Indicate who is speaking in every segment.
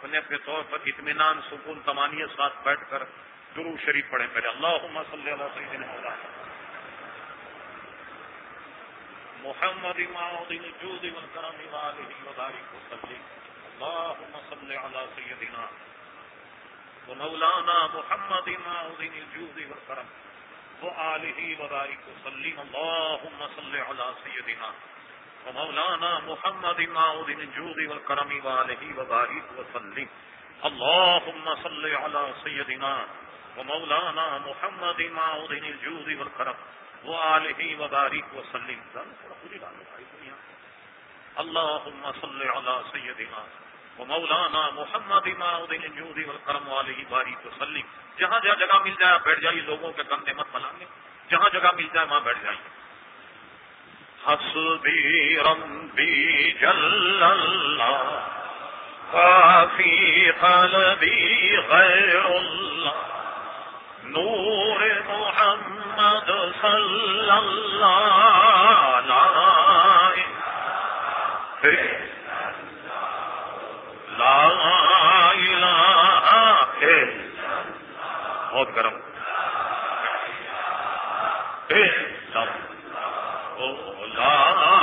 Speaker 1: اپنے اپنے طور پر اطمینان، سکون تمانی ساتھ بیٹھ کر درو شریف پڑھیں۔ پہلے اللہ صلی اللہ سیدنا محمد۔ الجود والكرم وآله وبارك وسلم اللهم صل على سيدنا ومولانا محمد الجود والكرم وآله وبارك وسلم اللهم صل على سيدنا ومولانا محمد معود الجود والكرم وآله وبارك وسلم. اللهم صل على سيدنا ومولانا محمد معود الجود والكرم وآله وبارك وسلم. اللهم صل على سيدنا ومولانا محمد معود الجود والكرم وآله وبارك وسلم. جہاں جہاں جگہ مل جائے، بیٹھ جائیے، لوگوں کے کندھے مت پلانگے جہاں جگہ مل جائے، وہاں بیٹھ جائیے. حسبی ربی جل اللہ کافی قلبی غیر اللہ نور محمد صلی اللہ لا الہ بہت گرم کا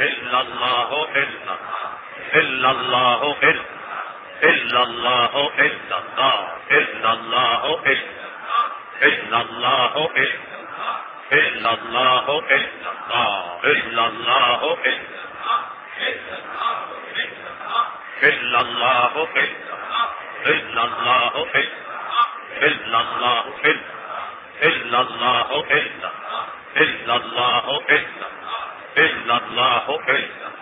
Speaker 1: إلا الله إلا الله إلا الله إلا الله إلا الله إلا الله إلا الله إلا الله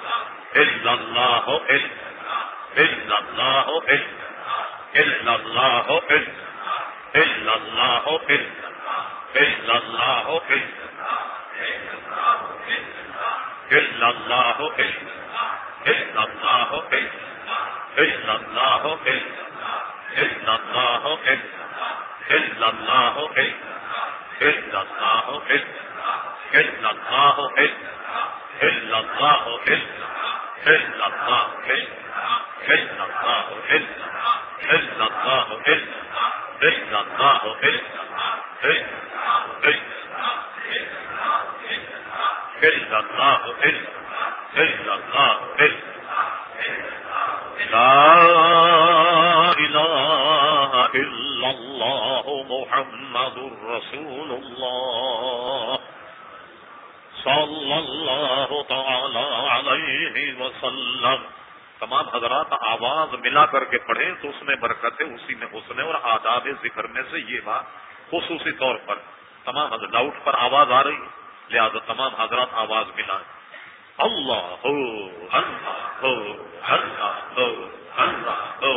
Speaker 1: إلا الله إلا إلا الله إلا إلا الله إلا إلا الله إلا إلا الله إلا إلا الله إلا إلا الله إلا إلا الله إلا إلا الله إلا إلا الله إلا إلا الله إلا اللہ اللہ محمد رسول اللہ صلى الله تعالى عليه وسلم تمام حضرات آواز ملا کر کے پڑھیں تو اس میں برکت ہے اسی میں حسن اور آداب ذکر میں سے یہ بات خصوصی طور پر تمام حضرات لاؤٹ پر آواز آ رہی ہے لہٰذا تمام حضرات آواز ملائیں اللہ ہو اللہ ہو اللہ ہو اللہ ہو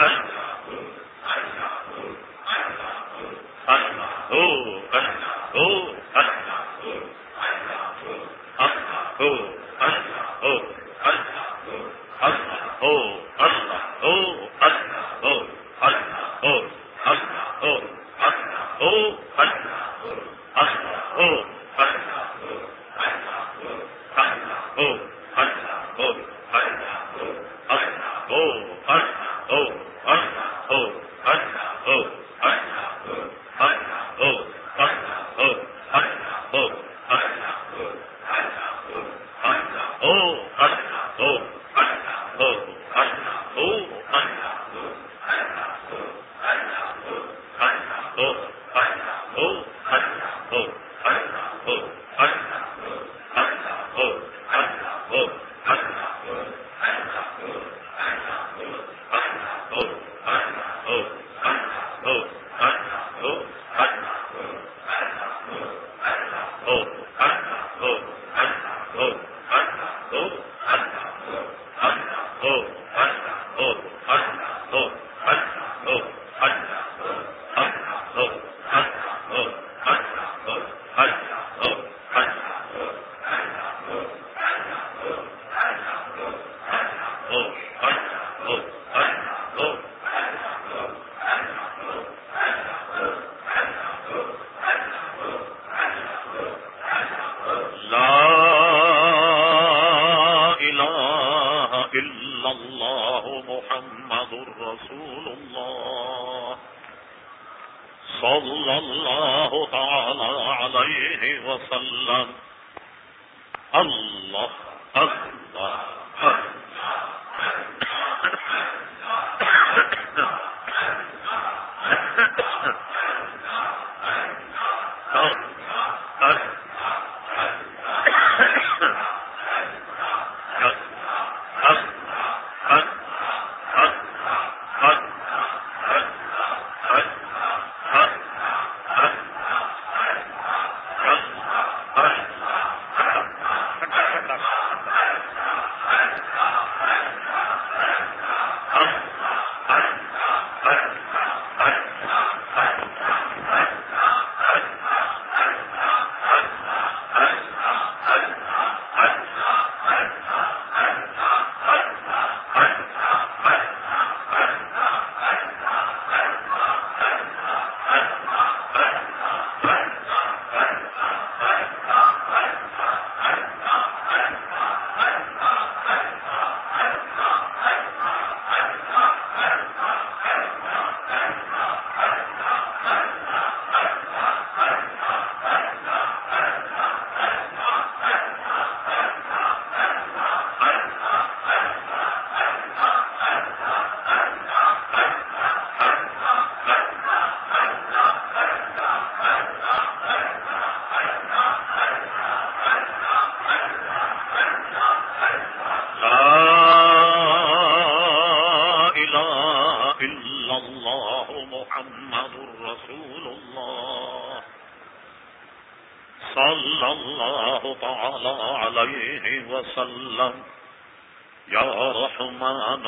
Speaker 2: إلا Oh.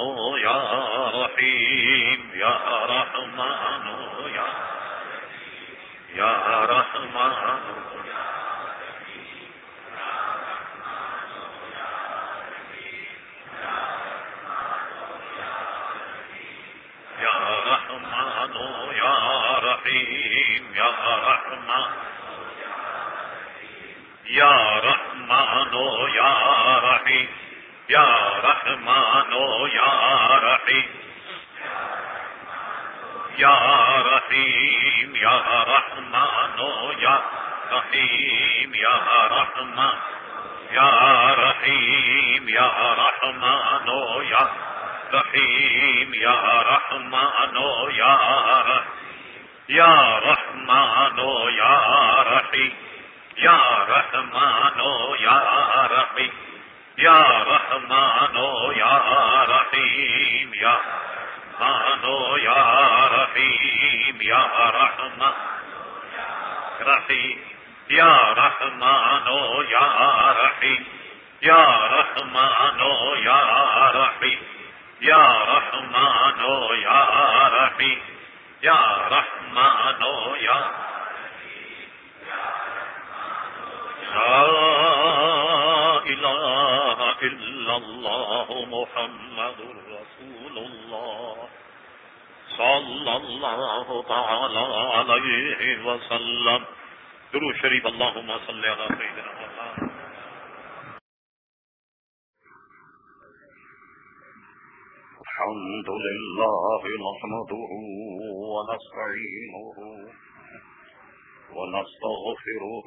Speaker 2: رحمن يا رحيم يا رحمن يا يا رحمن رحیم یا رحمان یا رحمانو یا رحیم یا رحمانو یا رحیم. یا رحیم، یا رحمانو، یا رحیم، یا رحمان. یا رحیم، یا رحمانو، یا رحیم، یا رحمانو، یا یا رحمانو، یا رحیم. یا رحمانو، یا رحیم. یا رحمانو یا رحیم یا مانو یا رحیم یا رحمان رحیم یا رحمانو یا رحیم یا رحمانو یا رحیم یا رحمانو یا رحیم یا رحمانو یا لا الہ الا اللہ محمد رسول اللہ صلی اللہ تعالی علیہ وسلم. درو شریف اللہم صلی اللہ علیہ وسلم
Speaker 1: الحمد لله نحمده ونستعينه ونستغفره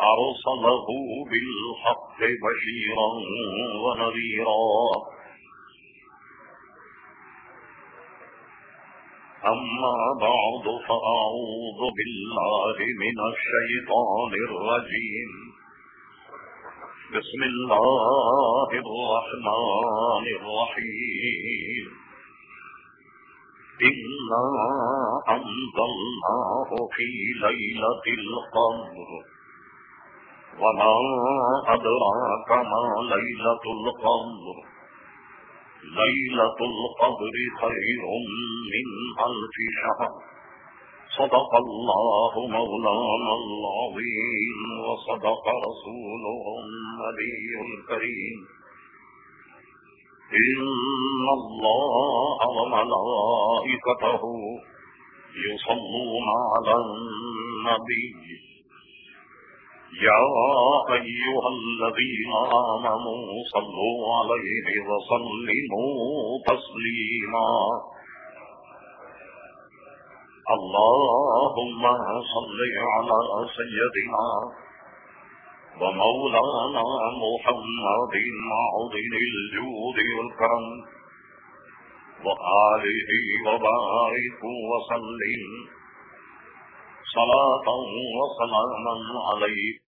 Speaker 1: أرسله بالحق بشيرا ونذيرا. أما بعد فأعوذ بالله من الشيطان الرجيم. بسم الله الرحمن الرحيم. إنا أنزلناه في ليلة القمر وما أدراك ما ليلة القمر ليلة القدر خير من ألف شهر صدق الله مولانا العظيم وصدق رسوله النبي الكريم إن الله وملائكته يصلون على النبي يا أيها الذين آمنوا صلوا عليه وسلموا تسليما. اللهم صل على سيدنا ومولانا محمد معظم الجود والكرم وآله وبارك وسلم. صلاة وسلاما عليه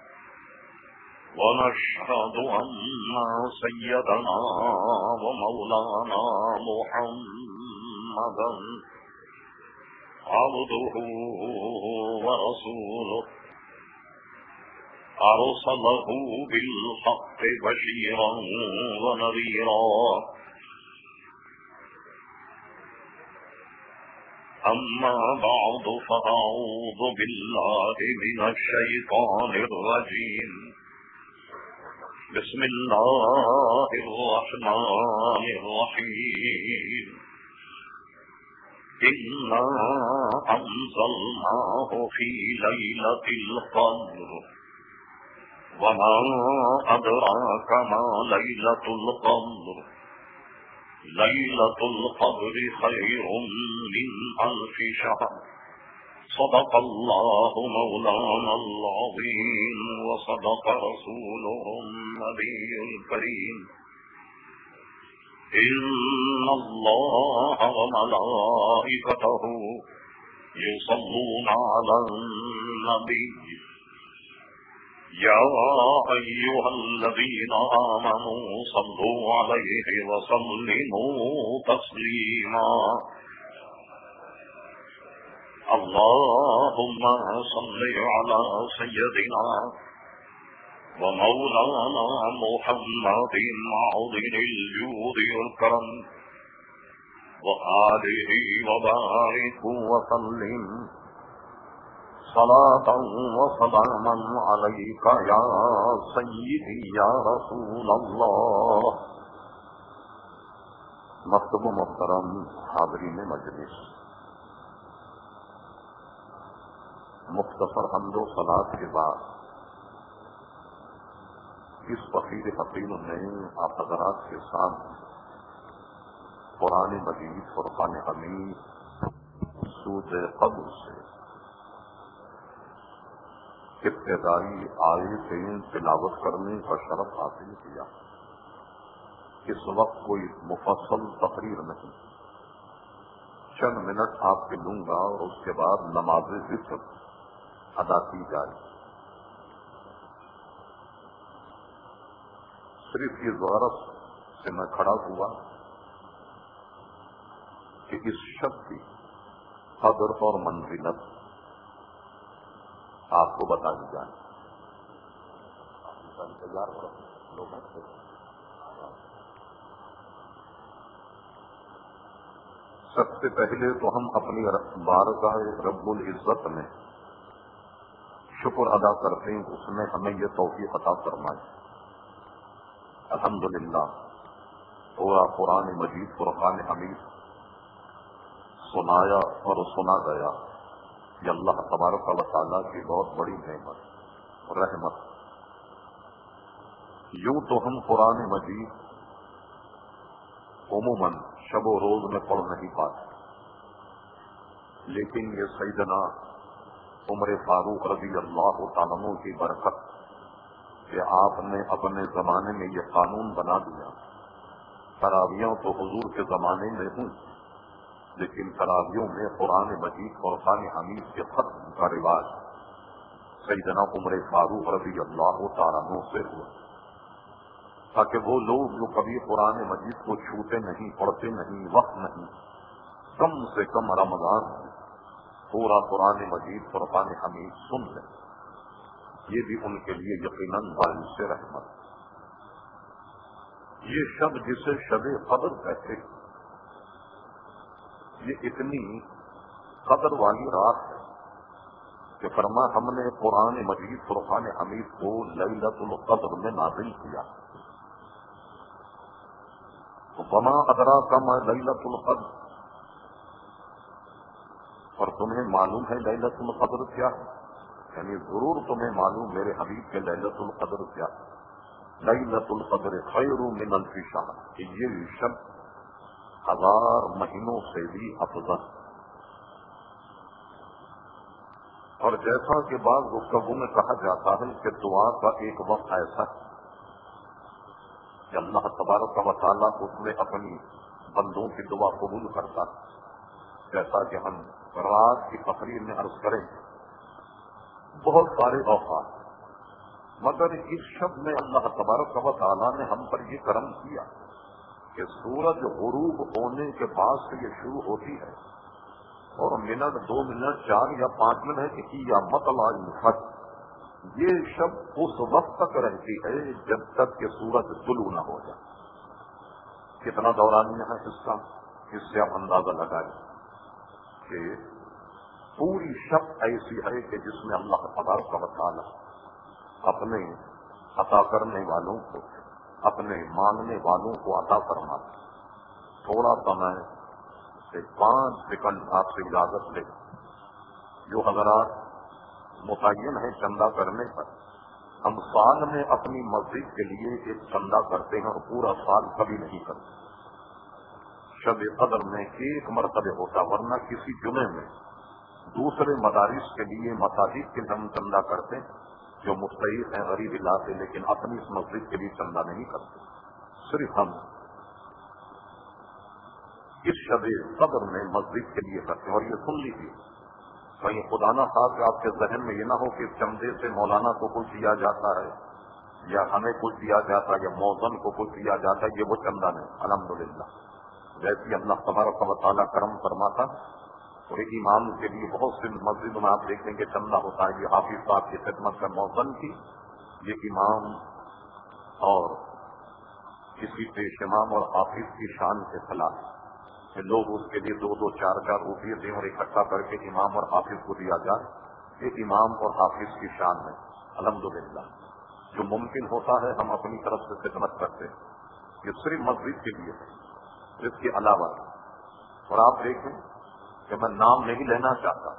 Speaker 1: ونشهد أن سيدنا ومولانا محمدا عبده ورسوله. أرسله بالحق بشيرا ونذيرا. أما بعد، فأعوذ بالله من الشيطان الرجيم. بسم الله الرحمن الرحيم. إنا أنزلناه في ليلة القدر. وما أدراك ما ليلة القدر. ليلة القدر خير من ألف شهر. صدق الله مولانا العظيم وصدق رسوله النبي الكريم. إن الله وملائكته يصلون على النبي. يا أيها الذين آمنوا صلوا عليه وسلموا تسليما. اللهم صل على سيدنا ومولانا محمد معظم الجود والكرم وآله وبارك وسلم صلاة وسلاما عليك يا سيدي يا رسول الله. مکتب محترم حاضرین مجلس. مختصر حمد و سلاد کے بعد اس فقیر حقیل نے آپ حضرات کے ساتھ قرآن مجید، فرقان حمید، سود قبر سے ابتدائی آئے تین تلاوت کرنے کا شرف حاصل کیا۔ اس وقت کوئی مفصل تقریر نہیں۔ چند منٹ آپ کے لوں گا اور اس کے بعد نماز ذکر۔ ادا کی جائے۔ صرف اس غرض سے میں کھڑا ہوا کہ اس شب کی قدر اور منزلت آپ کو بتا دی جائے سب سے پہلے تو ہم اپنی بارگاہ رب العزت میں شکر ادا کرتے ہیں، اس نے ہمیں یہ توفیق عطا فرمائی۔ الحمد للہ تھوڑا قرآن مجید فرقان حمید سنایا اور سنا گیا۔ یہ اللہ تبارک و تعالیٰ کی بہت بڑی نعمت، رحمت۔ یوں تو ہم قرآن مجید عموماً شب و روز میں پڑھ نہیں پاتے، لیکن یہ سیدنا عمر فاروق رضی اللہ تعالیٰ کی برکت کہ آپ نے اپنے زمانے میں یہ قانون بنا دیا۔ تراویوں تو حضور کے زمانے میں ہوں، لیکن تراویوں میں قرآن مجید اور خان حمید کے ختم کا رواج سیدنا عمر فاروق رضی اللہ تعالیٰ سے ہوا۔ تاکہ وہ لوگ جو کبھی قرآن مجید کو چھوتے نہیں، پڑھتے نہیں، وقت نہیں، کم سے کم رمضان پورا قرآن مجید، قرآن حمید سن لیں۔ یہ بھی ان کے لیے یقیناً باعث سے رحمت۔ یہ شب جسے شب قدر کہتے یہ اتنی قدر والی رات ہے کہ فرما ہم نے قرآن مجید فرقان حمید کو للت القدر میں نازل کیا۔ تو بما ادرا کا میں للت القدر؟ اور تمہیں معلوم ہے للت القدر کیا؟ ہے یعنی ضرور تمہیں معلوم میرے حبیب کے للت القدر کیا۔ للت القدر خیر من الفی شاہ کہ یہ شب ہزار مہینوں سے بھی افضل۔ اور جیسا کہ بعض گفتگو میں کہا جاتا ہے کہ دعا کا ایک وقت ایسا ہے کہ اللہ تبارک کا تعالیٰ اس میں اپنی بندوں کی دعا قبول کرتا ہے، جیسا کہ ہم رات کی تقریر میں عرض کریں، بہت سارے اوقات۔ مگر اس شب میں اللہ تبارک کا تعالیٰ نے ہم پر یہ کرم کیا کہ سورج غروب ہونے کے بعد سے یہ شروع ہوتی ہے۔ اور منٹ، دو منٹ، چار یا پانچ منٹ کی یا مطلع یہ شب اس وقت تک رہتی ہے جب تک کہ سورج طلوع نہ ہو جائے۔ کتنا دورانیہ ہے اس کا اس سے آپ اندازہ لگائیں کہ پوری شب ایسی ہے کہ جس میں اللہ تبارک کا تعالیٰ اپنے عطا کرنے والوں کو، اپنے مانگنے والوں کو عطا کرنا تھوڑا سمے سے پانچ سیکنڈ آپ سے اجازت لے۔ جو حضرات متعین ہیں چندہ کرنے پر، ہم سال میں اپنی مسجد کے لیے ایک چندہ کرتے ہیں اور پورا سال کبھی نہیں کرتے۔ شب قدر میں ایک مرتبہ ہوتا ورنہ کسی جمعے میں دوسرے مدارس کے لیے مساجد کے لیے ہم چندہ کرتے ہیں جو مستعد ہیں غریب علاقے لیکن اپنی اس مسجد کے لیے چندہ نہیں کرتے۔ صرف ہم اس شب قدر میں مسجد کے لیے کرتے ہیں۔ اور یہ سن لیجیے کہیں خدا نہ خاص آپ کے ذہن میں یہ نہ ہو کہ چندے سے مولانا کو کچھ دیا جاتا ہے یا ہمیں کچھ دیا جاتا ہے یا موزن کو کچھ دیا جاتا ہے، یہ وہ چندہ نہیں۔ الحمد للہ ویسے اللہ تبارک و تعالیٰ کرم فرماتا تو ایک امام کے لیے بہت سی مسجد میں آپ دیکھیں گے، چندہ ہوتا ہے، یہ حافظ صاحب کی خدمت کا موزن کی یہ امام اور کسی پیش امام اور حافظ کی شان کے خلاف کہ لوگ اس کے لیے دو دو چار چار روپیے دیں اور اکٹھا کر کے امام اور حافظ کو دیا جائے۔ ایک امام اور حافظ کی شان ہے۔ الحمد للہ جو ممکن ہوتا ہے، ہم اپنی طرف سے خدمت کرتے ہیں۔ یہ صرف مسجد کے لیے ہے۔ اس کے علاوہ اور آپ دیکھیں کہ میں نام نہیں لینا چاہتا۔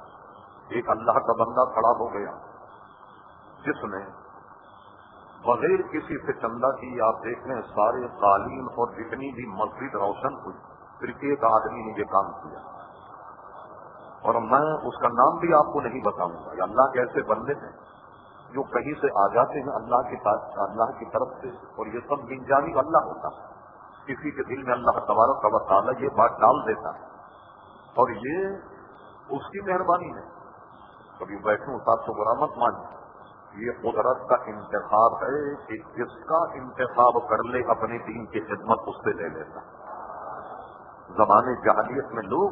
Speaker 1: ایک اللہ کا بندہ کھڑا ہو گیا، جس نے بغیر کسی سے چندہ کی آپ دیکھ لیں سارے تعلیم اور جتنی بھی مسجد روشن ہوئی صرف ایک آدمی نے یہ کام کیا۔ اور میں اس کا نام بھی آپ کو نہیں بتاؤں گا۔ یہ اللہ کے ایسے بندے ہیں جو کہیں سے آ جاتے ہیں اللہ کے اللہ کی طرف سے، اور یہ سب بن جانی اللہ ہوتا ہے۔ کسی کے دل میں اللہ تبارک کا تعالیٰ یہ بات ڈال دیتا ہے۔ اور یہ اس کی مہربانی ہے۔ کبھی بیٹھوں ساتھ تو برامت مانی یہ قدرت کا انتخاب ہے کہ جس کا انتخاب کر لے اپنے دین کی خدمت اس سے لے لیتا۔ ہے زمانے جہلیت میں لوگ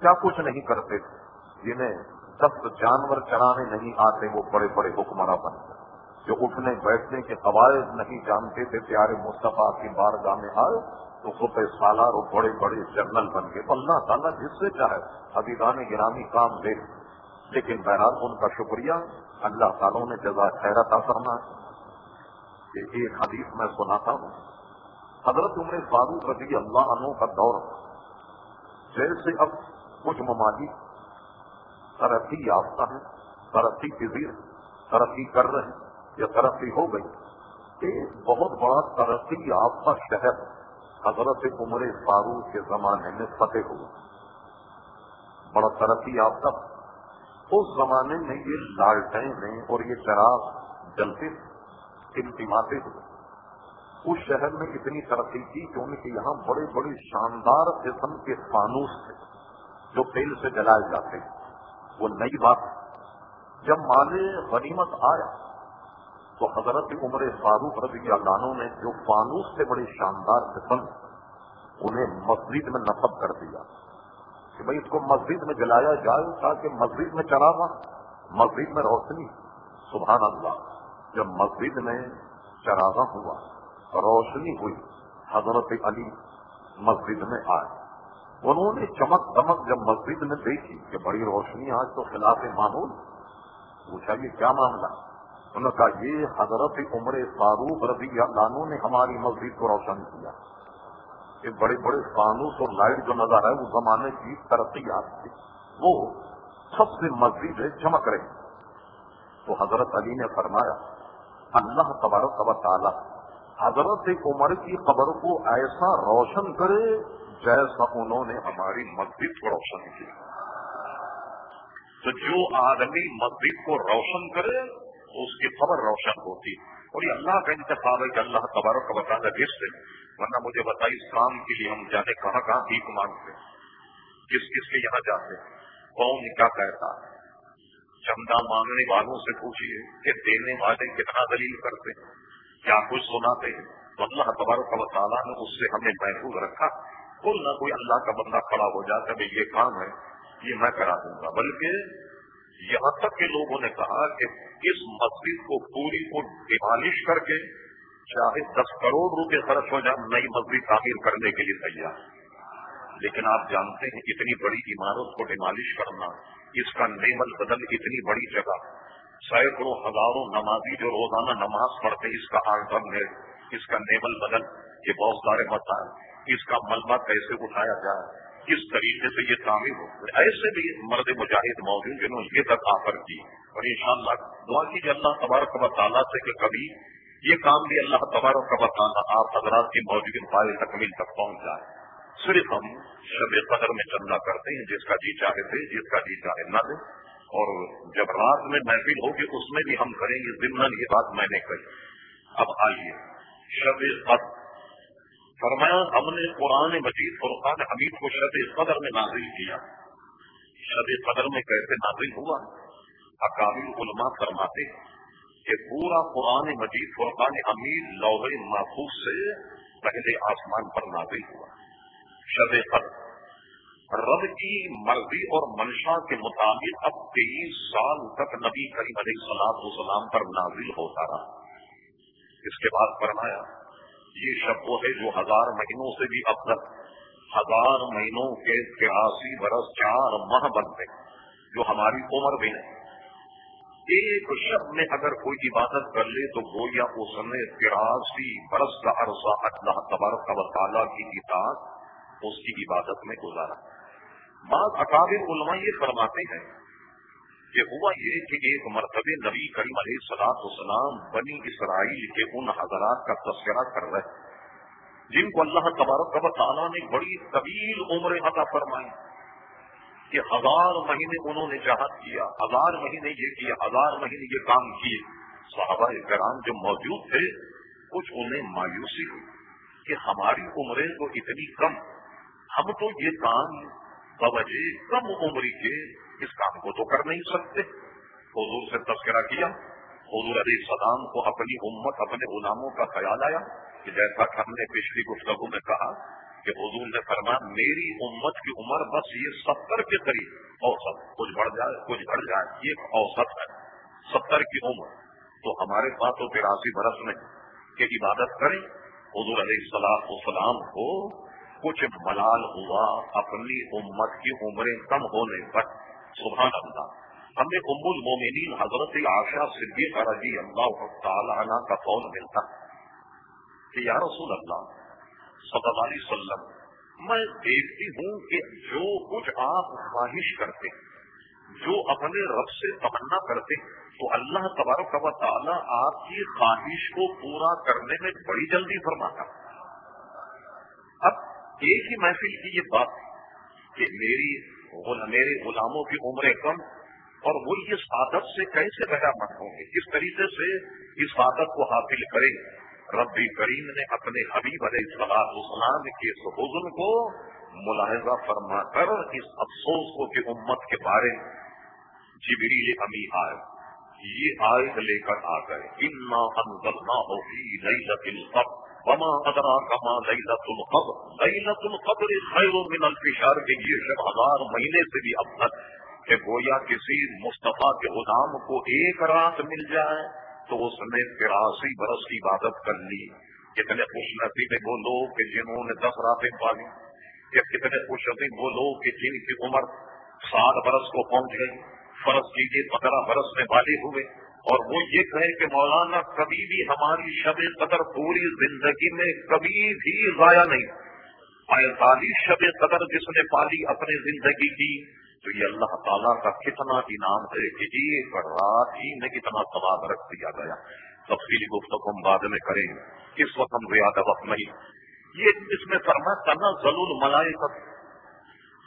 Speaker 1: کیا کچھ نہیں کرتے تھے جنہیں دس جانور چرانے نہیں آتے، وہ بڑے بڑے حکمراں بن گئے جو اٹھنے بیٹھنے کے قواعد نہیں جانتے تھے پیارے مصطفیٰ کی بارگاہ میں آئے، تو خود سالار اور بڑے بڑے جنرل بن گئے۔ اللہ تعالیٰ جس سے چاہے ابھی گانے گرامی کام دے لیکن بہرحال ان کا شکریہ۔ اللہ تعالیٰ نے جزا خیرت کرنا ہے کہ ایک حدیث میں سناتا ہوں۔ حضرت عمر فاروق رضی اللہ عنہ کا دور۔ جیسے اب کچھ ممالک ترقی یافتہ ہیں، ترقی کی زیر، ترقی کر رہے ہیں۔ یا ترقی ہو گئی ایک بہت بڑا ترقی یافتہ شہر حضرت عمر فاروق کے زمانے میں فتح ہوا۔ بڑا ترقی یافتہ اس زمانے میں یہ لالٹین اور یہ چراغ جلتے انتماتے ہوئے۔ اس شہر میں اتنی ترقی کی کہ یہاں بڑے بڑے شاندار قسم کے فانوس تھے جو تیل سے جلائے جاتے وہ نئی بات جب مال غنیمت آیا تو حضرت عمر فاروق رضی اللہ عنہ نے جو فانوس سے بڑے شاندار قسم انہیں مسجد میں نصب کر دیا کہ بھائی اس کو مسجد میں جلایا جائے تاکہ مسجد میں چراغا مسجد میں روشنی، سبحان اللہ۔ جب مسجد میں چراغا ہوا، روشنی ہوئی، حضرت علی مسجد میں آئے۔ انہوں نے چمک دمک جب مسجد میں دیکھی کہ بڑی روشنی آج تو خلاف معمول پوچھا یہ کیا معاملہ؟ انہوں نے کہا، یہ حضرت عمر فاروق رضی اللہ نے ہماری مسجد کو روشن کیا۔ یہ بڑے بڑے فانوس اور لائٹ جو نظر ہے اس زمانے کی ترقی تھی وہ سب سے مزید چمک رہے تو حضرت علی نے فرمایا، اللہ تبارک و تعالی حضرت عمر کی خبر کو ایسا روشن کرے جیسا انہوں نے ہماری مسجد کو روشن کیا۔ تو جو آدمی مسجد کو روشن کرے اس کی خبر روشن ہوتی۔ اور یہ اللہ کا انتخاب ہے کہ اللہ تبارک کا بتانا جس سے ورنہ مجھے بتائی اس کام کے لیے ہم جانے کہاں کہاں بھیک مانگتے کس کس کے یہاں جاتے کون کیا کہتا ہے؟ چمدا مانگنے والوں سے پوچھیے کہ دینے والے کتنا دلیل کرتے کیا کچھ سناتے ہیں؟ تو اللہ تبارک و تعالیٰ نے اس سے ہمیں محفوظ رکھا۔ کوئی نہ کوئی اللہ کا بندہ کھڑا ہو جاتا ہے یہ کام ہے، یہ میں کرا دوں گا۔ بلکہ یہاں تک کہ لوگوں نے کہا کہ اس مسجد کو پوری کو ڈیمالش کر کے چاہے دس کروڑ روپے خرچ ہو جائے نئی مسجد تعمیر کرنے کے لیے تیار لیکن آپ جانتے ہیں اتنی بڑی عمارت کو ڈیمالش کرنا، اس کا نیمل بدل اتنی بڑی جگہ۔ سینکڑوں ہزاروں نمازی جو روزانہ نماز پڑھتے اس کا آرڈر ہے، اس کا نیمل بدل یہ بہت سارے مسائل اس کا ملبہ کیسے اٹھایا جائے؟ کس طریقے سے یہ تعمیر ہو ایسے بھی مرد مجاہد موجود جنہوں نے یہ تک آفر کی۔ اور ان شاء اللہ دعا کی اللہ تبارک و تعالیٰ سے کہ کبھی یہ کام بھی اللہ تبارک و تعالیٰ آپ حضرات کی موجود پائے تکمیل تک پہنچ جائے۔ صرف ہم شب قدر میں چندہ کرتے ہیں، جس کا جی چاہے تھے جس کا جی چاہے نہ دے۔ اور جب رات میں محفل ہوگی، اس میں بھی ہم کریں گے۔ ضمن یہ بات میں نے کہی۔ اب آئیے، شب قدر۔ فرمایا ہم نے قرآن مجید فرقان حمید کو شب قدر میں نازل کیا۔ شب قدر میں کیسے نازل ہوا؟ اکابل علماء فرماتے کہ پورا قرآن مجید فرقان حمید لوہ محفوظ سے پہلے آسمان پر نازل ہوا۔ شب قدر۔ رب کی مرضی اور منشا کے مطابق اب تیئیس سال تک نبی کریم علیہ السلام وسلام پر نازل ہوتا رہا۔ اس کے بعد فرمایا یہ شب وہ ہے جو ہزار مہینوں سے بھی اب تک ہزار مہینوں کے تراسی برس چار ماہ بنتے جو ہماری عمر بھی نہیں۔ ایک شب میں اگر کوئی عبادت کر لے تو گویا اس نے تراسی برس کا عرصہ اللہ تبارک و تعالیٰ کی اطاعت اس کی عبادت میں گزارا۔ بعض اکابر علماء یہ فرماتے ہیں کہ ہوا یہ کہ ایک مرتبہ نبی کریم علیہ سلاط وسلام بنی اسرائیل کے ان حضرات کا تذکرہ کر رہے جن کو اللہ تبارک تعالیٰ نے بڑی طویل عمر عطا فرمائی کہ ہزار مہینے انہوں نے جہاد کیا، ہزار مہینے یہ کیا، ہزار مہینے یہ کام کیے۔ صحابہ کرام جو موجود تھے، کچھ انہیں مایوسی ہوئی کہ ہماری عمریں تو اتنی کم، ہم تو یہ کام بوجہ کم عمری کے اس کام کو تو کر نہیں سکتے۔ حضور سے تذکرہ کیا۔ حضور علیہ السلام کو اپنی امت، اپنے غلاموں کا خیال آیا کہ جیسا کہ ہم نے پچھلی گفتگو میں کہا کہ حضور نے فرمایا، میری امت کی عمر بس یہ ستر کے قریب اوسط۔ کچھ بڑھ جائے، کچھ گھٹ جائے، یہ اوسط ہے۔ ستر کی عمر۔ تو ہمارے پاس تو تراسی برس میں کہ عبادت کریں۔ حضور علیہ السلام السلام کو کچھ ملال ہوا۔ اپنی امت کی عمریں کم ہونے پر سبحان اللہ۔ ہمیں ام المومنین حضرت آشا صدیق رضی اللہ تعالی عنہ کا فون ملتا کہ یا رسول اللہ صلی اللہ علیہ وسلم، میں دیکھتی ہوں کہ جو کچھ آپ خواہش کرتے جو اپنے رب سے تمنا کرتے تو اللہ تبارک و تعالیٰ آپ کی خواہش کو پورا کرنے میں بڑی جلدی فرماتا۔ اب ایک ہی محفل کی یہ بات کہ میری میرے غلاموں کی عمریں کم اور وہ اس عادت سے کیسے بہرا مت ہوں گے؟ کس طریقے سے اس عادت کو حاصل کریں؟ ربی کریم نے اپنے حبیب علیہ صلاح اسلام کے حزن کو ملاحظہ فرما کر اس افسوس کو کہ امت کے بارے جبریل امی آئے۔ یہ آئے لے کر آ گئے۔ اتنا انزلنا ہوگی نئی لطل سب وما ادرا کما لت القبر لت القبر خیر من الفشار کے یہ شب ہزار مہینے سے بھی اب تک کہ گویا کسی مصطفیٰ کے غلام کو ایک رات مل جائے تو اس نے تراسی برس کی عبادت کر لی. کتنے خوش نصیب وہ لوگ کہ جنہوں نے دس راتیں پالی. کہ کتنے خوش نصیب وہ لوگ کہ جن کی عمر سات برس کو پہنچ گئی. فرض کیجیے پندرہ برس میں والے ہوئے. اور وہ یہ کہے کہ مولانا کبھی بھی ہماری شب قدر پوری زندگی میں کبھی بھی ضائع نہیں۔ پینتالیس شب قدر جس نے پالی اپنی زندگی کی، تو یہ اللہ تعالیٰ کا کتنا انعام ہے کہ ایک رات ہی میں کتنا ثواب رکھ دیا گیا۔ تفصیلی گفتگو ہم بعد میں کریں۔ گے اس وقت ہم زیادہ وقت نہیں۔ یہ اس میں فرما کرنا ضرور ملائے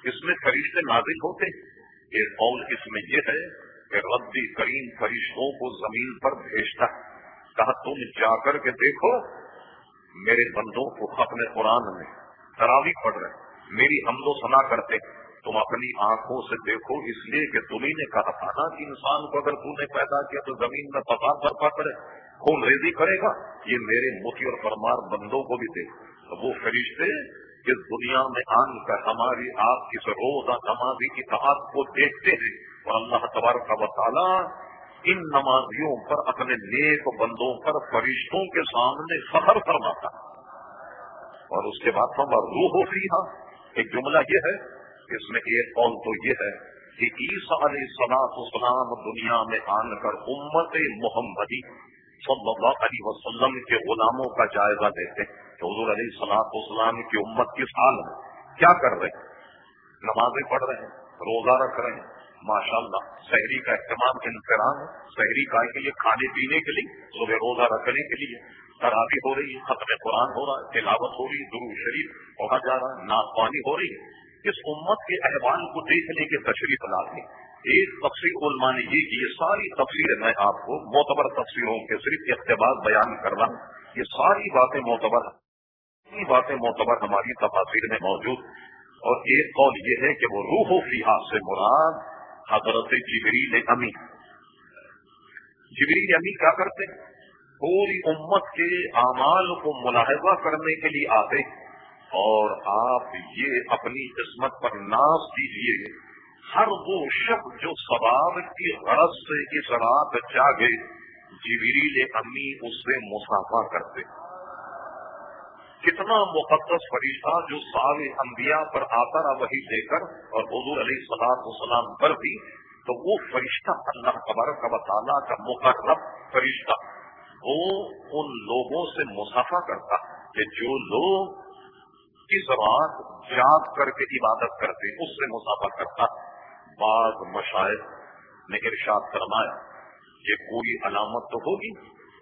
Speaker 1: اس میں فرشتے نازل ہوتے ایک قول اس میں یہ ہے کہ ربی کریم فرشتوں کو زمین پر بھیجتا ہے۔ کہا، تم جا کر کے دیکھو، میرے بندوں کو اپنے قرآن میں تراوی پڑھ رہے میری حمد و سنا کرتے تم اپنی آنکھوں سے دیکھو، اس لیے کہ تمہیں نے کہا تھا نا کہ انسان کو اگر تم نے پیدا کیا تو زمین میں پتا برپا کرے، خون ریزی کرے گا۔ یہ میرے موتی اور پرمار بندوں کو بھی دے۔ وہ فرشتے اس دنیا میں آن کر ہماری آپ کی روزہ نمازی اتحاد کو دیکھتے ہیں۔ اور اللہ تبارک کا وطالعہ ان نمازیوں پر اپنے نیک بندوں پر فرشتوں کے سامنے فخر فرماتا اور اس کے بعد ہم روح ہو سی ایک جملہ یہ ہے، اس میں ایک قول تو یہ ہے کہ عیسیٰ علیہ صلاح اسلام دنیا میں آن کر امت محمدی صلی اللہ علیہ وسلم کے غلاموں کا جائزہ دیتے کہ حضور علیہ صلاح اسلام کی امت کی سال میں؟ کیا کر رہے ہیں؟ نمازیں پڑھ رہے ہیں، روزہ رکھ رہے ہیں ماشاء اللہ شہری کا اہتمام انتظام ہے شہری کا کے لیے، کھانے پینے کے لیے، صبح روزہ رکھنے کے لیے ترابی ہو رہی ہے، ختم قرآن ہو رہا ہے، تلاوت ہو رہی ہے درو شریف پڑھا جا رہا ہے ناپانی ہو رہی ہے۔ اس امت کے احوال کو دیکھنے کے تشریف لا دیں ایک تفصیل علماء نے یہ کہ یہ ساری تفصیلیں میں آپ کو معتبر تفصیلوں کے صرف اقتباس بیان کر رہا ہوں یہ ساری باتیں معتبر باتیں معتبر ہماری تفاصر میں موجود۔ اور ایک قول یہ ہے کہ وہ روح و فیحا سے مراد حضرت جبریل امی۔ جبریل امی کیا کرتے پوری امت کے اعمال کو ملاحظہ کرنے کے لیے آتے اور آپ یہ اپنی قسمت پر ناز دیجیے ہر وہ شخص جو ثواب کی غرض سے اس رات جاگے، جبریل امی اس سے مسافہ کرتے کتنا مقدس فرشتہ جو سال انبیاء پر آتا رہا وہی دے کر اور حضور علیہ صلاح وسلام پر بھی، تو وہ فرشتہ اللہ تبارک و تعالیٰ کا مقرب فرشتہ۔ وہ ان لوگوں سے مسافہ کرتا کہ جو لوگ اس رات یاد کر کے عبادت کرتے، اس سے مسافہ کرتا۔ بعض مشاہد نے ارشاد فرمایا کہ کوئی علامت تو ہوگی،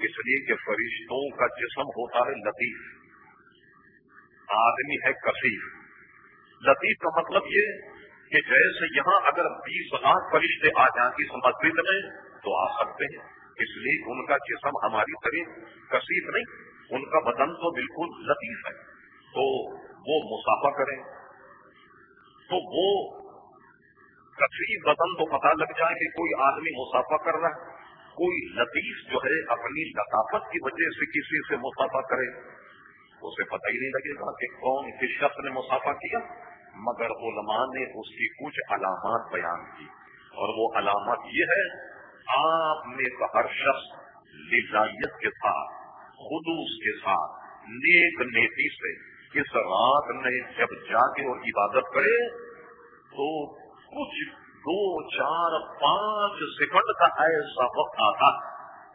Speaker 1: اس لیے کہ فرشتوں کا جسم ہوتا ہے لطیف۔ آدمی ہے کثیر لطیف کا مطلب یہ کہ جیسے یہاں اگر بیس لاکھ فرشتے آ جائیں اس مسجد میں تو آ سکتے ہیں۔ اس لیے ان کا جسم ہماری طرح کثیر نہیں، ان کا بدن تو بالکل لطیف ہے۔ تو وہ مسافہ کریں۔ تو وہ کچری بدن تو پتا لگ جائے کہ کوئی آدمی مسافہ کر رہا ہے۔ کوئی لطیف جو ہے اپنی لطافت کی وجہ سے کسی سے مسافہ کرے۔ اسے پتہ ہی نہیں لگے گا کہ کون کس شخص نے مسافہ کیا، مگر علماء نے اس کی کچھ علامات بیان کی۔ اور وہ علامت یہ ہے آپ نے ہر شخص لذائیت کے ساتھ، خلوص کے ساتھ، نیک نیتی سے اس رات میں جب جاگے اور عبادت کرے، تو کچھ دو، چار، پانچ سیکنڈ کا ایسا وقت آتا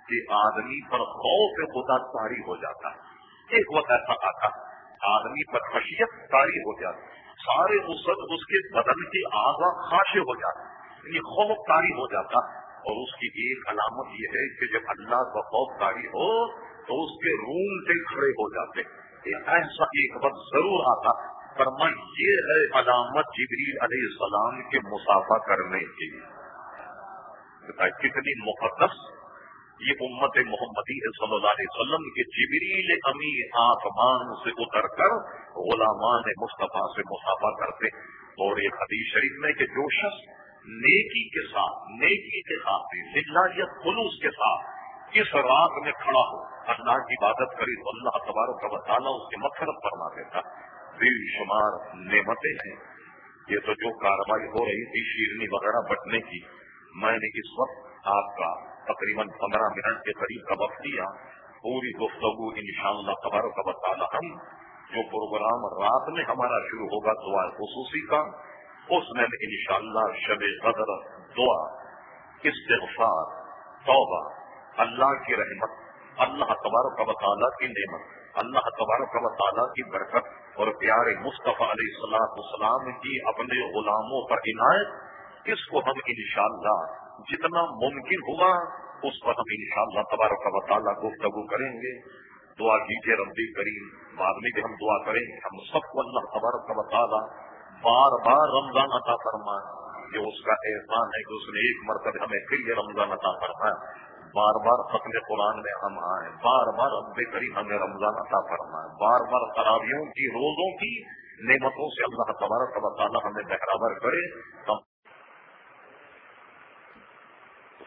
Speaker 1: کہ آدمی پر خوف خدا تاری ہو جاتا ہے۔ ایک وقت ایسا آتا آدمی پر خشیت تاری ہو جاتی، سارے اس کے بدن کی آزا خاشے ہو جاتے یعنی خوف تاری ہو جاتا۔ اور اس کی ایک علامت یہ ہے کہ جب اللہ کا خوف تاری ہو، تو اس کے روم سے کھڑے ہو جاتے۔ ایسا ایک وقت ضرور آتا۔ پر یہ ہے علامت جبریل علیہ السلام کے مسافہ کرنے کی کتنی مقدس یہ امت محمدی صلی اللہ علیہ وسلم کے جبریل امی آسمان سے اتر کر غلامان مصطفیٰ سے مسافہ کرتے اور ایک حدیث شریف میں کہ جو شخص نیکی کے ساتھ، نیکی کے ساتھ ذلاجیت خلوص کے ساتھ اس رات میں کھڑا ہو، اللہ کی عبادت کری تو اللہ تبارک کا تعالیٰ اس کی مقصد فرما دیتا۔ بے شمار نعمتیں ہیں۔ یہ تو جو کاروائی ہو رہی تھی، شیرنی وغیرہ بٹنے کی، میں نے اس وقت آپ کا تقریباً پندرہ منٹ کے قریب کا وقت دیا، پوری گفتگو ان شاء اللہ تبارک کا تعالیٰ ہم جو پروگرام رات میں ہمارا شروع ہوگا دعا خصوصی کا، اس میں ان شاء اللہ شب قدر دعا، استغفار، توبہ، اللہ کی رحمت، اللہ تبارک و تعالیٰ کی نعمت، اللہ تبارک و تعالیٰ کی برکت اور پیارے مصطفیٰ علیہ السلام السلام کی اپنے غلاموں پر عنایت، اس کو ہم انشاءاللہ جتنا ممکن ہوا، اس پر ہم انشاءاللہ تبارک و تعالیٰ گفتگو کریں گے۔ دعا کیجیے ربی کریم۔ بعد میں بھی ہم دعا کریں گے۔ ہم سب کو اللہ تبارک و تعالیٰ بار بار رمضان عطا فرمائے۔ یہ اس کا احسان ہے کہ اس نے ایک مرتبہ ہمیں پھر یہ رمضان عطا فرمایا بار بار ختم قرآن میں ہم آئے۔ بار بار رب کریم ہمیں رمضان عطا فرمائے۔ بار بار خرابیوں کی، روزوں کی نعمتوں سے اللہ تبارک و تعالیٰ ہمیں بہرابر کرے۔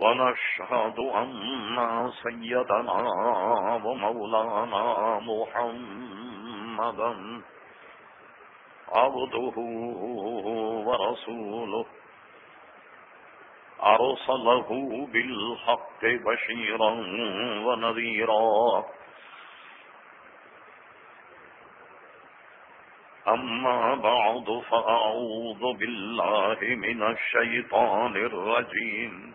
Speaker 3: ونشهد أن سيدنا ومولانا محمدا عبده ورسوله. أرسله بالحق بشيرا ونذيرا. أما بعد فأعوذ بالله من الشيطان الرجيم.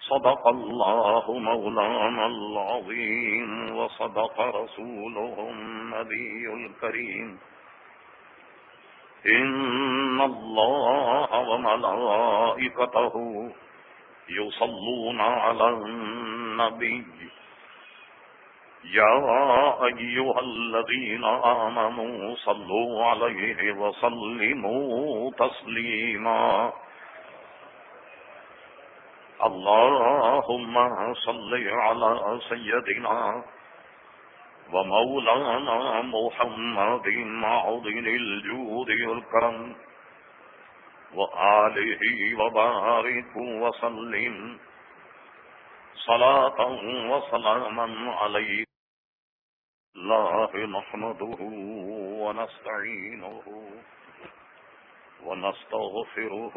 Speaker 3: صدق الله مولانا العظيم وصدق رسوله النبي الكريم. إن الله وملائكته يصلون على النبي. يا أيها الذين آمنوا صلوا عليه وسلموا تسليما. اللهم صل على سيدنا ومولانا محمد معظم الجود والكرم وآله وبارك وسلم صلاة وسلاما عليه الله نحمده ونستعينه ونستغفره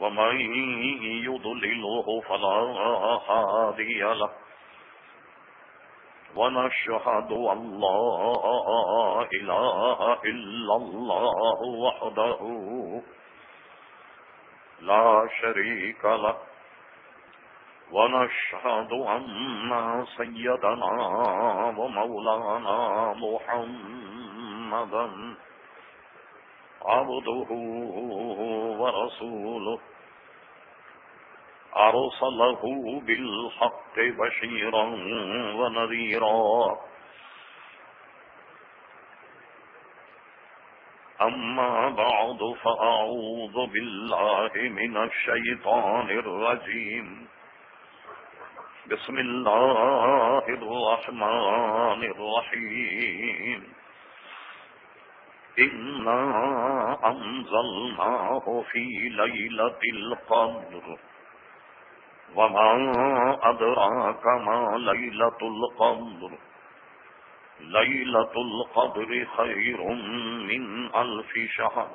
Speaker 3: ومن يضلله فلا هادي له ونشهد أن لا إله إلا الله وحده لا شريك له ونشهد أن سيدنا ومولانا محمدا عبده ورسوله. أرسله بالحق بشيرا ونذيرا. أما بعد فأعوذ بالله من الشيطان الرجيم. بسم الله الرحمن الرحيم. إنا أنزلناه في ليلة القدر وما أدراك ما ليلة القدر ليلة القدر خير من ألف شهر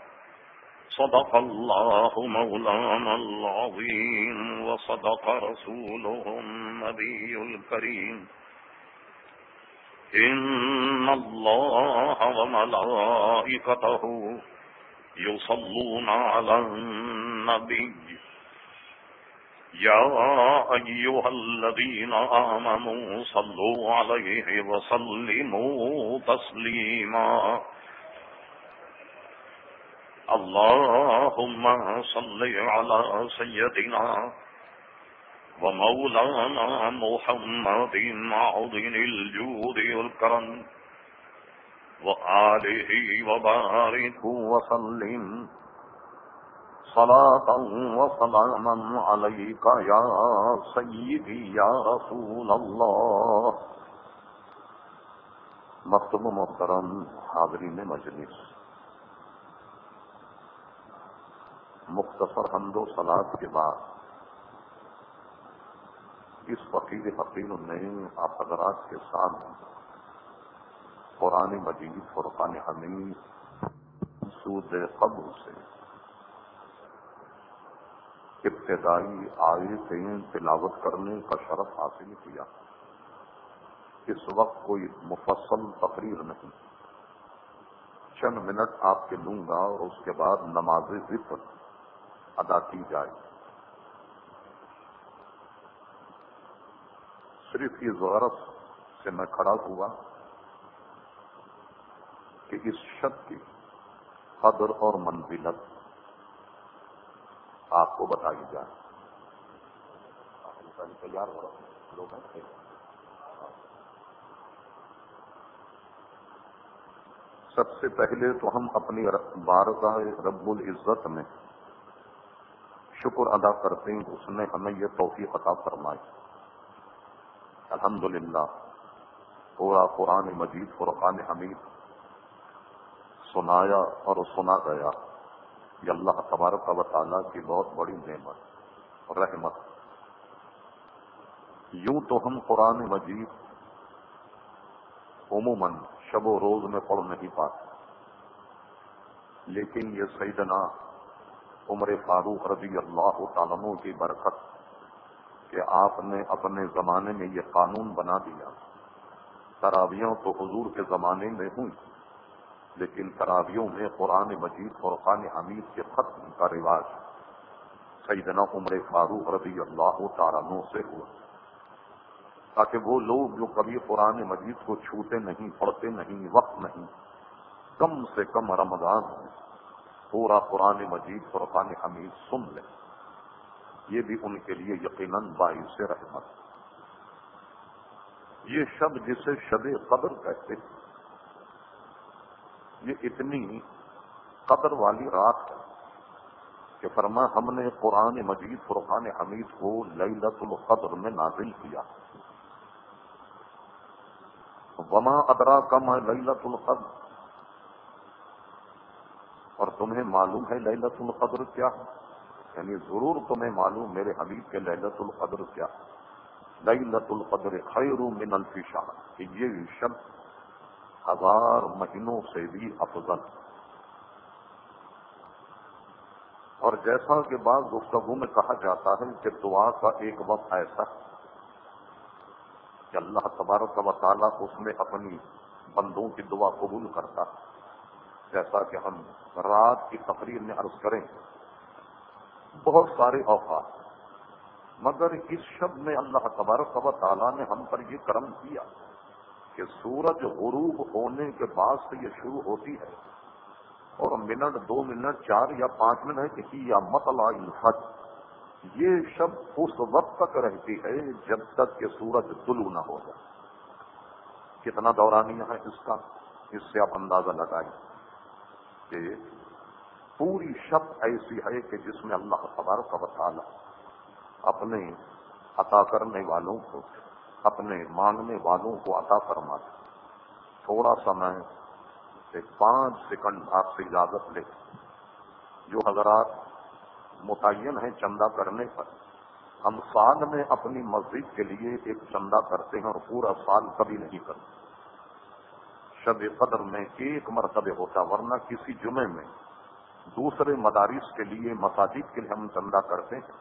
Speaker 3: صدق الله مولانا العظيم وصدق رسوله النبي الكريم إن الله وملائكته يصلون على النبي يا أيها الذين آمنوا صلوا عليه وسلموا تسليما اللهم صل على سيدنا ومولانا محمد معظم الجود والكرم. وآله وبارك وسلم. صلاة وسلاما عليك يا سيدي يا رسول الله.
Speaker 1: مکتب محترم حاضرین مجلس. مختصر حمد و سلاد کے بعد اس فقیر فقیر نے آپ حضرات کے ساتھ قرآن مجید، فرقان حمید سود قبر سے۔ ابتدائی آیتیں تلاوت کرنے کا شرف حاصل کیا۔ اس وقت کوئی مفصل تقریر نہیں۔ چند منٹ آپ کے لوں گا اور اس کے بعد نماز ذکر ادا کی جائے۔ صرف یہ غرض سے میں کھڑا ہوا کہ اس شب کی قدر اور منزلت آپ کو بتائی جائے۔ تیار ہو رہا لوگ سب سے پہلے تو ہم اپنی بارگاہ رب العزت میں شکر ادا کرتے ہیں۔ اس نے ہمیں یہ توفیق عطا فرمائی۔ الحمدللہ، پورا قرآن مجید فرقان حمید سنایا اور سنا گیا۔ یہ اللہ تبارک و تعالیٰ کی بہت بڑی نعمت اور رحمت۔ یوں تو ہم قرآن مجید عموماً شب و روز میں پڑھ نہیں پاتے، لیکن یہ سیدنا عمر فاروق رضی اللہ تعالیٰ کی برکت کہ آپ نے اپنے زمانے میں یہ قانون بنا دیا۔ تراویوں تو حضور کے زمانے میں ہوئی، لیکن تراویوں میں قرآن مجید قرقان حمید کے ختم کا رواج سیدنا عمر فاروق رضی اللہ تعالیٰ سے ہوا۔ تاکہ وہ لوگ جو کبھی قرآن مجید کو چھوتے نہیں، پڑھتے نہیں، وقت نہیں، کم سے کم رمضان میں پورا قرآن مجید قرآن حمید سن لیں۔ یہ بھی ان کے لیے یقیناً باعث رحمت۔ یہ شب جسے شب قدر کہتے ہیں، یہ اتنی قدر والی رات ہے کہ فرما ہم نے قرآن مجید، فرقان حمید کو للت القدر میں نازل کیا۔ وما ادرا کم ہے للت القدر؟ اور تمہیں معلوم ہے للت القدر کیا ہے؟ یعنی ضرور تمہیں معلوم میرے حبیب کے للت القدر کیا؟ للت القدر خیر من الفی شاہ کہ یہ شب ہزار مہینوں سے بھی افضل۔ اور جیسا کہ بعض گفتگو میں کہا جاتا ہے کہ دعا کا ایک وقت ایسا کہ اللہ تبارک و تعالیٰ اس میں اپنی بندوں کی دعا قبول کرتا، جیسا کہ ہم رات کی تقریر میں عرض کریں۔ بہت سارے اوقات۔ مگر اس شب میں اللہ تبارک و تعالیٰ نے ہم پر یہ کرم کیا کہ سورج غروب ہونے کے بعد سے یہ شروع ہوتی ہے۔ اور منٹ، دو منٹ، چار یا پانچ منٹ ہی یا مطلع الفج یہ شب اس وقت تک رہتی ہے جب تک کہ سورج طلوع نہ ہو جائے۔ کتنا دورانیہ ہے اس کا؟ اس سے آپ اندازہ لگائیں کہ پوری شب ایسی ہے کہ جس میں اللہ تبارک و تعالی اپنے عطا کرنے والوں کو، اپنے مانگنے والوں کو عطا فرما تھوڑا سا میں ایک پانچ سیکنڈ آپ سے اجازت لے۔ جو حضرات متعین ہیں چندہ کرنے پر، ہم سال میں اپنی مسجد کے لیے ایک چندہ کرتے ہیں اور پورا سال کبھی نہیں کرتے۔ شب قدر میں ایک مرتبہ ہوتا، ورنہ کسی جمعے میں دوسرے مدارس کے لیے مساجد کے لیے ہم چندہ کرتے ہیں،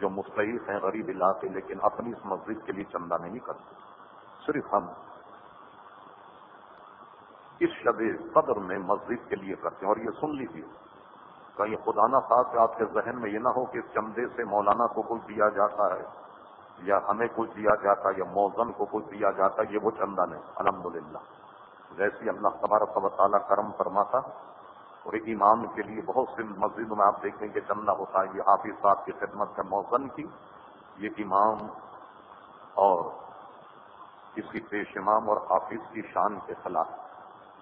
Speaker 1: جو مستحق ہیں غریب علاقے، لیکن اپنی اس مسجد کے لیے چندہ نہیں کرتے۔ صرف ہم اس شب قدر میں مسجد کے لیے کرتے ہیں۔ اور یہ سن لیجیے کہیں خدا نہ خاص آپ کے ذہن میں یہ نہ ہو کہ اس چندے سے مولانا کو کچھ دیا جاتا ہے، یا ہمیں کچھ دیا جاتا ہے، یا موزن کو کچھ دیا جاتا ہے، یہ وہ چندہ نہیں۔ الحمدللہ۔ جیسی اللہ تبارک و تعالیٰ کرم فرماتا اور ایک امام کے لیے بہت سی مسجدوں میں آپ دیکھیں گے چندہ ہوتا ہے یہ حافظ صاحب کی خدمت کا موزن کی یہ امام اور اس کی پیش امام اور حافظ کی شان کے خلاف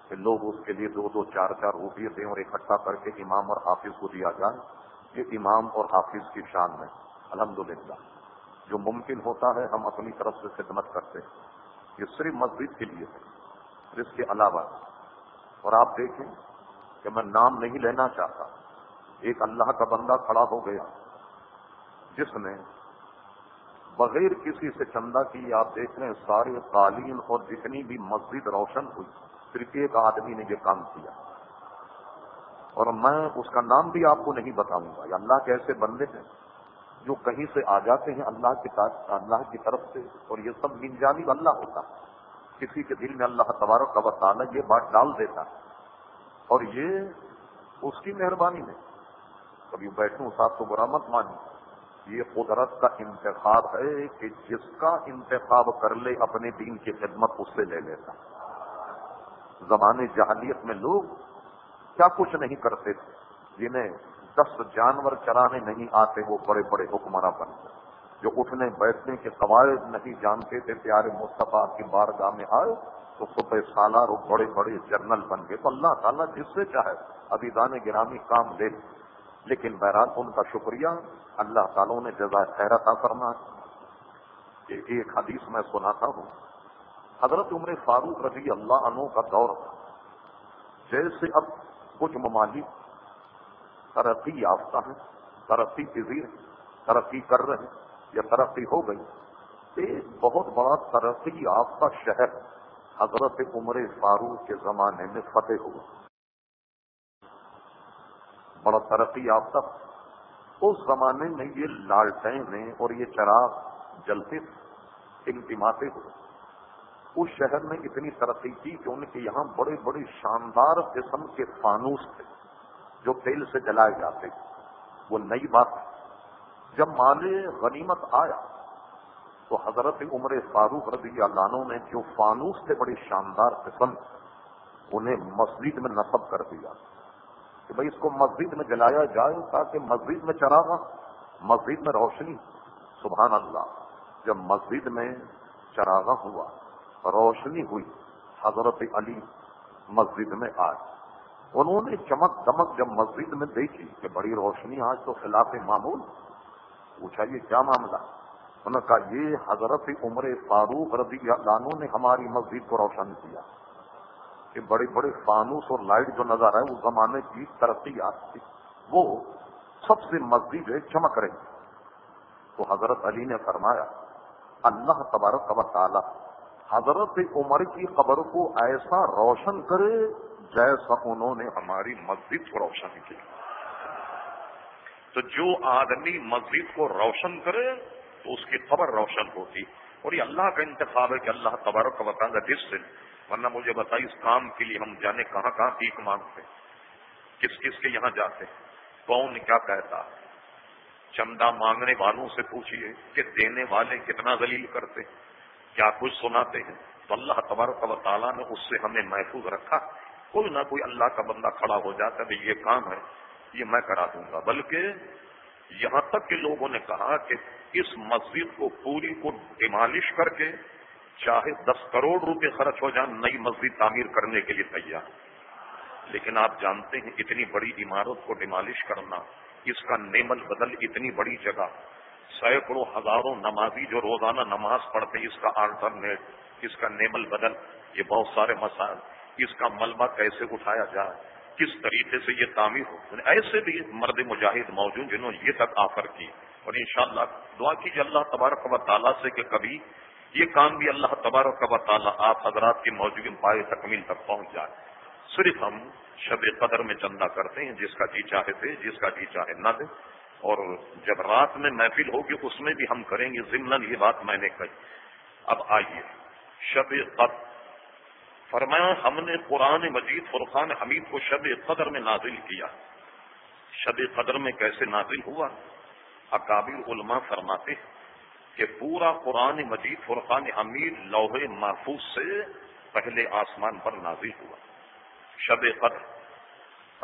Speaker 1: کہ لوگ اس کے لیے دو دو چار چار روپیے دیں اور اکٹھا کر کے امام اور حافظ کو دیا جائے، یہ امام اور حافظ کی شان میں الحمدللہ۔ جو ممکن ہوتا ہے ہم اپنی طرف سے خدمت کرتے ہیں، یہ صرف مسجد کے لیے ہے، اس کے علاوہ۔ اور آپ دیکھیں کہ میں نام نہیں لینا چاہتا۔ ایک اللہ کا بندہ کھڑا ہو گیا، جس نے بغیر کسی سے چندہ کی، آپ دیکھ رہے ہیں سارے قالین اور جتنی بھی مسجد روشن ہوئی، صرف ایک آدمی نے یہ کام کیا۔ اور میں اس کا نام بھی آپ کو نہیں بتاؤں گا۔ یہ اللہ کے ایسے بندے ہیں جو کہیں سے آ جاتے ہیں اللہ کی اللہ کی طرف سے، اور یہ سب من جانب اللہ ہوتا۔ کسی کے دل میں اللہ تبارک کا تعالیٰ یہ بات ڈال دیتا۔ اور یہ اس کی مہربانی میں کبھی بیٹھوں صاحب کو برامت مانی یہ قدرت کا انتخاب ہے کہ جس کا انتخاب کر لے اپنے دین کی خدمت اس سے لے لیتا۔ زمانے جہالیت میں لوگ کیا کچھ نہیں کرتے۔ تھے جنہیں دس جانور چرانے نہیں آتے، وہ بڑے بڑے حکمراں بنتے جو اٹھنے بیٹھنے کے قواعد نہیں جانتے تھے، پیارے مصطفیٰ کی بارگاہ میں آئے تو صبح سالار اور بڑے بڑے جرنل بن گئے تو اللہ تعالیٰ جس سے چاہے ابھی دان گرامی کام لے۔ لیکن بہرحال ان کا شکریہ۔ اللہ تعالیٰ نے جزا خیرت فرما ایک حدیث میں سناتا ہوں۔ حضرت عمر فاروق رضی اللہ عنہ کا دور تھا۔ جیسے اب کچھ ممالک ترقی یافتہ ہیں، ترقی پذیر ترقی کر رہے ہیں یا ترقی ہو گئی۔ ایک بہت بڑا ترقی یافتہ شہر۔ ہے حضرت عمر فاروق کے زمانے میں فتح ہوا۔ بڑا ترقی یافتہ۔ اس زمانے میں یہ لالٹین اور یہ چراغ جلتے انتماتے ہوئے۔ اس شہر نے اتنی ترقی کی کہ ان کے یہاں بڑے بڑے شاندار قسم کے فانوس تھے جو تیل سے جلائے جاتے۔ وہ نئی بات جب مال غنیمت آیا تو حضرت عمر فاروق رضی اللہ عنہ نے جو فانوس تھے بڑی شاندار قسم انہیں مسجد میں نصب کر دیا کہ بھائی اس کو مسجد میں جلایا جائے تاکہ مسجد میں چراغا مسجد میں روشنی، سبحان اللہ۔ جب مسجد میں چراغا ہوا، روشنی ہوئی، حضرت علی مسجد میں آئے۔ انہوں نے چمک دمک جب مسجد میں دیکھی کہ بڑی روشنی آج تو خلاف معمول۔ پوچھا یہ کیا معاملہ؟ انہوں نے کہا، یہ حضرت عمر فاروق رضی اللہ نے ہماری مسجد کو روشن کیا۔ کہ بڑے بڑے فانوس اور لائٹ جو نظر آئے، اس زمانے کی ترقی تھی۔ وہ سب سے مسجد چمک رہی تو حضرت علی نے فرمایا، اللہ تبارک و تعالی حضرت عمر کی خبر کو ایسا روشن کرے جیسا انہوں نے ہماری مسجد کو روشن کیا۔
Speaker 4: تو جو آدمی مسجد کو روشن کرے تو اس کی خبر روشن ہوتی اور یہ اللہ کا انتخاب ہے کہ اللہ تبارک کا بتا گا جس دن ورنہ مجھے بتائی اس کام کے لیے ہم جانے کہاں کہاں پیک مانگتے کس کس کے یہاں جاتے کون کیا کہتا چندہ مانگنے والوں سے پوچھیے کہ دینے والے کتنا ذلیل کرتے کیا کچھ سناتے ہیں؟ تو اللہ تبارک و تعالیٰ نے اس سے ہمیں محفوظ رکھا۔ کوئی نہ کوئی اللہ کا بندہ کھڑا ہو جاتا ہے یہ کام ہے، یہ میں کرا دوں گا۔ بلکہ یہاں تک کہ لوگوں نے کہا کہ اس مسجد کو پوری کو ڈیمالش کر کے چاہے دس کروڑ روپے خرچ ہو جائیں نئی مسجد تعمیر کرنے کے لیے تیار لیکن آپ جانتے ہیں اتنی بڑی عمارت کو ڈیمالش کرنا، اس کا نیمل بدل اتنی بڑی جگہ۔ سینکڑوں ہزاروں نمازی جو روزانہ نماز پڑھتے اس کا آلٹرنیٹ اس کا نیمل بدل، یہ بہت سارے مسائل۔ اس کا ملبہ کیسے اٹھایا جائے؟ کس طریقے سے یہ تعمیر ہو؟ ایسے بھی مرد مجاہد موجود جنہوں نے یہ تک آفر کی۔ اور انشاءاللہ دعا کیجیے اللہ تبارک و تعالیٰ سے کہ کبھی
Speaker 1: یہ کام بھی اللہ تبارک و تعالیٰ آپ حضرات کی موجودگی پائے تکمیل تک پہنچ جائے۔ صرف ہم شب قدر میں چندہ کرتے ہیں، جس کا جی چاہے تھے، جس کا جی چاہے نہ دے اور جب رات میں محفل ہوگی، اس میں بھی ہم کریں گے۔ ضمن یہ بات میں نے کہی۔ اب آئیے۔ شب قدر۔ فرمایا، ہم نے قرآن مجید، فرقان حمید کو شب قدر میں نازل کیا۔ شب قدر میں کیسے نازل ہوا؟ اکابر علماء فرماتے کہ پورا قرآن مجید فرقان حمید لوہے محفوظ سے پہلے آسمان پر نازل ہوا۔ شب قدر۔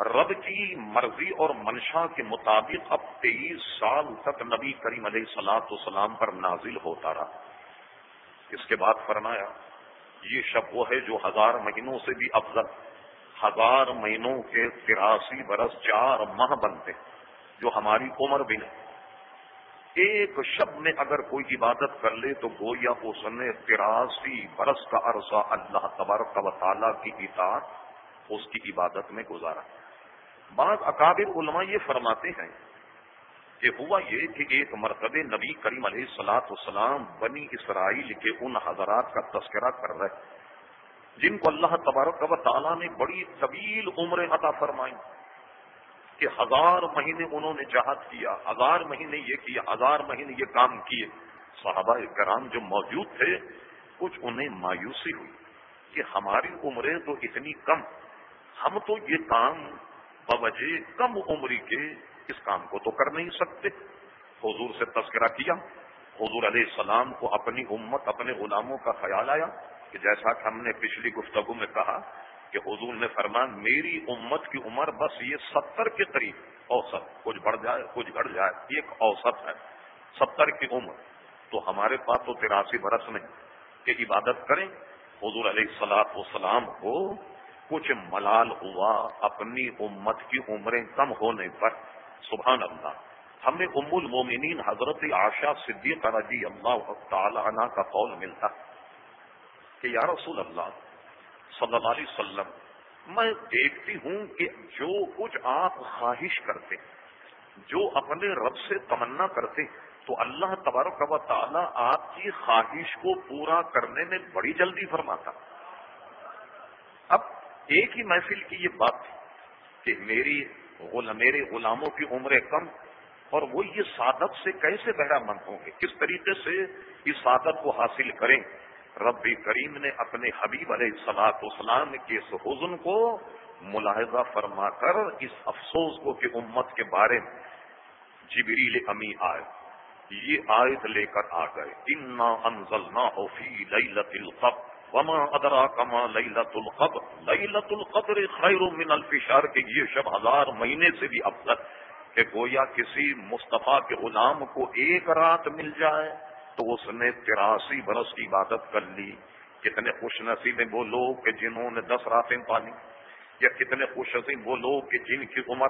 Speaker 1: رب کی مرضی اور منشا کے مطابق اب تیئیس سال تک نبی کریم علیہ سلاط وسلام پر نازل ہوتا رہا۔ اس کے بعد فرمایا، یہ شب وہ ہے جو ہزار مہینوں سے بھی افضل، ہزار مہینوں کے تراسی برس چار ماہ بنتے جو ہماری عمر بھی نہیں۔ ایک شب میں اگر کوئی عبادت کر لے تو گویا اس نے تراسی برس کا عرصہ اللہ تبارک و تعالیٰ کی اطاعت اس کی عبادت میں گزارا۔ بعض اکابر علماء یہ فرماتے ہیں کہ ہوا یہ کہ ایک مرتبہ نبی کریم علیہ سلاۃ والسلام بنی اسرائیل کے ان حضرات کا تذکرہ کر رہے جن کو اللہ تبارک و تعالیٰ نے بڑی طویل عمریں عطا فرمائی۔ کہ ہزار مہینے انہوں نے جہاد کیا، ہزار مہینے یہ کیا، ہزار مہینے یہ کام کیے۔ صحابہ کرام جو موجود تھے، کچھ انہیں مایوسی ہوئی کہ ہماری عمریں تو اتنی کم، ہم تو یہ کام بوجہ کم عمری کے اس کام کو تو کر نہیں سکتے۔ حضور سے تذکرہ کیا، حضور علیہ السلام کو اپنی امت، اپنے غلاموں کا خیال آیا کہ جیسا کہ ہم نے پچھلی گفتگو میں کہا کہ حضور نے فرمان میری امت کی عمر بس یہ ستر کے قریب اوسط، کچھ بڑھ جائے، کچھ گھٹ جائے ایک اوسط ہے، ستر کی عمر۔ تو ہمارے پاس تو تراسی برس نہیں کہ عبادت کریں، حضور علیہ السلاط وسلام کو کچھ ملال ہوا، اپنی امت کی عمریں کم ہونے پر۔ سبحان اللہ۔ ہم نے ام المومنین حضرت آشا صدیق رضی اللہ تعالی عنہ کا قول ملتا کہ یا رسول اللہ صلی اللہ علیہ وسلم، میں دیکھتی ہوں کہ جو کچھ آپ خواہش کرتے، جو اپنے رب سے تمنا کرتے، تو اللہ تبارک و تعالیٰ آپ کی خواہش کو پورا کرنے میں بڑی جلدی فرماتا۔ اب ایک ہی محفل کی یہ بات تھی کہ میری میرے غلاموں کی عمریں کم اور وہ یہ سعادت سے کیسے بہرا مند ہوں گے؟ کس طریقے سے اس سعادت کو حاصل کریں؟ رب کریم نے اپنے حبیب علیہ سلاط اسلام کے اس حزن کو ملاحظہ فرما کر اس افسوس کو کہ امت کے بارے میں جبریل امی آئے۔ یہ آیت لے کر آ گئے۔ انا انزل نہ ہو فی لئی لت القب وما ادرا کما لئی لت القب لئی لت القبر خیر من الفشار کے یہ شب ہزار مہینے سے بھی اب تک کہ گویا کسی مصطفیٰ کے غلام کو ایک رات مل جائے۔ تو اس نے تراسی برس کی عبادت کر لی۔ کتنے خوش نصیب وہ لوگ کہ جنہوں نے دس راتیں پالی۔ یا کتنے خوش نصیب وہ لوگ کہ جن کی عمر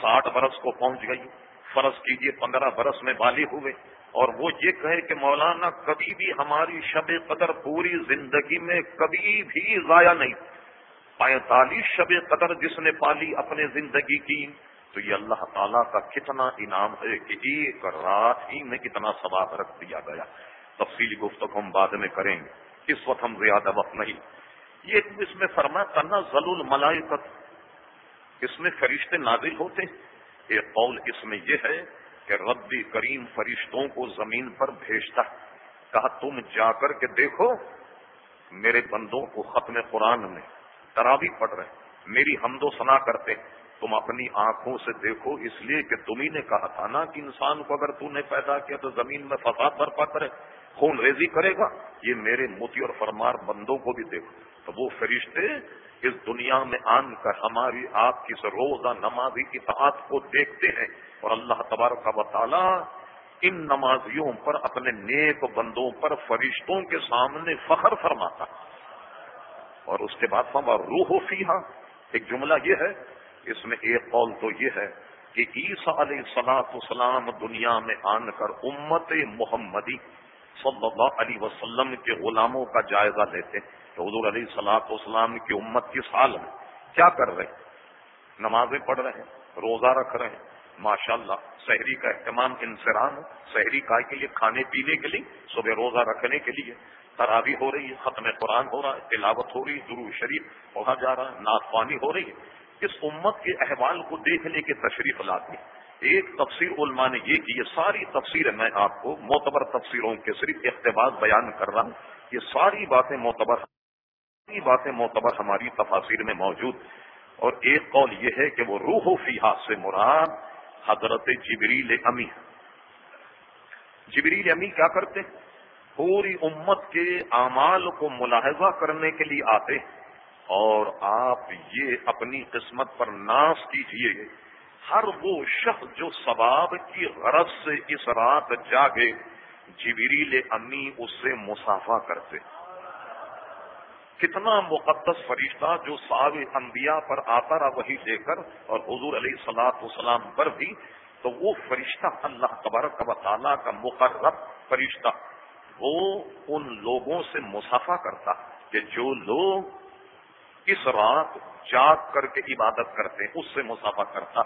Speaker 1: ساٹھ برس کو پہنچ گئی۔ فرض کیجیے پندرہ برس میں بالی ہوئے۔ اور وہ یہ کہے کہ مولانا، کبھی بھی ہماری شب قدر پوری زندگی میں کبھی بھی ضائع نہیں۔ پینتالیس شب قدر جس نے پالی اپنے زندگی کی تو یہ اللہ تعالیٰ کا کتنا انعام ہے کہ ایک رات ہی میں کتنا ثواب رکھ دیا گیا۔ تفصیلی گفتگو ہم بعد میں کریں گے۔ اس وقت ہم زیادہ وقت نہیں۔ یہ اس میں فرما کرنا ضلع ملائکت اس میں فرشتے نازل ہوتے ایک قول اس میں یہ ہے کہ ربی کریم فرشتوں کو زمین پر بھیجتا کہا، تم جا کر کے دیکھو، میرے بندوں کو ختم قرآن میں ترابی پڑ رہے میری حمد و سنا کرتے تم اپنی آنکھوں سے دیکھو، اس لیے کہ تم ہی نے کہا تھا نا کہ انسان کو اگر تم نے پیدا کیا تو زمین میں فساد برپا کرے، خون ریزی کرے گا۔ یہ میرے موتی اور فرمار بندوں کو بھی دیکھو۔ تو وہ فرشتے اس دنیا میں آن کر ہماری آپ کی روزہ نمازی اطاعت کو دیکھتے ہیں۔ اور اللہ تبارک کا تعالی ان نمازیوں پر اپنے نیک بندوں پر فرشتوں کے سامنے فخر فرماتا اور اس کے بعد فما روح فیحا ایک جملہ یہ ہے اس میں ایک قول تو یہ ہے کہ عیسیٰ علیہ سلاط اسلام دنیا میں آن کر امت محمدی صلی اللہ علیہ وسلم کے غلاموں کا جائزہ لیتے تو حضور علیہ سلاط اسلام کی امت کی سال میں؟ کیا کر رہے ہیں؟ نمازیں پڑھ رہے ہیں، روزہ رکھ رہے ہیں۔ ماشاء اللہ شہری کا اہتمام انسرام شہری کا کے لیے، کھانے پینے کے لیے، صبح روزہ رکھنے کے لیے۔ تراوی ہو رہی ہے، ختم قرآن ہو رہا ہے، تلاوت ہو رہی ہے درو شریف پڑھا جا رہا ہے ناطوانی ہو رہی ہے۔ اس امت کے احوال کو دیکھنے کی تشریف لاتی ایک تفسیر علماء نے یہ کی، یہ ساری تفسیر میں آپ کو معتبر تفسیروں کے صرف اقتباس بیان کر رہا ہوں۔ یہ ساری باتیں معتبر، ساری باتیں معتبر ہماری تفاصیر میں موجود۔ اور ایک قول یہ ہے کہ وہ روح و فیحا سے مراد حضرت جبریل امی جبریل امی کیا کرتے پوری امت کے اعمال کو ملاحظہ کرنے کے لیے آتے اور آپ یہ اپنی قسمت پر ناس کیجیے ہر وہ شخص جو ثواب کی غرض سے اس رات جاگے، جبریل امی اس سے مسافہ کرتے۔ کتنا مقدس فرشتہ جو ساب انبیاء پر آتا رہا وہی لے کر اور حضور علیہ سلاط وسلام پر بھی، تو وہ فرشتہ اللہ تبارک و تعالیٰ کا مقرر فرشتہ، وہ ان لوگوں سے مسافہ کرتا کہ جو لوگ اس رات جاگ کر کے عبادت کرتے ہیں، اس سے مسافہ کرتا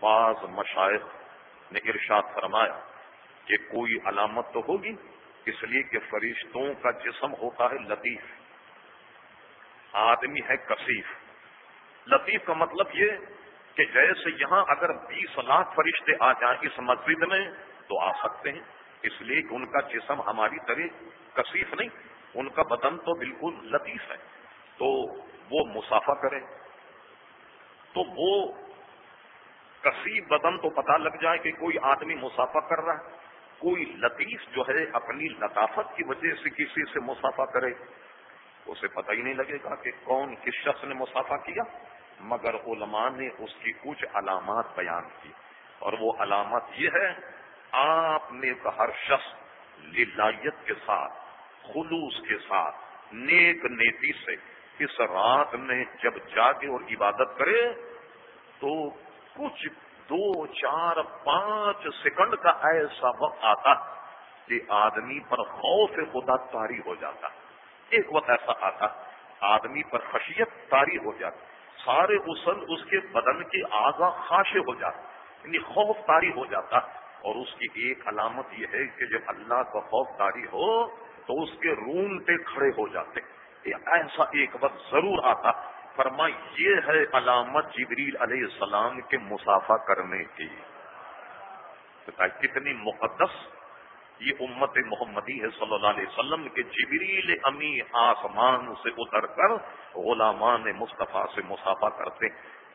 Speaker 1: بعض مشائق نے ارشاد فرمایا کہ کوئی علامت تو ہوگی، اس لیے کہ فرشتوں کا جسم ہوتا ہے لطیف۔ آدمی ہے کثیف۔ لطیف کا مطلب یہ کہ جیسے یہاں اگر بیس لاکھ فرشتے آ جائیں اس مسجد میں تو آ سکتے ہیں۔ اس لیے کہ ان کا جسم ہماری طرح کثیف نہیں، ان کا بدن تو بالکل لطیف ہے۔ تو وہ مسافہ کرے تو وہ کثیف بدن تو پتہ لگ جائے کہ کوئی آدمی مسافہ کر رہا ہے، کوئی لطیف جو ہے اپنی لطافت کی وجہ سے کسی سے مسافہ کرے، اسے پتہ ہی نہیں لگے گا کہ کون کس شخص نے مسافہ کیا، مگر علماء نے اس کی کچھ علامات بیان کی۔ اور وہ علامت یہ ہے، آپ نے ہر شخص للایت کے ساتھ، خلوص کے ساتھ، نیک نیتی سے اس رات میں جب جاگے اور عبادت کرے تو کچھ دو، چار، پانچ سیکنڈ کا ایسا وقت آتا کہ آدمی پر خوف خدا تاری ہو جاتا۔ ایک وقت ایسا آتا، آدمی پر خشیت تاری ہو جاتی۔ سارے اسل اس کے بدن کے آگا خاشے ہو جاتے یعنی خوف تاری ہو جاتا۔ اور اس کی ایک علامت یہ ہے کہ جب اللہ کا خوف تاری ہو تو اس کے رونٹے کھڑے ہو جاتے۔ ایسا ایک وقت ضرور آتا۔ فرما یہ ہے علامت جبریل علیہ السلام کے مسافہ کرنے کی۔ کتنی مقدس یہ امت محمدی ہے صلی اللہ علیہ وسلم کے جبریل امی آسمان سے اتر کر غلامان مصطفیٰ سے مسافہ کرتے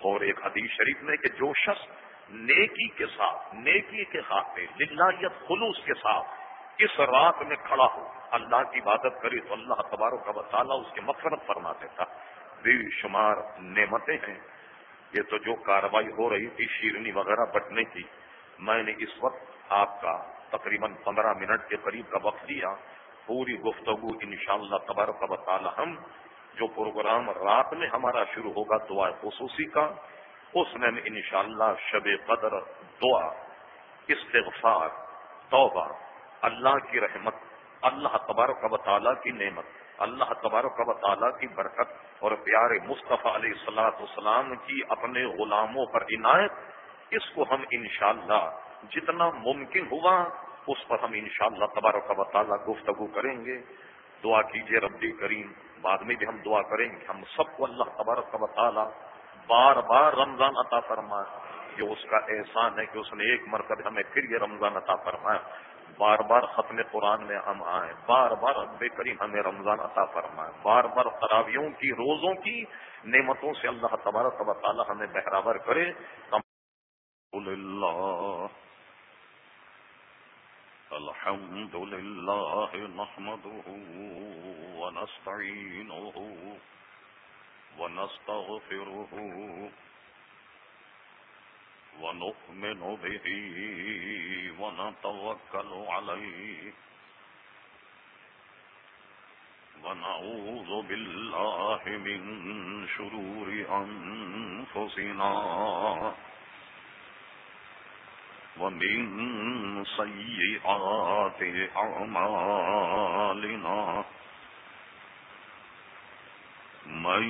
Speaker 1: اور ایک حدیث شریف میں کہ جو شخص نیکی کے ساتھ، نیکی کے خاطے للہیت خلوص کے ساتھ اس رات میں کھڑا ہو، اللہ کی عبادت کرے تو اللہ تبارک کا تعالیٰ اس کے مفرت فرما دیتا۔ بے شمار نعمتیں ہیں۔ یہ تو جو کاروائی ہو رہی تھی، شیرنی وغیرہ بٹنے کی میں نے اس وقت آپ کا تقریباً پندرہ منٹ کے قریب کا وقت دیا۔ پوری گفتگو ان شاء اللہ تبارک و تعالی ہم، جو پروگرام رات میں ہمارا شروع ہوگا دعا خصوصی کا، اس میں ان شاء اللہ شب قدر دعا، استغفار، توبہ اللہ کی رحمت، اللہ تبارک و تعالیٰ کی نعمت، اللہ تبارک و تعالیٰ کی برکت اور پیارے مصطفیٰ علیہ السلاۃ والسلام کی اپنے غلاموں پر عنایت، اس کو ہم انشاءاللہ جتنا ممکن ہوا، اس پر ہم انشاءاللہ تبارک و تعالیٰ گفتگو کریں گے۔ دعا کیجیے ربی کریم، بعد میں بھی ہم دعا کریں گے ہم سب کو اللہ تبارک و تعالیٰ بار بار رمضان عطا فرمائے یہ اس کا احسان ہے کہ اس نے ایک مرتبہ ہمیں پھر یہ رمضان عطا فرمایا۔ بار بار ختم قرآن میں ہم آئیں، بار بار رب کریم ہمیں رمضان عطا فرمائے بار بار خرابیوں کی، روزوں کی نعمتوں سے اللہ تبارک و تعالیٰ ہمیں بہراور کرے۔
Speaker 3: الحمد لله نحمده ونستعينه ونستغفره ونؤمن به ونتوكل عليه ونعوذ بالله من شرور أنفسنا ومن سيئات أعمالنا من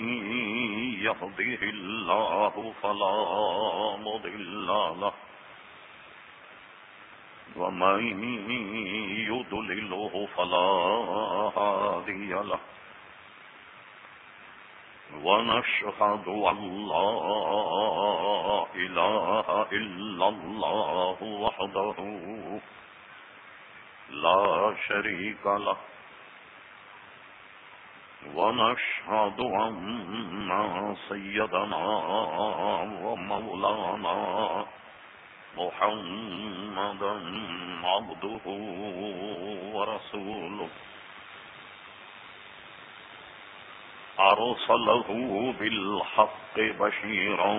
Speaker 3: يهده الله فلا مضل له
Speaker 1: ومن يضلله فلا هادي له ونشهد أن لا إله إلا الله وحده لا شريك له ونشهد أن سيدنا ومولانا محمدا عبده ورسوله. أرسله بالحق بشيرا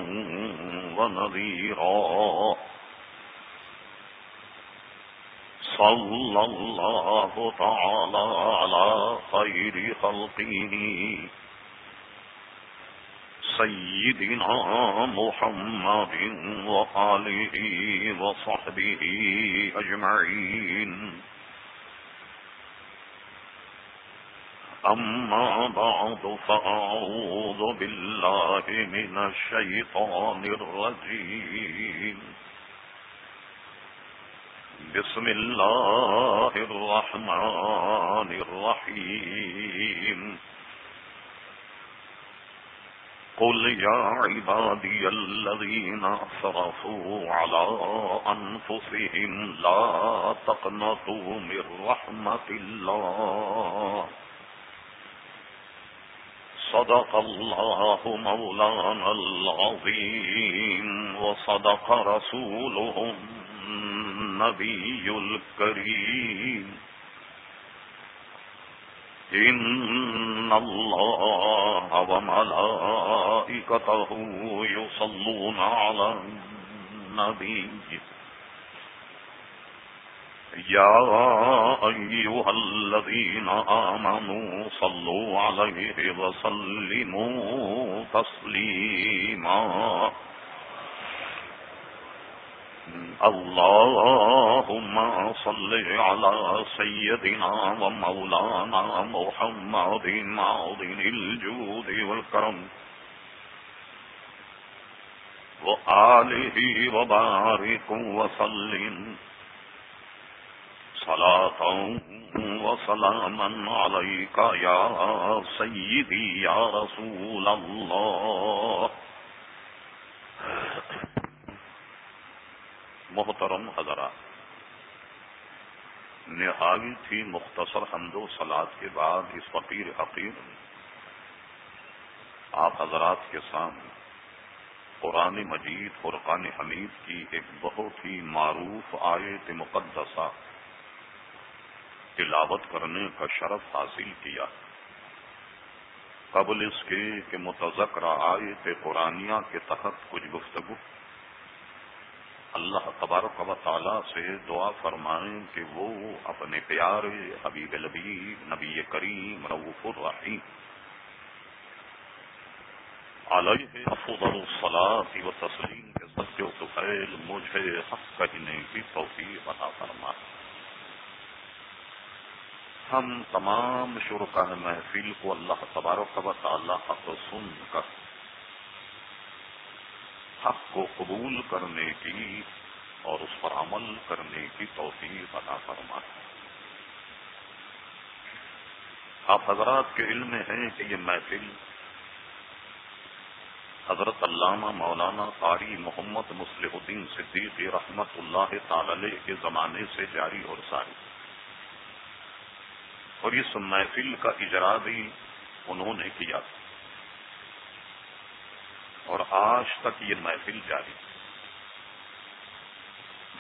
Speaker 1: ونذيرا. صلى الله تعالى على خير خلقه. سيدنا محمد وآله وصحبه أجمعين. أما بعد، فأعوذ بالله من الشيطان الرجيم. بسم الله الرحمن الرحيم. قل يا عبادي الذين أصرفوا على أنفسهم لا تقنطوا من رحمة الله. صدق الله مولانا العظيم وصدق رسوله النبي الكريم إن الله وملائكته يصلون على النبي يا أيها الذين آمنوا صلوا عليه وسلموا تسليما اللهم صل على سيدنا ومولانا محمد معظم الجود والكرم. وآله وبارك وسلم. صلاة وسلاما عليك يا سيدي يا رسول الله. محترم حضرات نہایت تھی مختصر حمد و سلاد کے بعد اس فقیر حقیر آپ حضرات کے سامنے قرآن مجید، فرقان حمید کی ایک بہت ہی معروف آیت مقدسہ تلاوت کرنے کا شرف حاصل کیا۔ قبل اس کے کہ متذکرہ آیت قرآنیہ کے تحت کچھ گفتگو اللہ تبارک و تعالی سے دعا فرمائیں کہ وہ اپنے پیارے حبیب لبیب نبی کریم رعف الرحیم۔ علیہ افضل الصلاۃ و تسلیم کے سچ و سفیل مجھے حق کہنے کی توفیق عطا فرما ہم تمام شرکا محفل کو اللہ تبارک و تعالی حق سن کر حق کو قبول کرنے کی اور اس پر عمل کرنے کی توفیق عطا فرما آپ حضرات کے علم میں ہے کہ یہ محفل حضرت علامہ مولانا قاری محمد مسلح الدین صدیق رحمت اللہ تعالی کے زمانے سے جاری اور ساری۔ اور اس محفل کا اجرا بھی انہوں نے کیا۔ تھا اور آج تک یہ محفل جاری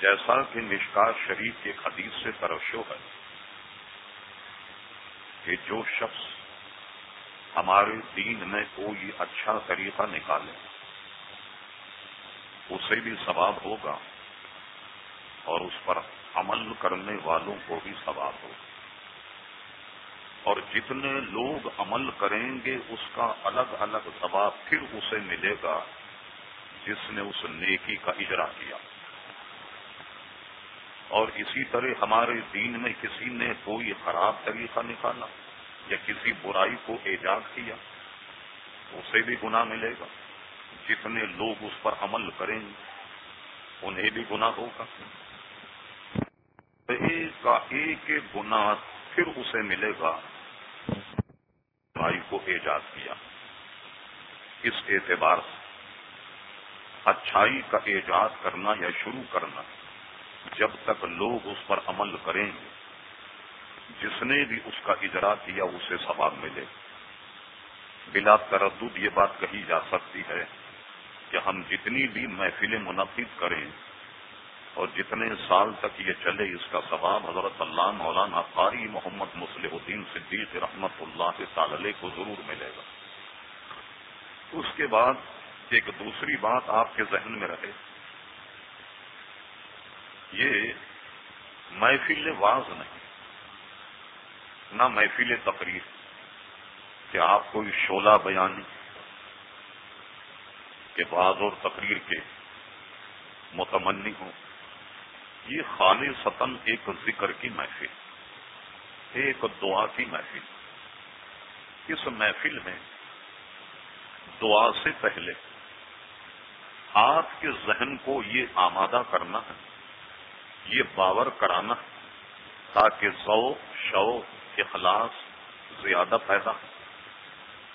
Speaker 1: جیسا کہ نشکار شریف کے حدیث سے ترشو ہے کہ جو شخص ہمارے دین میں کوئی اچھا طریقہ نکالے، اسے بھی ثواب ہوگا اور اس پر عمل کرنے والوں کو بھی ثواب ہوگا۔ اور جتنے لوگ عمل کریں گے، اس کا الگ الگ ثواب پھر اسے ملے گا، جس نے اس نیکی کا اجرا کیا۔ اور اسی طرح ہمارے دین میں کسی نے کوئی خراب طریقہ نکالا یا کسی برائی کو ایجاد کیا، اسے بھی گناہ ملے گا۔ جتنے لوگ اس پر عمل کریں گے، انہیں بھی گناہ ہوگا۔ ایک کا ایک ایک گنا پھر اسے ملے گا۔ بھائی کو ایجاد کیا۔ اس اعتبار سے اچھائی کا ایجاد کرنا یا شروع کرنا، جب تک لوگ اس پر عمل کریں گے، جس نے بھی اس کا اجرا کیا اسے ثواب ملے۔ بلا تردد یہ بات کہی جا سکتی ہے کہ ہم جتنی بھی محفلیں منعقد کریں اور جتنے سال تک یہ چلے اس کا ثواب حضرت اللہ مولانا قاری محمد مسلح الدین صدیق رحمت اللہ تعالی کو ضرور ملے گا۔ اس کے بعد ایک دوسری بات آپ کے ذہن میں رہے۔ یہ محفل واز نہیں، نہ محفل تقریر، کہ آپ کوئی شولہ بیانی کے بعض اور تقریر کے متمنی ہوں۔ یہ خالی ستن ایک ذکر کی محفل، ایک دعا کی محفل۔ اس محفل میں دعا سے پہلے آپ کے ذہن کو یہ آمادہ کرنا ہے، یہ باور کرانا ہے، تاکہ ذوق، شوق، اخلاص زیادہ پیدا ہو۔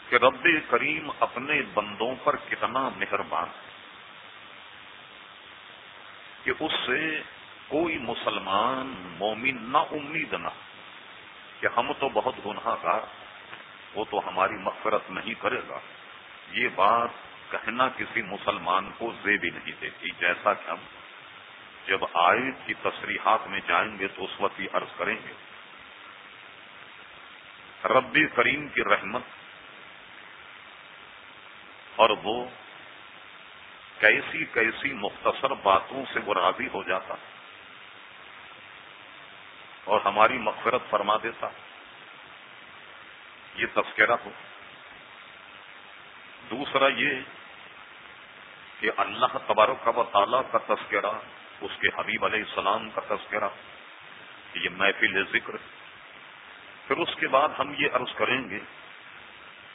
Speaker 1: کہ رب کریم اپنے بندوں پر کتنا مہربان ہے، کہ اس سے کوئی مسلمان مومن نہ امید نہ کہ ہم تو بہت گناہ گار وہ تو ہماری مغفرت نہیں کرے گا۔ یہ بات کہنا کسی مسلمان کو زیب بھی نہیں دیتی۔ جیسا کہ ہم جب آیت کی تصریحات میں جائیں گے تو اس وقت یہ عرض کریں گے۔ ربی کریم کی رحمت اور وہ کیسی کیسی مختصر باتوں سے وہ راضی ہو جاتا اور ہماری مغفرت فرما دیتا یہ تذکرہ ہو۔ دوسرا یہ کہ اللہ تبارک و تعالیٰ کا تذکرہ، اس کے حبیب علیہ السلام کا تذکرہ یہ محفل ذکر۔ پھر اس کے بعد ہم یہ عرض کریں گے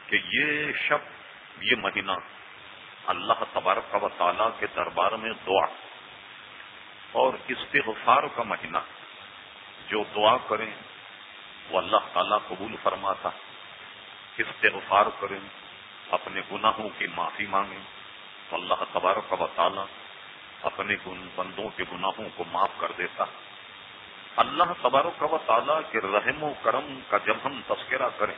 Speaker 1: کہ یہ شب، یہ مہینہ اللہ تبارک و تعالیٰ کے دربار میں دعا اور استغفار کا مہینہ۔ جو دعا کریں، وہ اللہ تعالیٰ قبول فرماتا۔ استغفار کریں، اپنے گناہوں کی معافی مانگیں۔ تو اللہ تبارک و تعالیٰ اپنے بندوں کے گناہوں کو معاف کر دیتا۔ اللہ تبارک و تعالیٰ کے رحم و کرم کا جب ہم تذکرہ کریں،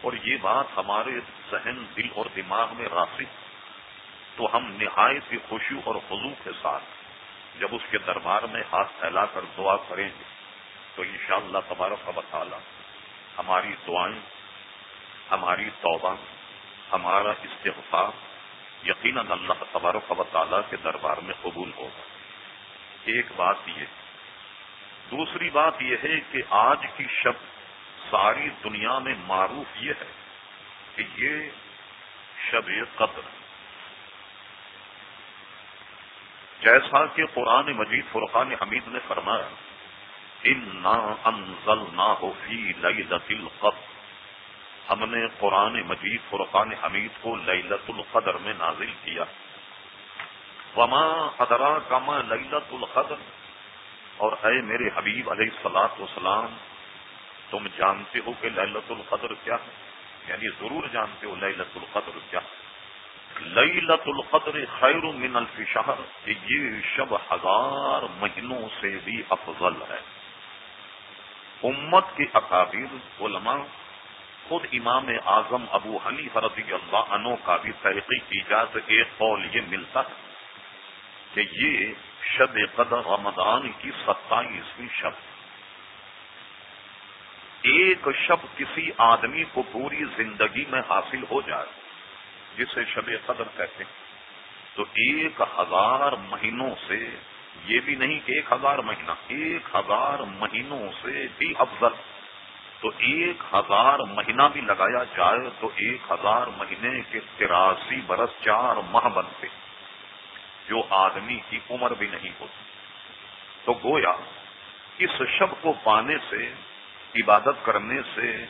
Speaker 1: اور یہ بات ہمارے ذہن، دل اور دماغ میں راسک تو ہم نہایت کی خوشی اور خضو کے ساتھ جب اس کے دربار میں ہاتھ پھیلا کر دعا کریں گے۔ تو انشاءاللہ شاء تبارک و تعالیٰ ہماری دعائیں، ہماری توبہ، ہمارا استغفار یقیناً اللہ تبارک و تعالیٰ کے دربار میں قبول ہوگا۔ ایک بات یہ، دوسری بات یہ ہے کہ آج کی شب ساری دنیا میں معروف یہ ہے کہ یہ شب قدر جیسا کہ قرآن مجید فرقان حمید نے فرمایا ان نہ ہو فی لئی لطل ہم نے قرآن مجید، فرقان حمید کو للت القدر میں نازل کیا۔ وما ادرا کما للت القدر؟ اور اے میرے حبیب علیہ السلاط وسلام تم جانتے ہو کہ للت القدر کیا ہے؟ یعنی ضرور جانتے ہو للت القدر کیا للت القدر خیر من الف شہر یہ شب ہزار مہینوں سے بھی افضل ہے۔ امت کے اکابر، علماء، خود امام اعظم ابو حنی رضی اللہ عنہ کا بھی تحقیق کی ایک قول یہ ملتا ہے کہ یہ شب قدر رمضان کی ستائیسویں شب ایک شب کسی آدمی کو پوری زندگی میں حاصل ہو جائے، جسے شب قدر کہتے ہیں، تو ایک ہزار مہینوں سے یہ بھی نہیں کہ ایک ہزار مہینہ، ایک ہزار مہینوں سے بھی افضل۔ تو ایک ہزار مہینہ بھی لگایا جائے تو ایک ہزار مہینے کے تراسی برس چار ماہ بنتے، جو آدمی کی عمر بھی نہیں ہوتی۔ تو گویا، اس شب کو پانے سے، عبادت کرنے سے،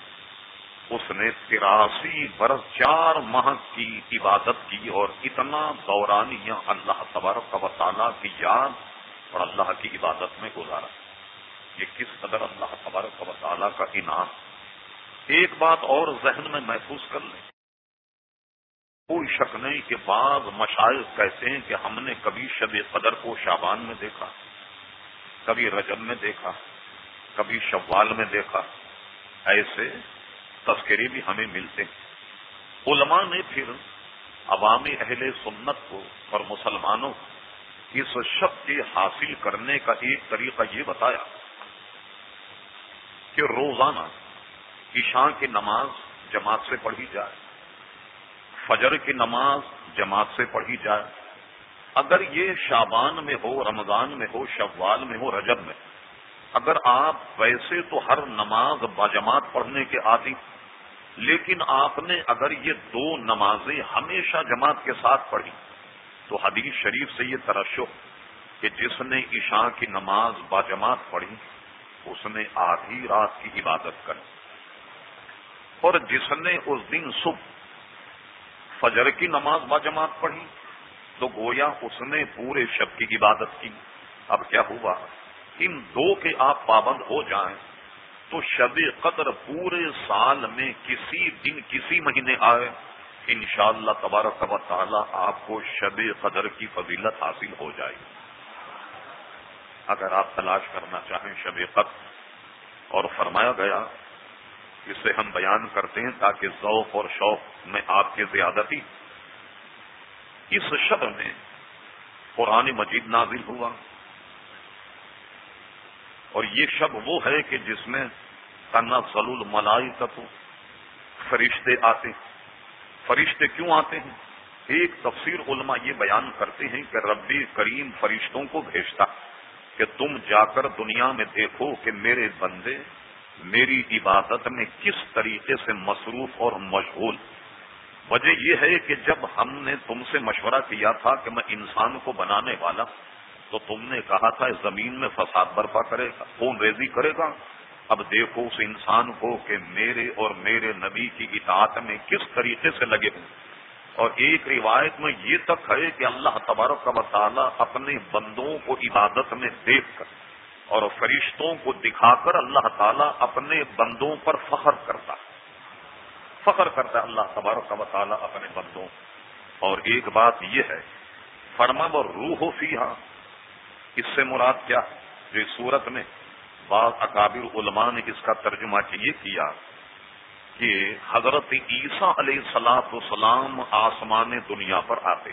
Speaker 1: اس نے تراسی برس چار ماہ کی عبادت کی اور اتنا دورانیہ اللہ تبارک و تعالیٰ کی یاد اور اللہ کی عبادت میں گزارا۔ یہ کس قدر اللہ تبارک و تعالیٰ کا انعام۔ ایک بات اور ذہن میں محفوظ کر لیں۔ کوئی شک نہیں کہ بعض مشاعر کہتے ہیں کہ ہم نے کبھی شب قدر کو شابان میں دیکھا، کبھی رجب میں دیکھا، کبھی شوال میں دیکھا۔ ایسے تذکرے بھی ہمیں ملتے ہیں۔ علماء نے پھر عوامی اہل سنت کو اور مسلمانوں کو اس شب کے حاصل کرنے کا ایک طریقہ یہ بتایا کہ روزانہ عشاء کی نماز جماعت سے پڑھی جائے، فجر کی نماز جماعت سے پڑھی جائے۔ اگر یہ شابان میں ہو، رمضان میں ہو، شوال میں ہو، رجب میں، اگر آپ ویسے تو ہر نماز باجماعت پڑھنے کے عادی، لیکن آپ نے اگر یہ دو نمازیں ہمیشہ جماعت کے ساتھ پڑھی تو حدیث شریف سے یہ ترشو کہ جس نے عشاء کی نماز باجماعت پڑھی، اس نے آدھی رات کی عبادت کری۔ اور جس نے اس دن صبح فجر کی نماز باجماعت پڑھی، تو گویا اس نے پورے شب کی عبادت کی۔ اب کیا ہوا؟ ان دو کے آپ پابند ہو جائیں تو شب قدر پورے سال میں کسی دن کسی مہینے آئے۔ ان شاء اللہ تبارک و تعالی آپ کو شب قدر کی فضیلت حاصل ہو جائے اگر آپ تلاش کرنا چاہیں شب قدر، اور فرمایا گیا، اسے ہم بیان کرتے ہیں تاکہ ذوق اور شوق میں آپ کی زیادتی اس شب میں قرآن مجید نازل ہوا۔ اور یہ شب وہ ہے کہ جس میں تنا سلول ملائی فرشتے آتے فرشتے کیوں آتے ہیں؟ ایک تفسیر علماء یہ بیان کرتے ہیں کہ ربی کریم فرشتوں کو بھیجتا کہ تم جا کر دنیا میں دیکھو کہ میرے بندے میری عبادت میں کس طریقے سے مصروف اور مشغول۔ وجہ یہ ہے کہ جب ہم نے تم سے مشورہ کیا تھا کہ میں انسان کو بنانے والا، تو تم نے کہا تھا زمین میں فساد برپا کرے گا خون ریزی کرے گا اب دیکھو اس انسان کو کہ میرے اور میرے نبی کی اطاعت میں کس طریقے سے لگے ہوں۔ اور ایک روایت میں یہ تک ہے کہ اللہ تبارک کا تعالیٰ اپنے بندوں کو عبادت میں دیکھ کر اور فرشتوں کو دکھا کر اللہ تعالیٰ اپنے بندوں پر فخر کرتا فخر کرتا ہے اللہ تبارک کا تعالیٰ اپنے بندوں اور ایک بات یہ ہے فرما و روح و فیحا اس سے مراد کیا جو اس صورت میں بعض اکابر علماء نے اس کا ترجمہ یہ کیا کہ حضرت عیسیٰ علیہ السلاط وسلام آسمان دنیا پر آتے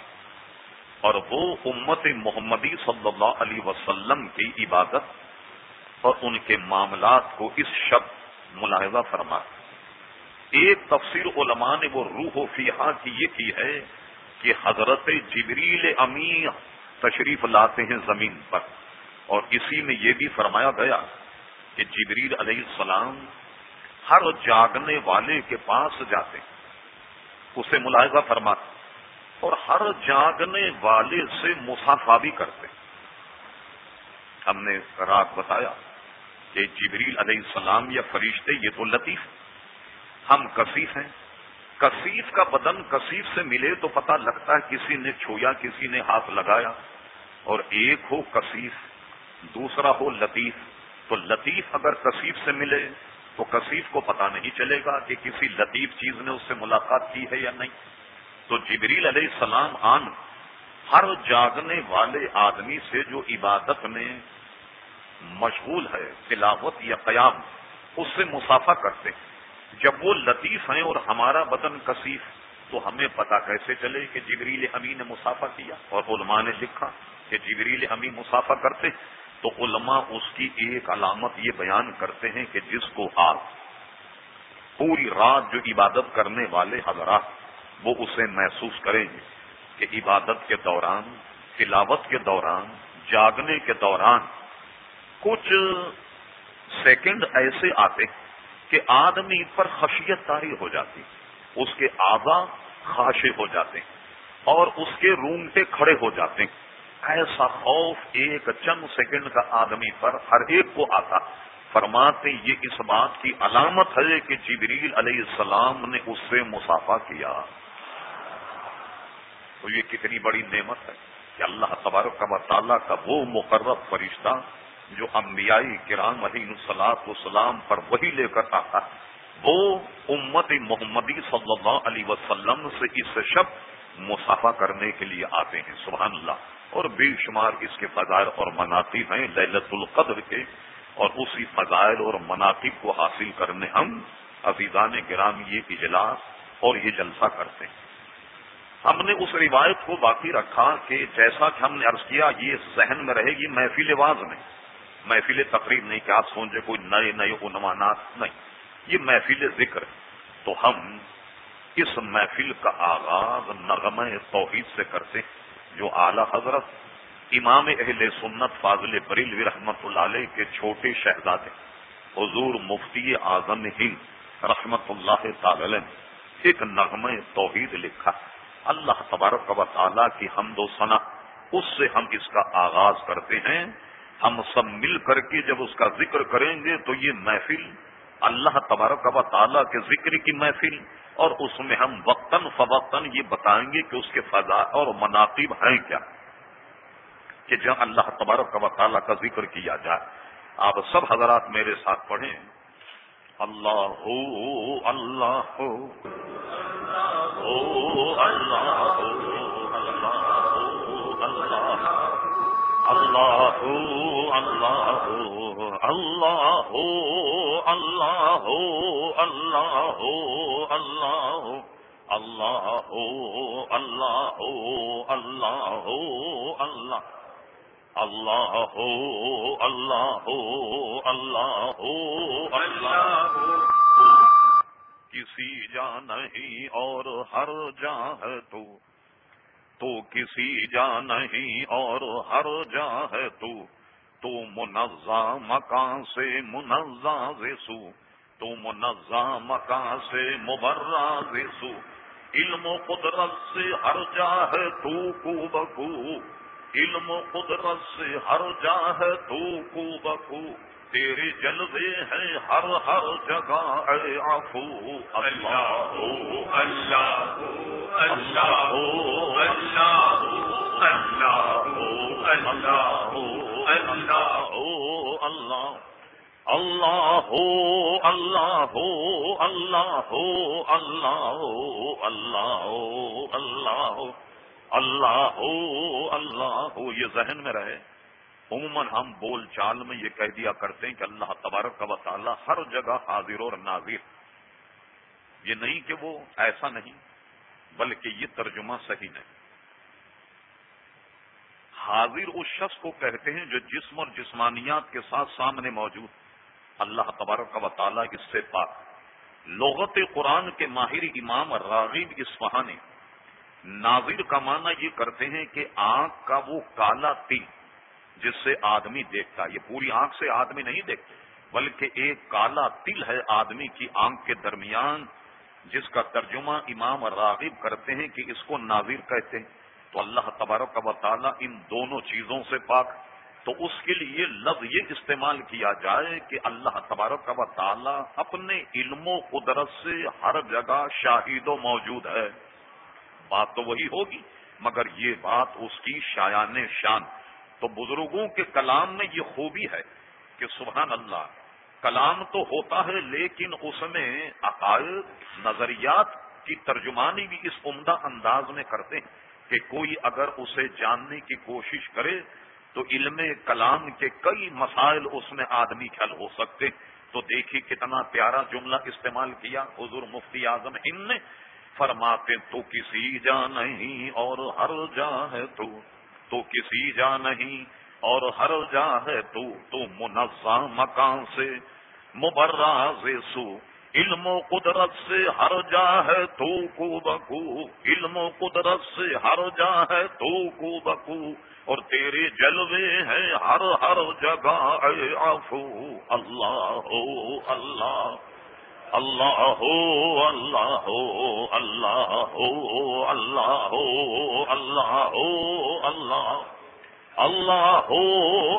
Speaker 1: اور وہ امت محمدی صلی اللہ علیہ وسلم کی عبادت اور ان کے معاملات کو اس شب ملاحظہ فرما ایک تفسیر علماء نے وہ روح و فیحا کی یہ کی ہے کہ حضرت جبریل امی تشریف لاتے ہیں زمین پر اور اسی میں یہ بھی فرمایا گیا کہ جبریل علیہ السلام ہر جاگنے والے کے پاس جاتے اسے ملاحظہ فرماتے اور ہر جاگنے والے سے مسافہ بھی کرتے ہم نے رات بتایا کہ جبریل علیہ السلام یا فرشتے یہ تو لطیف ہم کثیف ہیں۔ کثیف کا بدن کثیف سے ملے تو پتہ لگتا ہے کسی نے چھویا، کسی نے ہاتھ لگایا اور ایک ہو کثیف، دوسرا ہو لطیف۔ تو لطیف اگر کثیف سے ملے تو کثیف کو پتا نہیں چلے گا کہ کسی لطیف چیز نے اس سے ملاقات کی ہے یا نہیں۔ تو جبریل علیہ السلام آن، ہر جاگنے والے آدمی سے جو عبادت میں مشغول ہے، تلاوت یا قیام، اس سے مسافہ کرتے ہیں۔ جب وہ لطیف ہیں اور ہمارا بدن کثیف، تو ہمیں پتا کیسے چلے کہ جبریل امی نے مسافہ کیا اور علماء نے لکھا کہ جبریل امی مسافہ کرتے ہیں۔ تو علماء اس کی ایک علامت یہ بیان کرتے ہیں کہ جس کو آپ پوری رات جو عبادت کرنے والے حضرات وہ اسے محسوس کریں گے کہ عبادت کے دوران، تلاوت کے دوران، جاگنے کے دوران کچھ سیکنڈ ایسے آتے کہ آدمی پر خشیت تاری ہو جاتی، اس کے آزا خاشے ہو جاتے اور اس کے رونگٹے کھڑے ہو جاتے۔ ایسا خوف ایک چند سیکنڈ کا آدمی پر ہر ایک کو آتا۔ فرماتے یہ اس بات کی علامت ہے کہ جبریل علیہ السلام نے اس سے مسافہ کیا۔ تو یہ کتنی بڑی نعمت ہے کہ اللہ تبارک کا تعالیٰ کا وہ مقرر فرشتہ جو انبیائی کرام علیہ السلاط وسلام پر وہی لے کر آتا۔ وہ امت محمدی صلی اللہ علیہ وسلم سے اس شب مسافہ کرنے کے لیے آتے ہیں۔ سبحان اللہ۔ اور بے شمار اس کے فضائل اور مناقب ہیں للت القدر کے، اور اسی فضائل اور مناقب کو حاصل کرنے ہم عزیزان گرام یہ اجلاس اور یہ جلسہ کرتے ہیں۔ ہم نے اس روایت کو باقی رکھا کہ جیسا کہ ہم نے عرض کیا، یہ ذہن میں رہے گی محفل واز میں۔ محفل تقریب نہیں کہ آپ سوچے کوئی نئے نئے عنوانات نہیں۔ یہ محفل ذکر تو ہم اس محفل کا آغاز نغم توحید سے کرتے جو اعلی حضرت امام اہل سنت فاضل بریل رحمت اللہ علیہ کے چھوٹے شہزادے، حضور مفتی اعظم ہند رحمت اللہ تعالی ایک نغم توحید لکھا۔ اللہ تبارک و تعالیٰ کی حمد و ثنا، اس سے ہم اس کا آغاز کرتے ہیں۔ ہم سب مل کر کے جب اس کا ذکر کریں گے تو یہ محفل اللہ تبارک و تعالیٰ کے ذکر کی محفل اور اس میں ہم وقتاً فوقتاً یہ بتائیں گے کہ اس کے فضا اور مناقب ہیں کیا کہ جہاں اللہ تبارک و تعالیٰ کا ذکر کیا جائے آپ سب حضرات میرے ساتھ پڑھیں اللہ ہو اللہ ہو اللہ اللہ اللہ اللہ اللہ ہو اللہ ہو اللہ ہو اللہ ہو اللہ ہو اللہ ہو اللہ ہو اللہ ہو اللہ ہو اللہ ہو اللہ ہو کسی جا نہیں اور ہر جا ہے تو تو کسی جا نہیں اور ہر جا ہے تو۔ تو منزا مکان سے منزا سو تو منزا مکان سے مبرا سو علم و قدرت سے ہر جا ہے تو کو۔ بکو علم و قدرت سے ہر جا ہے تو کو۔ بکو تیرے جلوے ہیں ہر ہر جگہ اے آفو اللہ اللہ اللہ اللہ اللہ اللہ اللہ اللہ ہو اللہ ہو اللہ ہو اللہ ہو اللہ ہو اللہ ہو اللہ ہو اللہ ہو یہ ذہن میں رہے عموماً ہم بول چال میں یہ کہہ دیا کرتے ہیں کہ اللہ تبارک کا تعالیٰ ہر جگہ حاضر اور نازر یہ نہیں کہ وہ ایسا نہیں، بلکہ یہ ترجمہ صحیح نہیں۔ حاضر اس شخص کو کہتے ہیں جو جسم اور جسمانیات کے ساتھ سامنے موجود۔ اللہ تبارک کا تعالیٰ اس سے پاک۔ لغت قرآن کے ماہر امام راغیب اسفہانی ناظر کا معنی یہ کرتے ہیں کہ آنکھ کا وہ کالا تل جس سے آدمی دیکھتا یہ پوری آنکھ سے آدمی نہیں دیکھتے بلکہ ایک کالا تل ہے آدمی کی آنکھ کے درمیان، جس کا ترجمہ امام راغب کرتے ہیں کہ اس کو ناظر کہتے ہیں۔ تو اللہ تبارک و تعالیٰ ان دونوں چیزوں سے پاک۔ تو اس کے لیے لفظ یہ استعمال کیا جائے کہ اللہ تبارک و تعالیٰ اپنے علم و قدرت سے ہر جگہ شاہد و موجود ہے۔ بات تو وہی ہوگی، مگر یہ بات اس کی شایان شان تو بزرگوں کے کلام میں یہ خوبی ہے کہ سبحان اللہ، کلام تو ہوتا ہے لیکن اس میں عقائد، نظریات کی ترجمانی بھی اس عمدہ انداز میں کرتے ہیں کہ کوئی اگر اسے جاننے کی کوشش کرے تو علم کلام کے کئی مسائل اس میں آدمی کھل ہو سکتے تو دیکھیے کتنا پیارا جملہ استعمال کیا حضور مفتی اعظم ان نے۔ فرماتے تو کسی جا نہیں اور ہر جا ہے تو۔ تو کسی جا نہیں، اور ہر جا ہے تو تو منظم مکان سے، مبراز سو۔ علم و قدرت سے ہر جا ہے تو کو بکو۔ علم و قدرت سے ہر جا ہے تو کو بکو۔ اور تیرے جلوے ہیں ہر ہر جگہ، اے آفو اللہ ہو اللہ۔ اللہ ہو اللہ ہو اللہ ہو اللہ ہو اللہ ہو اللہ اللہ ہو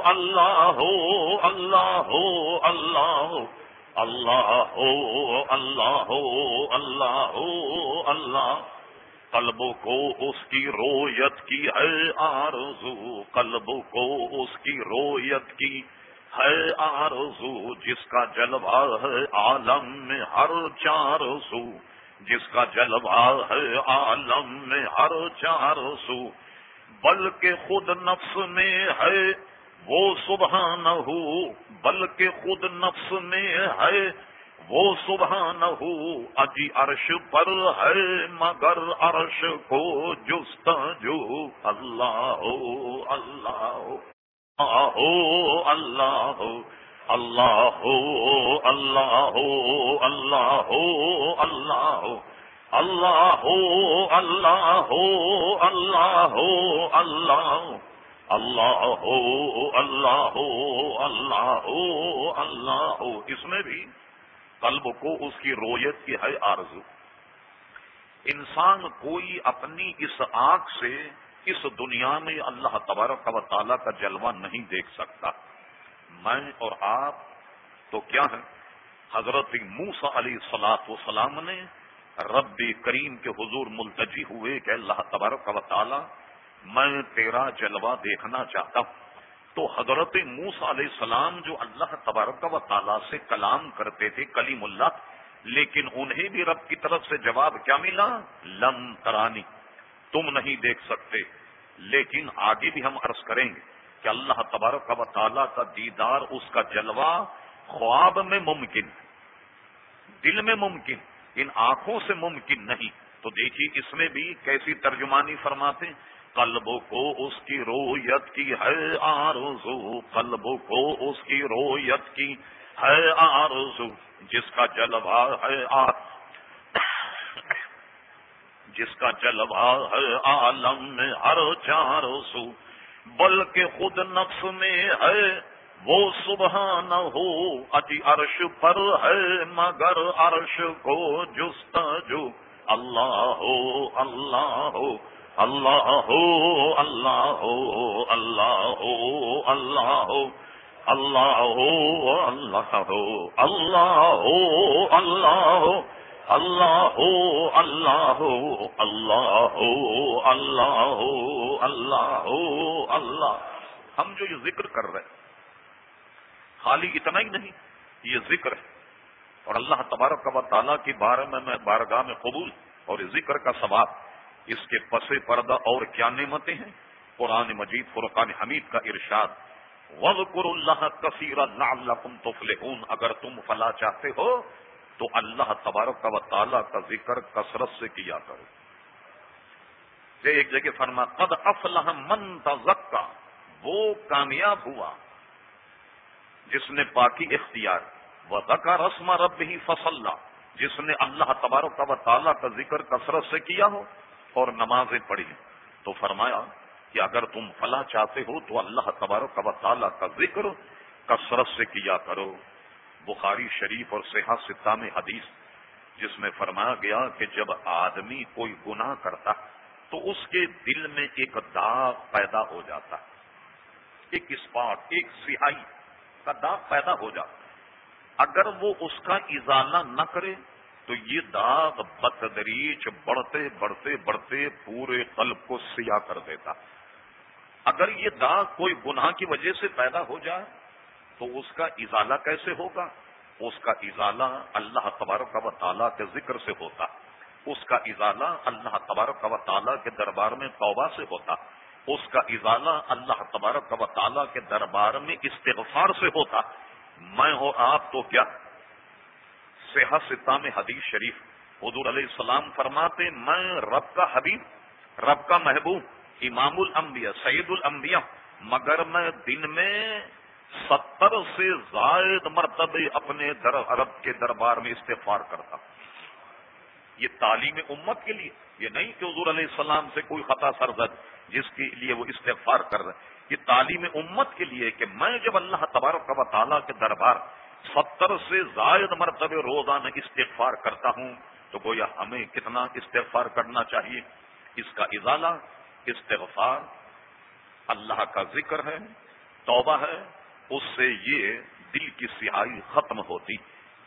Speaker 1: اللہ ہو اللہ ہو اللہ ہو اللہ ہو اللہ ہو اللہ ہو اللہ قلب کو اس کی رویت کی ہے آرزو قلب کو اس کی رویت کی ہے آرزو جس کا جلوہ ہے عالم میں ہر چار سو جس کا جلوہ ہے عالم میں ہر چار سو بلکہ خود نفس میں ہے وہ سبحان ہو بلکہ خود نفس میں ہے وہ سبحان ہو اجی عرش پر ہے مگر عرش کو جست جو اللہ ہو اللہ ہو۔ ہو اللہ ہو اللہ ہو اللہ ہو اللہ ہو اللہ ہو اللہ ہو اللہ ہو اللہ ہو اللہ اللہ ہو اللہ ہو اللہ ہو اللہ ہو اس میں بھی قلب کو اس کی رویت کی ہے آرزو انسان کوئی اپنی اس آنکھ سے اس دنیا میں اللہ تبارک و تعالیٰ کا جلوہ نہیں دیکھ سکتا۔ میں اور آپ تو کیا ہے حضرت موسا علی سلاط و سلام نے رب کریم کے حضور ملتجی ہوئے کہ اللہ تبارک و تعالی میں تیرا جلوہ دیکھنا چاہتا ہوں۔ تو حضرت موس علیہ السلام جو اللہ تبارک و تعالیٰ سے کلام کرتے تھے، کلیم اللہ، لیکن انہیں بھی رب کی طرف سے جواب کیا ملا؟ لم ترانی۔ تم نہیں دیکھ سکتے۔ لیکن آگے بھی ہم عرض کریں گے کہ اللہ تبارک و تعالیٰ کا دیدار اس کا جلوہ خواب میں ممکن دل میں ممکن، ان آنکھوں سے ممکن نہیں۔ تو دیکھیے اس میں بھی کیسی ترجمانی فرماتے قلبوں کو اس کی رویت کی ہے آرزو، قلبوں کو اس کی رویت کی ہے آرزو۔ جس کا جلوہ ہے آ جس کا جلوہ ہے عالم میں ہر چار سو، بلکہ خود نفس میں ہے، وہ صبح نہ ہو، اتی عرش پر ہے، مگر عرش کو جست جو اللہ ہو اللہ ہو اللہ ہو اللہ ہو اللہ ہو اللہ ہو اللہ ہو اللہ ہو اللہ ہو اللہ ہو۔ اللہ ہو اللہ ہو اللہ ہو اللہ ہو اللہ ہو اللہ ہم جو یہ ذکر کر رہے خالی اتنا ہی نہیں، یہ ذکر ہے۔ اور اللہ تبارک و تعالیٰ کی بارے میں میں بارگاہ میں قبول اور ذکر کا ثواب۔ اس کے پس پردہ اور کیا نعمتیں ہیں؟ قرآن مجید، فرقان حمید کا ارشاد۔ وزقر اللہ کثیر اللہ تفلحون۔ اگر تم فلا چاہتے ہو تو اللہ تبارک و تعالیٰ کا ذکر کثرت سے کیا کرو۔ ایک جگہ فرما، قد افلح من تزکا، وہ کامیاب ہوا جس نے پاکی اختیار۔ و دکا رسم رب ہی فصل جس نے اللہ تبارک و تعالیٰ کا ذکر کثرت سے کیا ہو اور نمازیں پڑھی۔ تو فرمایا کہ اگر تم فلا چاہتے ہو تو اللہ تبارک و تعالیٰ کا ذکر کثرت سے کیا کرو۔ بخاری شریف اور صحت ستہ میں حدیث جس میں فرمایا گیا کہ جب آدمی کوئی گناہ کرتا تو اس کے دل میں ایک داغ پیدا ہو جاتا ایک اسپاٹ، ایک سیاہی کا داغ پیدا ہو جاتا اگر وہ اس کا ازالہ نہ کرے تو یہ داغ بتدریج بڑھتے بڑھتے بڑھتے پورے قلب کو سیاہ کر دیتا۔ اگر یہ داغ کوئی گناہ کی وجہ سے پیدا ہو جائے تو اس کا ازالہ کیسے ہوگا؟ اس کا ازالہ اللہ تبارک و تعالیٰ کے ذکر سے ہوتا۔ اس کا ازالہ اللہ تبارک و تعالیٰ کے دربار میں توبہ سے ہوتا۔ اس کا ازالہ اللہ تبارک و تعالیٰ کے دربار میں استغفار سے ہوتا۔ میں اور آپ تو کیا؟ صحت ستا میں حدیث شریف۔ حضور علیہ السلام فرماتے، میں رب کا حبیب، رب کا محبوب، امام الانبیاء سعید الانبیاء، مگر میں دن میں ستر سے زائد مرتبہ اپنے در عرب کے دربار میں استفار کرتا یہ تعلیم امت کے لیے، یہ نہیں کہ حضور علیہ السلام سے کوئی خطا سرزد جس کے لیے وہ استفار کر رہے یہ تعلیم امت کے لیے کہ میں جب اللہ تبارک و تعالیٰ کے دربار ستر سے زائد مرتبہ روزانہ استغفار کرتا ہوں، تو گویا ہمیں کتنا استغفار کرنا چاہیے؟ اس کا ازالہ، استغفار، اللہ کا ذکر ہے، توبہ ہے اس سے یہ دل کی سیاہی ختم ہوتی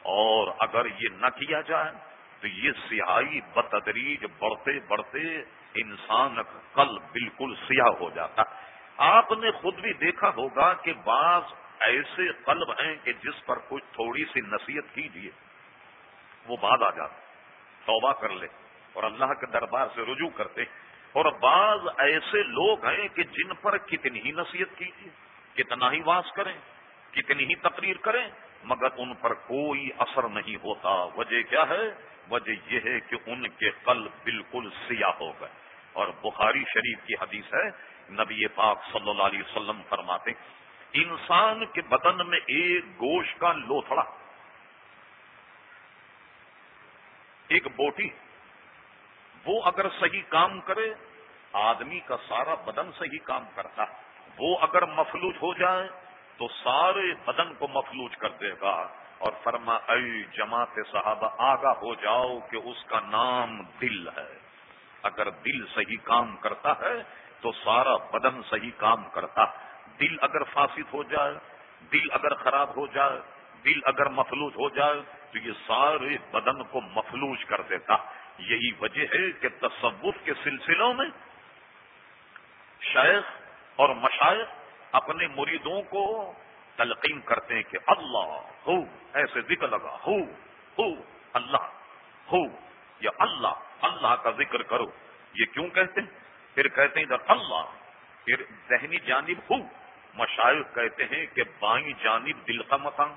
Speaker 1: اور اگر یہ نہ کیا جائے تو یہ سیاہی بتدریج بڑھتے بڑھتے انسان کل بالکل سیاہ ہو جاتا۔ آپ نے خود بھی دیکھا ہوگا کہ بعض ایسے قلب ہیں کہ جس پر کچھ تھوڑی سی نصیحت کیجیے، وہ بعد آ جاتا توبہ کر لے اور اللہ کے دربار سے رجوع کرتے۔ اور بعض ایسے لوگ ہیں کہ جن پر کتنی ہی نصیحت کیجیے۔ کتنا ہی واس کریں، کتنی ہی تقریر کریں، مگر ان پر کوئی اثر نہیں ہوتا۔ وجہ کیا ہے؟ وجہ یہ ہے کہ ان کے قلب بالکل سیاہ ہو گئے۔ اور بخاری شریف کی حدیث ہے، نبی پاک صلی اللہ علیہ وسلم فرماتے انسان کے بدن میں ایک گوشت کا لوتھڑا، ایک بوٹی، وہ اگر صحیح کام کرے، آدمی کا سارا بدن صحیح کام کرتا ہے۔ وہ اگر مفلوج ہو جائے تو سارے بدن کو مفلوج کر دے گا۔ اور فرما، اے جماعت صحابہ، آگاہ ہو جاؤ کہ اس کا نام دل ہے۔ اگر دل صحیح کام کرتا ہے تو سارا بدن صحیح کام کرتا۔ دل اگر فاسد ہو جائے، دل اگر خراب ہو جائے، دل اگر مفلوج ہو جائے، تو یہ سارے بدن کو مفلوج کر دیتا۔ یہی وجہ ہے کہ تصوف کے سلسلوں میں شیخ اور مشائق اپنے مریدوں کو تلقین کرتے ہیں کہ اللہ ہو، ایسے ذکر لگا، ہو ہو، اللہ، ہو، یا اللہ اللہ کا ذکر کرو۔ یہ کیوں کہتے ہیں؟ پھر کہتے ہیں ادھر اللہ، پھر ذہنی جانب ہو۔ مشائق کہتے ہیں کہ بائیں جانب دل کا مقام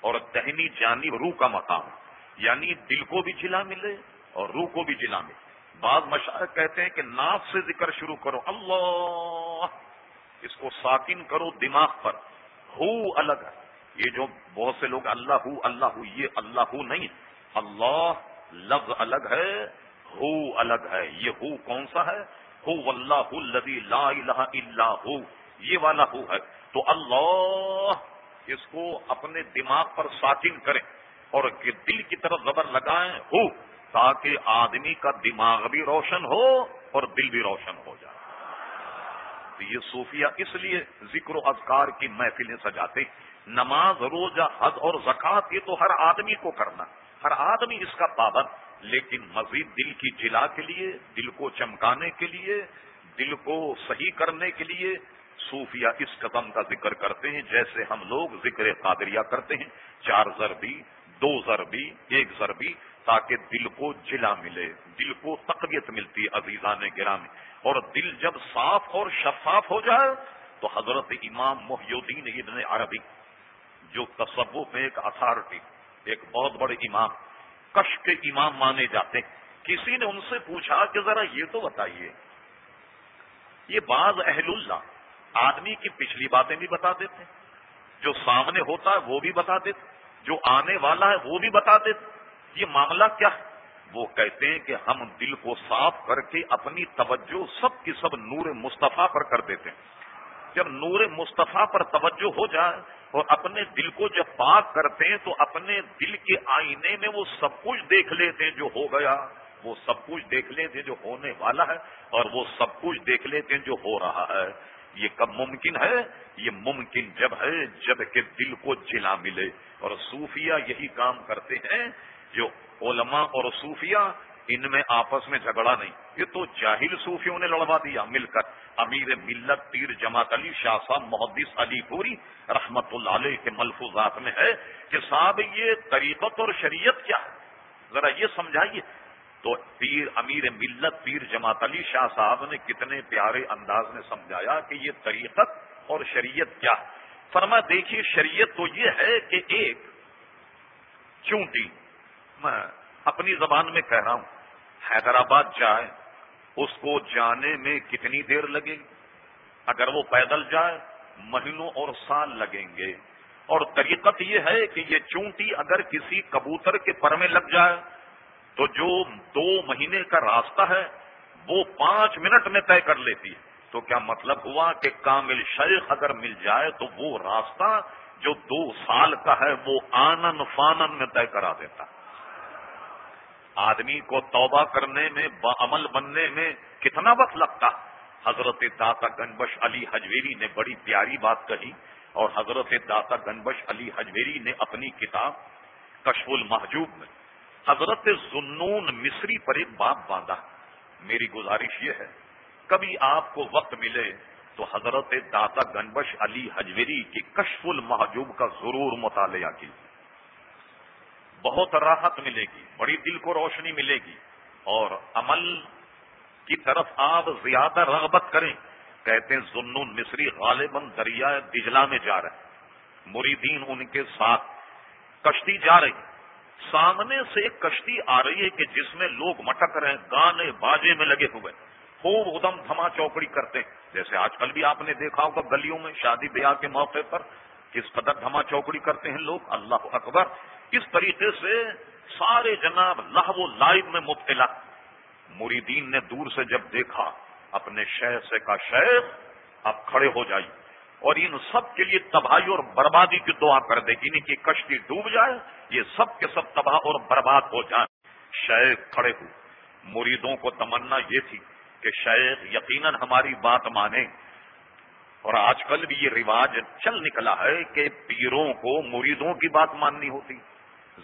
Speaker 1: اور دہنی جانب روح کا مقام۔ یعنی دل کو بھی جلا ملے اور روح کو بھی جلا ملے۔ بعض مشاعر کہتے ہیں کہ ناف سے ذکر شروع کرو، اللہ اس کو ساکن کرو دماغ پر۔ ہو الگ۔ ہے یہ جو بہت سے لوگ اللہ ہو اللہ ہو، یہ اللہ ہو نہیں۔ اللہ لفظ الگ ہے، ہو الگ ہے۔ یہ ہو کون سا ہے؟ ہو اللہ الذی لا الہ الا ہو۔ یہ والا ہو ہے۔ تو اللہ اس کو اپنے دماغ پر ساکن کریں اور دل کی طرف زبر لگائیں ہو، تاکہ آدمی کا دماغ بھی روشن ہو اور دل بھی روشن ہو جائے۔ یہ صوفیہ اس لیے ذکر و اذکار کی محفلیں سجاتے نماز، روزہ حد اور زکوٰۃ، یہ تو ہر آدمی کو کرنا ہر آدمی اس کا پابند۔ لیکن مزید دل کی جلا کے لیے، دل کو چمکانے کے لیے، دل کو صحیح کرنے کے لیے صوفیہ اس قدم کا ذکر کرتے ہیں جیسے ہم لوگ ذکر قادریہ کرتے ہیں۔ چار ضربی، دو ضربی، ایک ضربی، تاکہ دل کو جلا ملے، دل کو تقویت ملتی عزیزان گرامی۔ اور دل جب صاف اور شفاف ہو جائے تو حضرت امام محی الدین ابن عربی، جو تصوف میں ایک اتھارٹی ایک بہت بڑے امام کش کے امام مانے جاتے کسی نے ان سے پوچھا کہ ذرا یہ تو بتائیے۔ یہ بعض اہل اللہ آدمی کی پچھلی باتیں بھی بتا دیتے جو سامنے ہوتا ہے وہ بھی بتا دیتے جو آنے والا ہے وہ بھی بتا دیتے یہ معاملہ کیا ہے؟ وہ کہتے ہیں کہ ہم دل کو صاف کر کے اپنی توجہ سب کی سب نور مصطفیٰ پر کر دیتے ہیں۔ جب نور مصطفیٰ پر توجہ ہو جائے اور اپنے دل کو جب پاک کرتے ہیں تو اپنے دل کے آئینے میں وہ سب کچھ دیکھ لیتے ہیں جو ہو گیا۔ وہ سب کچھ دیکھ لیتے ہیں جو ہونے والا ہے اور وہ سب کچھ دیکھ لیتے ہیں جو ہو رہا ہے۔ یہ کب ممکن ہے؟ یہ ممکن جب ہے جبکہ دل کو جلا ملے۔ اور صوفیہ یہی کام کرتے ہیں جو علماء اور صوفیہ ان میں آپس میں جھگڑا نہیں۔ یہ تو جاہل صوفیوں نے لڑوا دیا۔ مل کر امیر ملت پیر جماعت علی شاہ صاحب محدث علی پوری رحمت اللہ علیہ کے ملفوظات میں ہے کہ صاحب، یہ طریقت اور شریعت کیا ہے؟ ذرا یہ سمجھائیے۔ تو پیر امیر ملت پیر جماعت علی شاہ صاحب نے کتنے پیارے انداز میں سمجھایا کہ یہ طریقت اور شریعت کیا ہے۔ فرما دیکھیے، شریعت تو یہ ہے کہ ایک چونٹی میں اپنی زبان میں کہہ رہا ہوں، حیدرآباد جائے اس کو جانے میں کتنی دیر لگے گی؟ اگر وہ پیدل جائے، مہینوں اور سال لگیں گے۔ اور طریقت یہ ہے کہ یہ چونٹی اگر کسی کبوتر کے پر میں لگ جائے، تو جو دو مہینے کا راستہ ہے، وہ پانچ منٹ میں طے کر لیتی ہے۔ تو کیا مطلب ہوا کہ کامل شیخ اگر مل جائے، تو وہ راستہ جو دو سال کا ہے، وہ آنن فانن میں طے کرا دیتا ہے۔ آدمی کو توبہ کرنے میں عمل بننے میں کتنا وقت لگتا؟ حضرت داتا گنبش علی حجویری نے بڑی پیاری بات کہی اور حضرت داتا گنبش علی حجویری نے اپنی کتاب کشف المحجوب میں حضرت زنون مصری پر ایک باپ باندھا۔ میری گزارش یہ ہے، کبھی آپ کو وقت ملے تو حضرت داتا گنبش علی حجویری کی کشف المحجوب کا ضرور مطالعہ کی بہت راحت ملے گی، بڑی دل کو روشنی ملے گی۔ اور عمل کی طرف آپ زیادہ رغبت کریں۔ کہتے ہیں ظن مصری غالباً دریا دجلا میں جا رہے مریدین ان کے ساتھ کشتی جا رہی سامنے سے ایک کشتی آ رہی ہے کہ جس میں لوگ مٹک رہے ہیں، گانے باجے میں لگے ہوئے خوب ادم دھما چوکڑی کرتے ہیں۔ جیسے آج کل بھی آپ نے دیکھا ہوگا گلیوں میں شادی بیاہ کے موقع پر کس قدر دھما چوکڑی کرتے ہیں لوگ۔ اللہ اکبر۔ اس طریقے سے سارے جناب لاہ و لائب میں مبتلا۔ مریدین نے دور سے جب دیکھا، اپنے شہر سے کا شہر، اب کھڑے ہو جائیے۔ اور ان سب کے لیے تباہی اور بربادی کی دعا کر دے گی کہ کشتی ڈوب جائے، یہ سب کے سب تباہ اور برباد ہو جائیں۔ شیخ کھڑے ہو۔ مریدوں کو تمنا یہ تھی کہ شیخ یقیناً ہماری بات مانے۔ اور آج کل بھی یہ رواج چل نکلا ہے کہ پیروں کو مریدوں کی بات ماننی ہوتی۔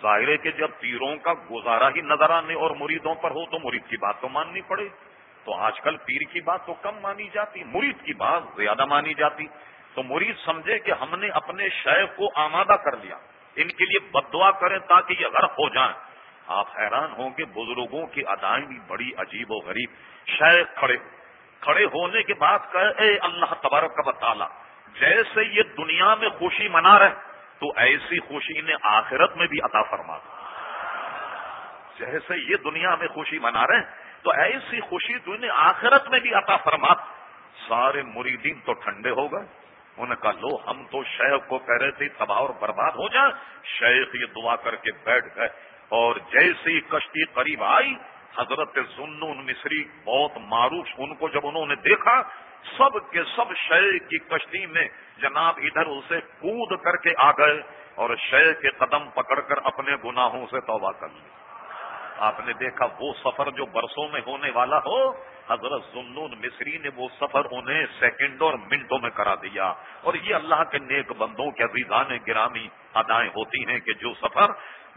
Speaker 1: ظاہر ہے کہ جب پیروں کا گزارا ہی نظر آنے اور مریدوں پر ہو تو مرید کی بات تو ماننی پڑے۔ تو آج کل پیر کی بات تو کم مانی جاتی، مرید کی بات زیادہ مانی جاتی۔ تو مرید سمجھے کہ ہم نے اپنے شیخ کو آمادہ کر لیا۔ ان کے لیے بدعا کریں تاکہ یہ غرق ہو جائیں۔ آپ حیران ہوں کہ بزرگوں کی ادائیں بھی بڑی عجیب و غریب۔ شیخ کھڑے کھڑے ہونے کے بعد اے اللہ تبارک کا بطالہ جیسے یہ دنیا میں خوشی منا رہے تو ایسی خوشی انہیں آخرت میں بھی عطا فرما جیسے یہ دنیا میں خوشی منا رہے ہیں، تو ایسی خوشی تو انہیں آخرت میں بھی عطا فرما سارے مریدین تو ٹھنڈے ہو گئے۔ انہوں نے کہا، لو، ہم تو شیخ کو کہہ رہے تھے، تباہ اور برباد ہو جائے شیخ یہ دعا کر کے بیٹھ گئے۔ اور جیسی کشتی قریب آئی، حضرت سنون مصری بہت معروف ان کو جب انہوں نے دیکھا، سب کے سب شے کی کشتی میں جناب ادھر اسے کود کر کے آ گئے اور شے کے قدم پکڑ کر اپنے گناہوں سے توبہ کر لی۔ آپ نے دیکھا وہ سفر جو برسوں میں ہونے والا ہو، حضرت سنون مصری نے وہ سفر انہیں سیکنڈ اور منٹوں میں کرا دیا۔ اور یہ اللہ کے نیک بندوں کے عزیزان گرامی ادائیں ہوتی ہیں کہ جو سفر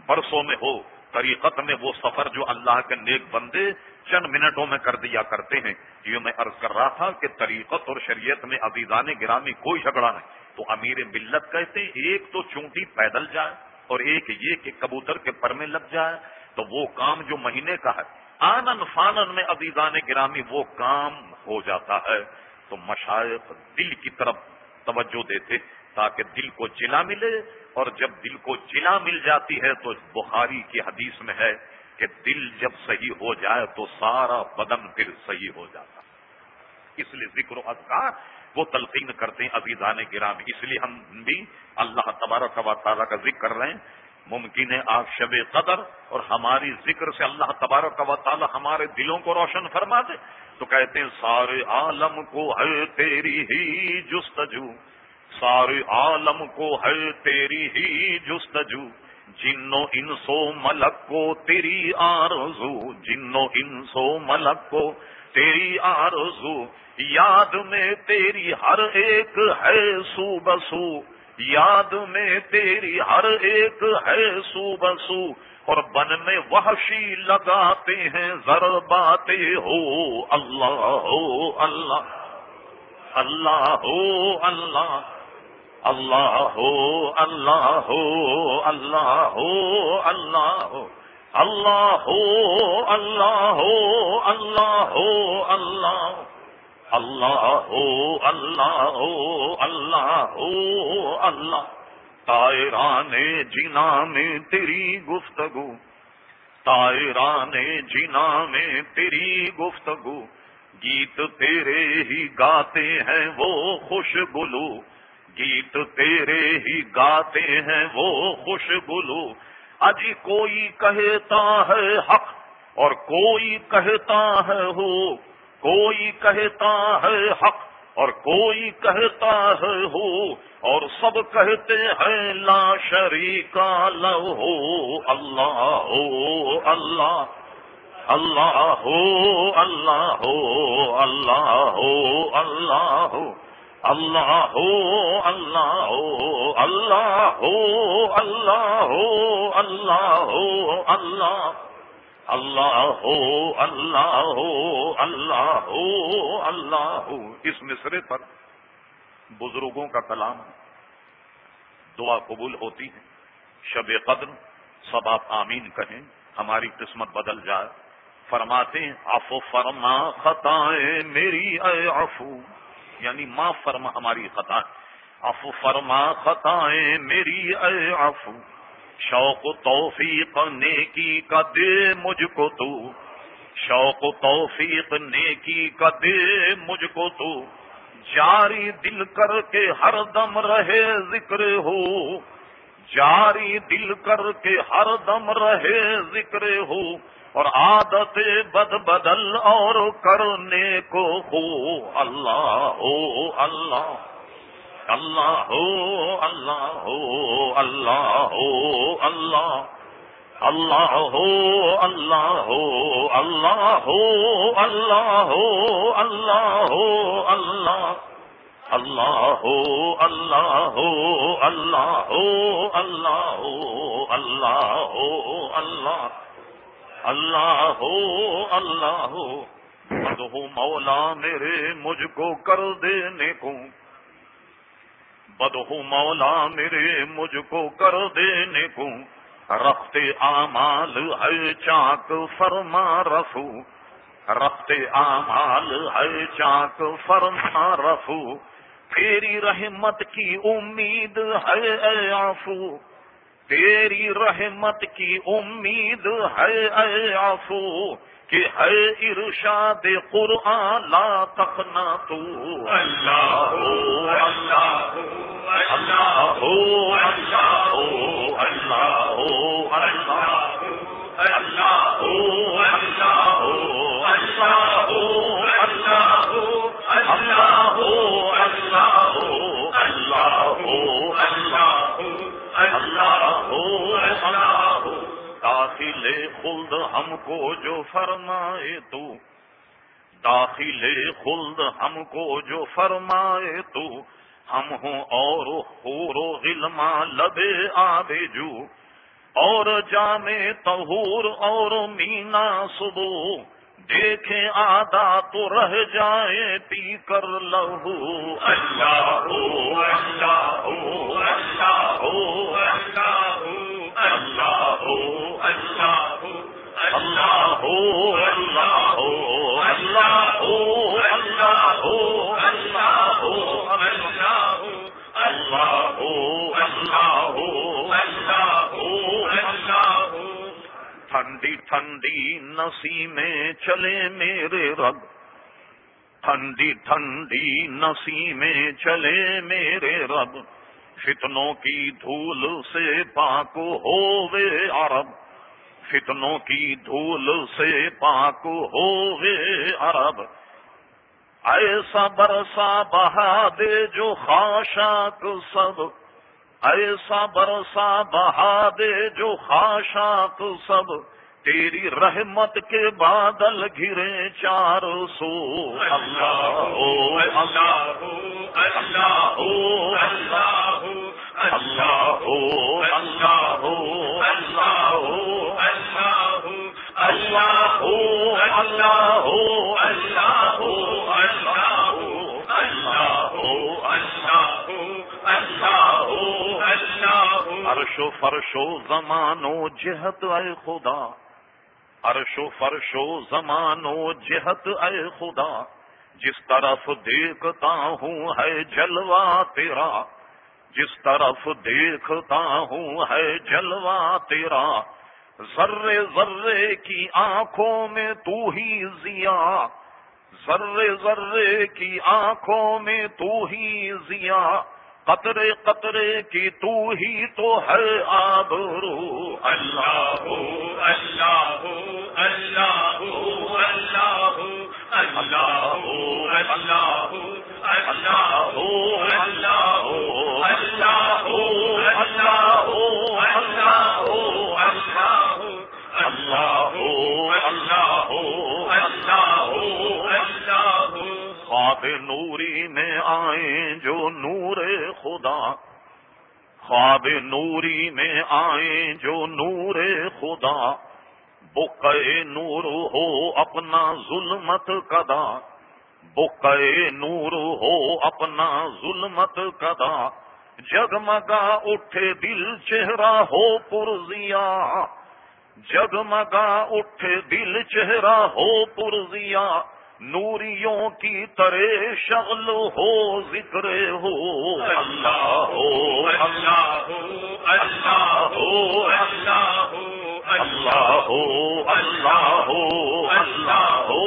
Speaker 1: برسوں میں ہو طریقت میں وہ سفر جو اللہ کے نیک بندے چند منٹوں میں کر دیا کرتے ہیں۔ یہ میں عرض کر رہا تھا کہ طریقت اور شریعت میں عزیزان گرامی کوئی جھگڑا نہیں۔ تو امیر ملت کہتے ہیں، ایک تو چونٹی پیدل جائے اور ایک یہ کہ کبوتر کے پر میں لگ جائے۔ تو وہ کام جو مہینے کا ہے۔ آنن فانن میں عزیزان گرامی وہ کام ہو جاتا ہے۔ تو مشائق دل کی طرف توجہ دیتے تاکہ دل کو چلا ملے۔ اور جب دل کو چلا مل جاتی ہے تو بخاری کی حدیث میں ہے کہ دل جب صحیح ہو جائے تو سارا بدن پھر صحیح ہو جاتا اس لیے ذکر و اذکار وہ تلقین کرتے ہیں ابھی گرام اس لیے ہم بھی اللہ تبارک و تعالیٰ کا ذکر کر رہے ہیں۔ ممکن ہے آپ شب قدر اور ہماری ذکر سے اللہ تبارک و تعالیٰ ہمارے دلوں کو روشن فرما دے۔ تو کہتے ہیں، سارے عالم کو ہے تیری ہی جستجو۔ سارے عالم کو ہے تیری ہی جستجو جنو انسو ملک کو تیری آرزو جنو انسو ملک کو تیری آرزو۔ یاد میں تیری ہر ایک ہے سو بسو، یاد میں تیری ہر ایک ہے سو بسو۔ اور بن میں وحشی لگاتے ہیں ذر باتیں ہو، اللہ ہو، اللہ اللہ ہو، اللہ۔ اللہ ہو اللہ ہو اللہ ہو اللہ ہو۔ اللہ ہو اللہ ہو اللہ ہو، اللہ اللہ ہو اللہ ہو اللہ ہو، اللہ۔ تائران جنا میں تیری گفتگو۔ تائران جنا میں تیری گفتگو۔ گیت تیرے ہی گاتے ہیں وہ خوش بلو گیت تیرے ہی گاتے ہیں وہ خوش بلو اجی کوئی کہتا ہے حق اور کوئی کہتا ہے ہو۔ کوئی کہتا ہے حق اور کوئی کہتا ہے ہو۔ اور سب کہتے ہیں لا شریکا لہو اللہ ہو، اللہ اللہ ہو اللہ ہو اللہ ہو اللہ ہو۔ اللہ ہو اللہ ہو اللہ ہو اللہ ہو اللہ ہو اللہ اللہ ہو اللہ ہو اللہ ہو اللہ ہو اس مصرے پر بزرگوں کا کلام دعا قبول ہوتی ہے۔ شب قدر سب آپ آمین کہیں۔ ہماری قسمت بدل جائے۔ فرماتے ہیں آفو فرما خطائیں میری، اے عفو۔ یعنی معاف فرما ہماری خطائیں افو فرما خطائیں میری اے عفو۔ شوق توفیق نیکی کا دے مجھ کو تو۔ شوق توفیق نیکی کا دے مجھ کو تو۔ جاری دل کر کے ہر دم رہے ذکر ہو۔ جاری دل کر کے ہر دم رہے ذکر ہو۔ اور عادت بد بدل اور کرنے کو ہو اللہ ہو اللہ اللہ ہو اللہ ہو اللہ ہو اللہ اللہ ہو اللہ ہو اللہ ہو اللہ ہو اللہ ہو اللہ اللہ ہو اللہ ہو اللہ ہو اللہ ہو اللہ ہو اللہ اللہ ہو اللہ ہو۔ مولا میرے مجھ کو کر دینے کو۔ بدہو مولا میرے مجھ کو کر دینے کو۔ رخت آمال ہے چاک فرما رفو رخت آمال ہے چاک فرما رفو تیری رحمت کی امید ہے، اے آفو تیری رحمت کی امید ہے اے آفو کہ ہے ارشاد قرآن لا تخنا تو اللہ ہو اللہ اللہ ہو اللہ ہو اللہ ہو اللہ اللہ ہو اللہ ہو اللہ ہو اللہ ہو اللہ ہو اللہ ہو اللہ ہو اللہ ہو اللہ ہو اللہ ہو، داخل خلد ہم کو جو فرمائے تو، داخل خلد ہم کو جو فرمائے تو، ہم ہوں اور خور و غلما لبے آبے جو، اور جامع تہور اور مینا سبو دیکھیں آدھا تو رہ جائے پی کر لہو اللہ ہو اللہ ہو اللہ ہو اللہ ہو اللہ ہو اللہ ہو اللہ ہو اللہ ہو اللہ ہو اللہ ہو اللہ ہو اللہ ہو اللہ ہو اللہ ہو اللہ ہو اللہ ہو ٹھنڈی ٹھنڈی نسی میں چلے میرے رب۔ ٹھنڈی ٹھنڈی نسی میں چلے میرے رب۔ فتنوں کی دھول سے پاک ہووے عرب۔ فتنوں کی دھول سے پاک ہووے عرب۔ ایسا برسا بہا دے جو خاشاک سب۔ ایسا برسا بہا دے جو خاشاک سب تیری رحمت کے بادل گرے چار سو اللہ ہو اللہ ہو اللہ ہو اللہ ہو اللہ ہو اللہ ہو اللہ ہو اللہ ہو اللہ ہو اللہ ہو اللہ ہو اللہ ہو اللہ ہو اللہ ہو اللہ عرش و فرش و زمان و جہت، اے خدا۔ عرش و فرش و زمان و جہت، اے خدا۔ جس طرف دیکھتا ہوں ہے جلوہ تیرا، جس طرف دیکھتا ہوں ہے جلوہ تیرا۔ ذرے ذرے کی آنکھوں میں تو ہی ضیا ذرے ذرے کی آنکھوں میں تو ہی ضیا قطرے قطرے کی تو ہی تو ہے آبرو اللہ ہو اللہ ہو اللہ ہو اللہ ہو اللہ ہو اللہ ہو اللہ ہو اللہ ہو اللہ ہو اللہ ہو اللہ ہو اللہ ہو اللہ ہو اللہ ہو اللہ ہو اللہ ہو خواب نوری میں آئے جو نور خدا۔ خواب نوری میں آئے جو نور خدا۔ بک نور ہو اپنا ظلمت کدا بکے نور ہو اپنا ظلمت کدا جگمگا اٹھے دل چہرہ ہو پرزیا۔ جگمگا اٹھے دل چہرہ ہو پرزیا۔ نوریوں کی طرح شغل ہو ذکر ہو اللہ ہو اللہ ہو اللہ ہو اللہ ہو اللہ ہو اللہ ہو اللہ ہو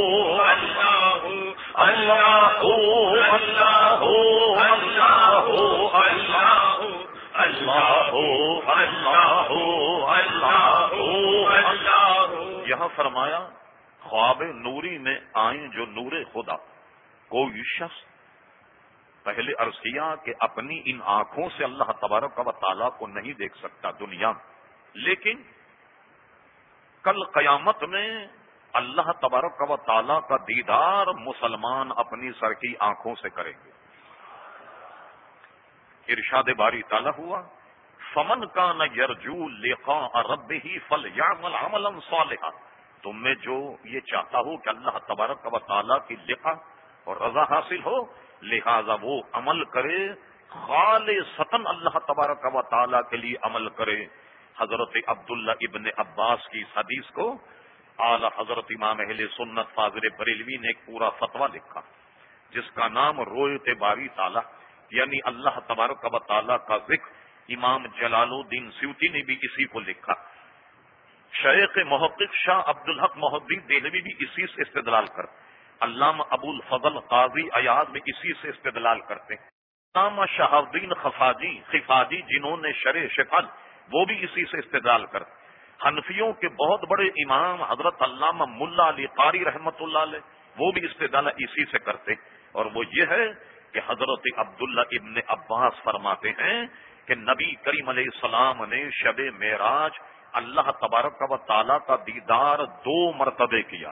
Speaker 1: اللہ ہو اللہ ہو اللہ ہو اللہ ہو اللہ ہو اللہ ہو اللہ ہو اللہ ہو اللہ ہو یہاں فرمایا خواب نوری میں آئیں جو نور خدا۔ کوئی شخص پہلے عرض کیا کہ اپنی ان آنکھوں سے اللہ تبارک و تعالیٰ کو نہیں دیکھ سکتا دنیا میں، لیکن کل قیامت میں اللہ تبارک و تعالیٰ کا دیدار مسلمان اپنی سر کی آنکھوں سے کریں گے۔ ارشاد باری تعالیٰ ہوا، فمن کا نہ یرجو لکھا رب ہی فل یا مل صالحہ تم میں جو یہ چاہتا ہو کہ اللہ تبارک و تعالیٰ کی لکھا اور رضا حاصل ہو، لہذا وہ عمل کرے خال ستن اللہ تبارک و تعالیٰ کے لیے عمل کرے۔ حضرت عبداللہ ابن عباس کی حدیث کو اعلی حضرت امام اہل سنت فاضر بریلوی نے ایک پورا فتویٰ لکھا، جس کا نام رویت باری تعالیٰ یعنی اللہ تبارک و تعالیٰ کا ذکر امام جلال الدین سیوتی نے بھی اسی کو لکھا۔ شیخ محقق شاہ عبد الحق محدود دہلوی بھی اسی سے استدلال کر علامہ ابو الفضل قاضی ایاز میں اسی سے استدلال کرتے ہیں۔ علامہ شہابدین خفاجی خفاجی جنہوں نے شرح شفل وہ بھی اسی سے استدلال کر حنفیوں کے بہت بڑے امام حضرت علامہ ملا علی قاری رحمت اللہ علیہ، وہ بھی استدال اسی سے کرتے اور وہ یہ ہے کہ حضرت عبداللہ ابن عباس فرماتے ہیں کہ نبی کریم علیہ السلام نے شب معراج اللہ تبارک و تعالیٰ کا دیدار دو مرتبے کیا۔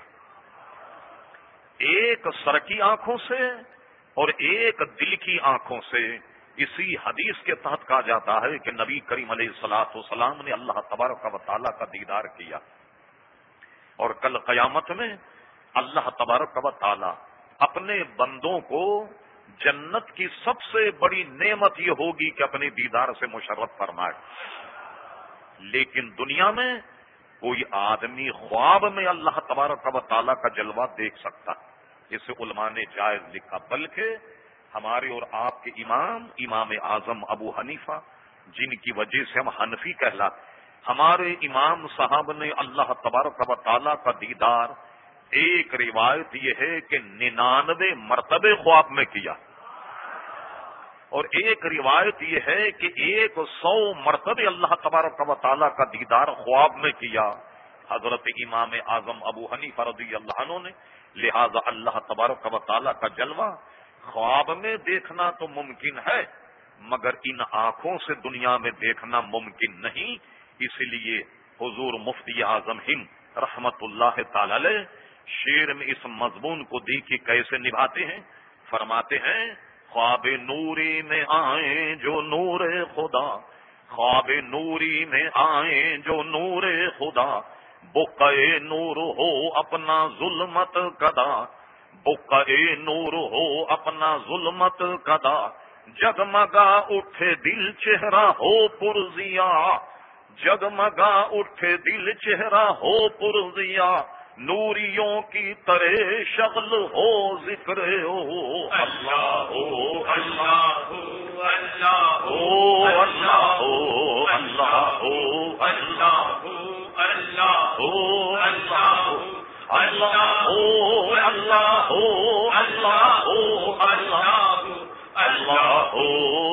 Speaker 1: ایک سر کی آنکھوں سے اور ایک دل کی آنکھوں سے۔ اسی حدیث کے تحت کہا جاتا ہے کہ نبی کریم علیہ السلاۃ والسلام نے اللہ تبارک و تعالیٰ کا دیدار کیا۔ اور کل قیامت میں اللہ تبارک و تعالیٰ اپنے بندوں کو جنت کی سب سے بڑی نعمت یہ ہوگی کہ اپنے دیدار سے مشرف فرمائے۔ لیکن دنیا میں کوئی آدمی خواب میں اللہ تبارک و تعالیٰ کا جلوہ دیکھ سکتا اسے علماء نے جائز لکھا، بلکہ ہمارے اور آپ کے امام امام اعظم ابو حنیفہ، جن کی وجہ سے ہم حنفی کہلا ہمارے امام صاحب نے اللہ تبارک و تعالیٰ کا دیدار، ایک روایت یہ ہے کہ ننانوے مرتبے خواب میں کیا۔ اور ایک روایت یہ ہے کہ ایک سو مرتبہ اللہ تبارک و تعالیٰ کا دیدار خواب میں کیا۔ حضرت امام اعظم ابو حنی فرضی اللہ عنہ نے، لہذا اللہ تبارک و تعالیٰ کا جلوہ خواب میں دیکھنا تو ممکن ہے، مگر ان آنکھوں سے دنیا میں دیکھنا ممکن نہیں۔ اس لیے حضور مفتی اعظم ہند رحمت اللہ تعالی شیر میں اس مضمون کو دیکھی کیسے نبھاتے ہیں، فرماتے ہیں خواب نوری میں آئیں جو نور خدا، خواب نوری میں آئیں جو نور خدا۔ بکے نور ہو اپنا ظلمت کدا بکے نور ہو اپنا ظلمت کدا جگمگا اٹھے دل چہرہ ہو پرزیا جگمگا اٹھے دل چہرہ ہو پرزیا نوریوں کی طرح شغل ہو ذکر ہو اللہ ہو اللہ ہو اللہ ہو اللہ ہو اللہ ہو اللہ ہو اللہ ہو اللہ ہو اللہ ہو اللہ ہو اللہ ہو اللہ ہو اللہ ہو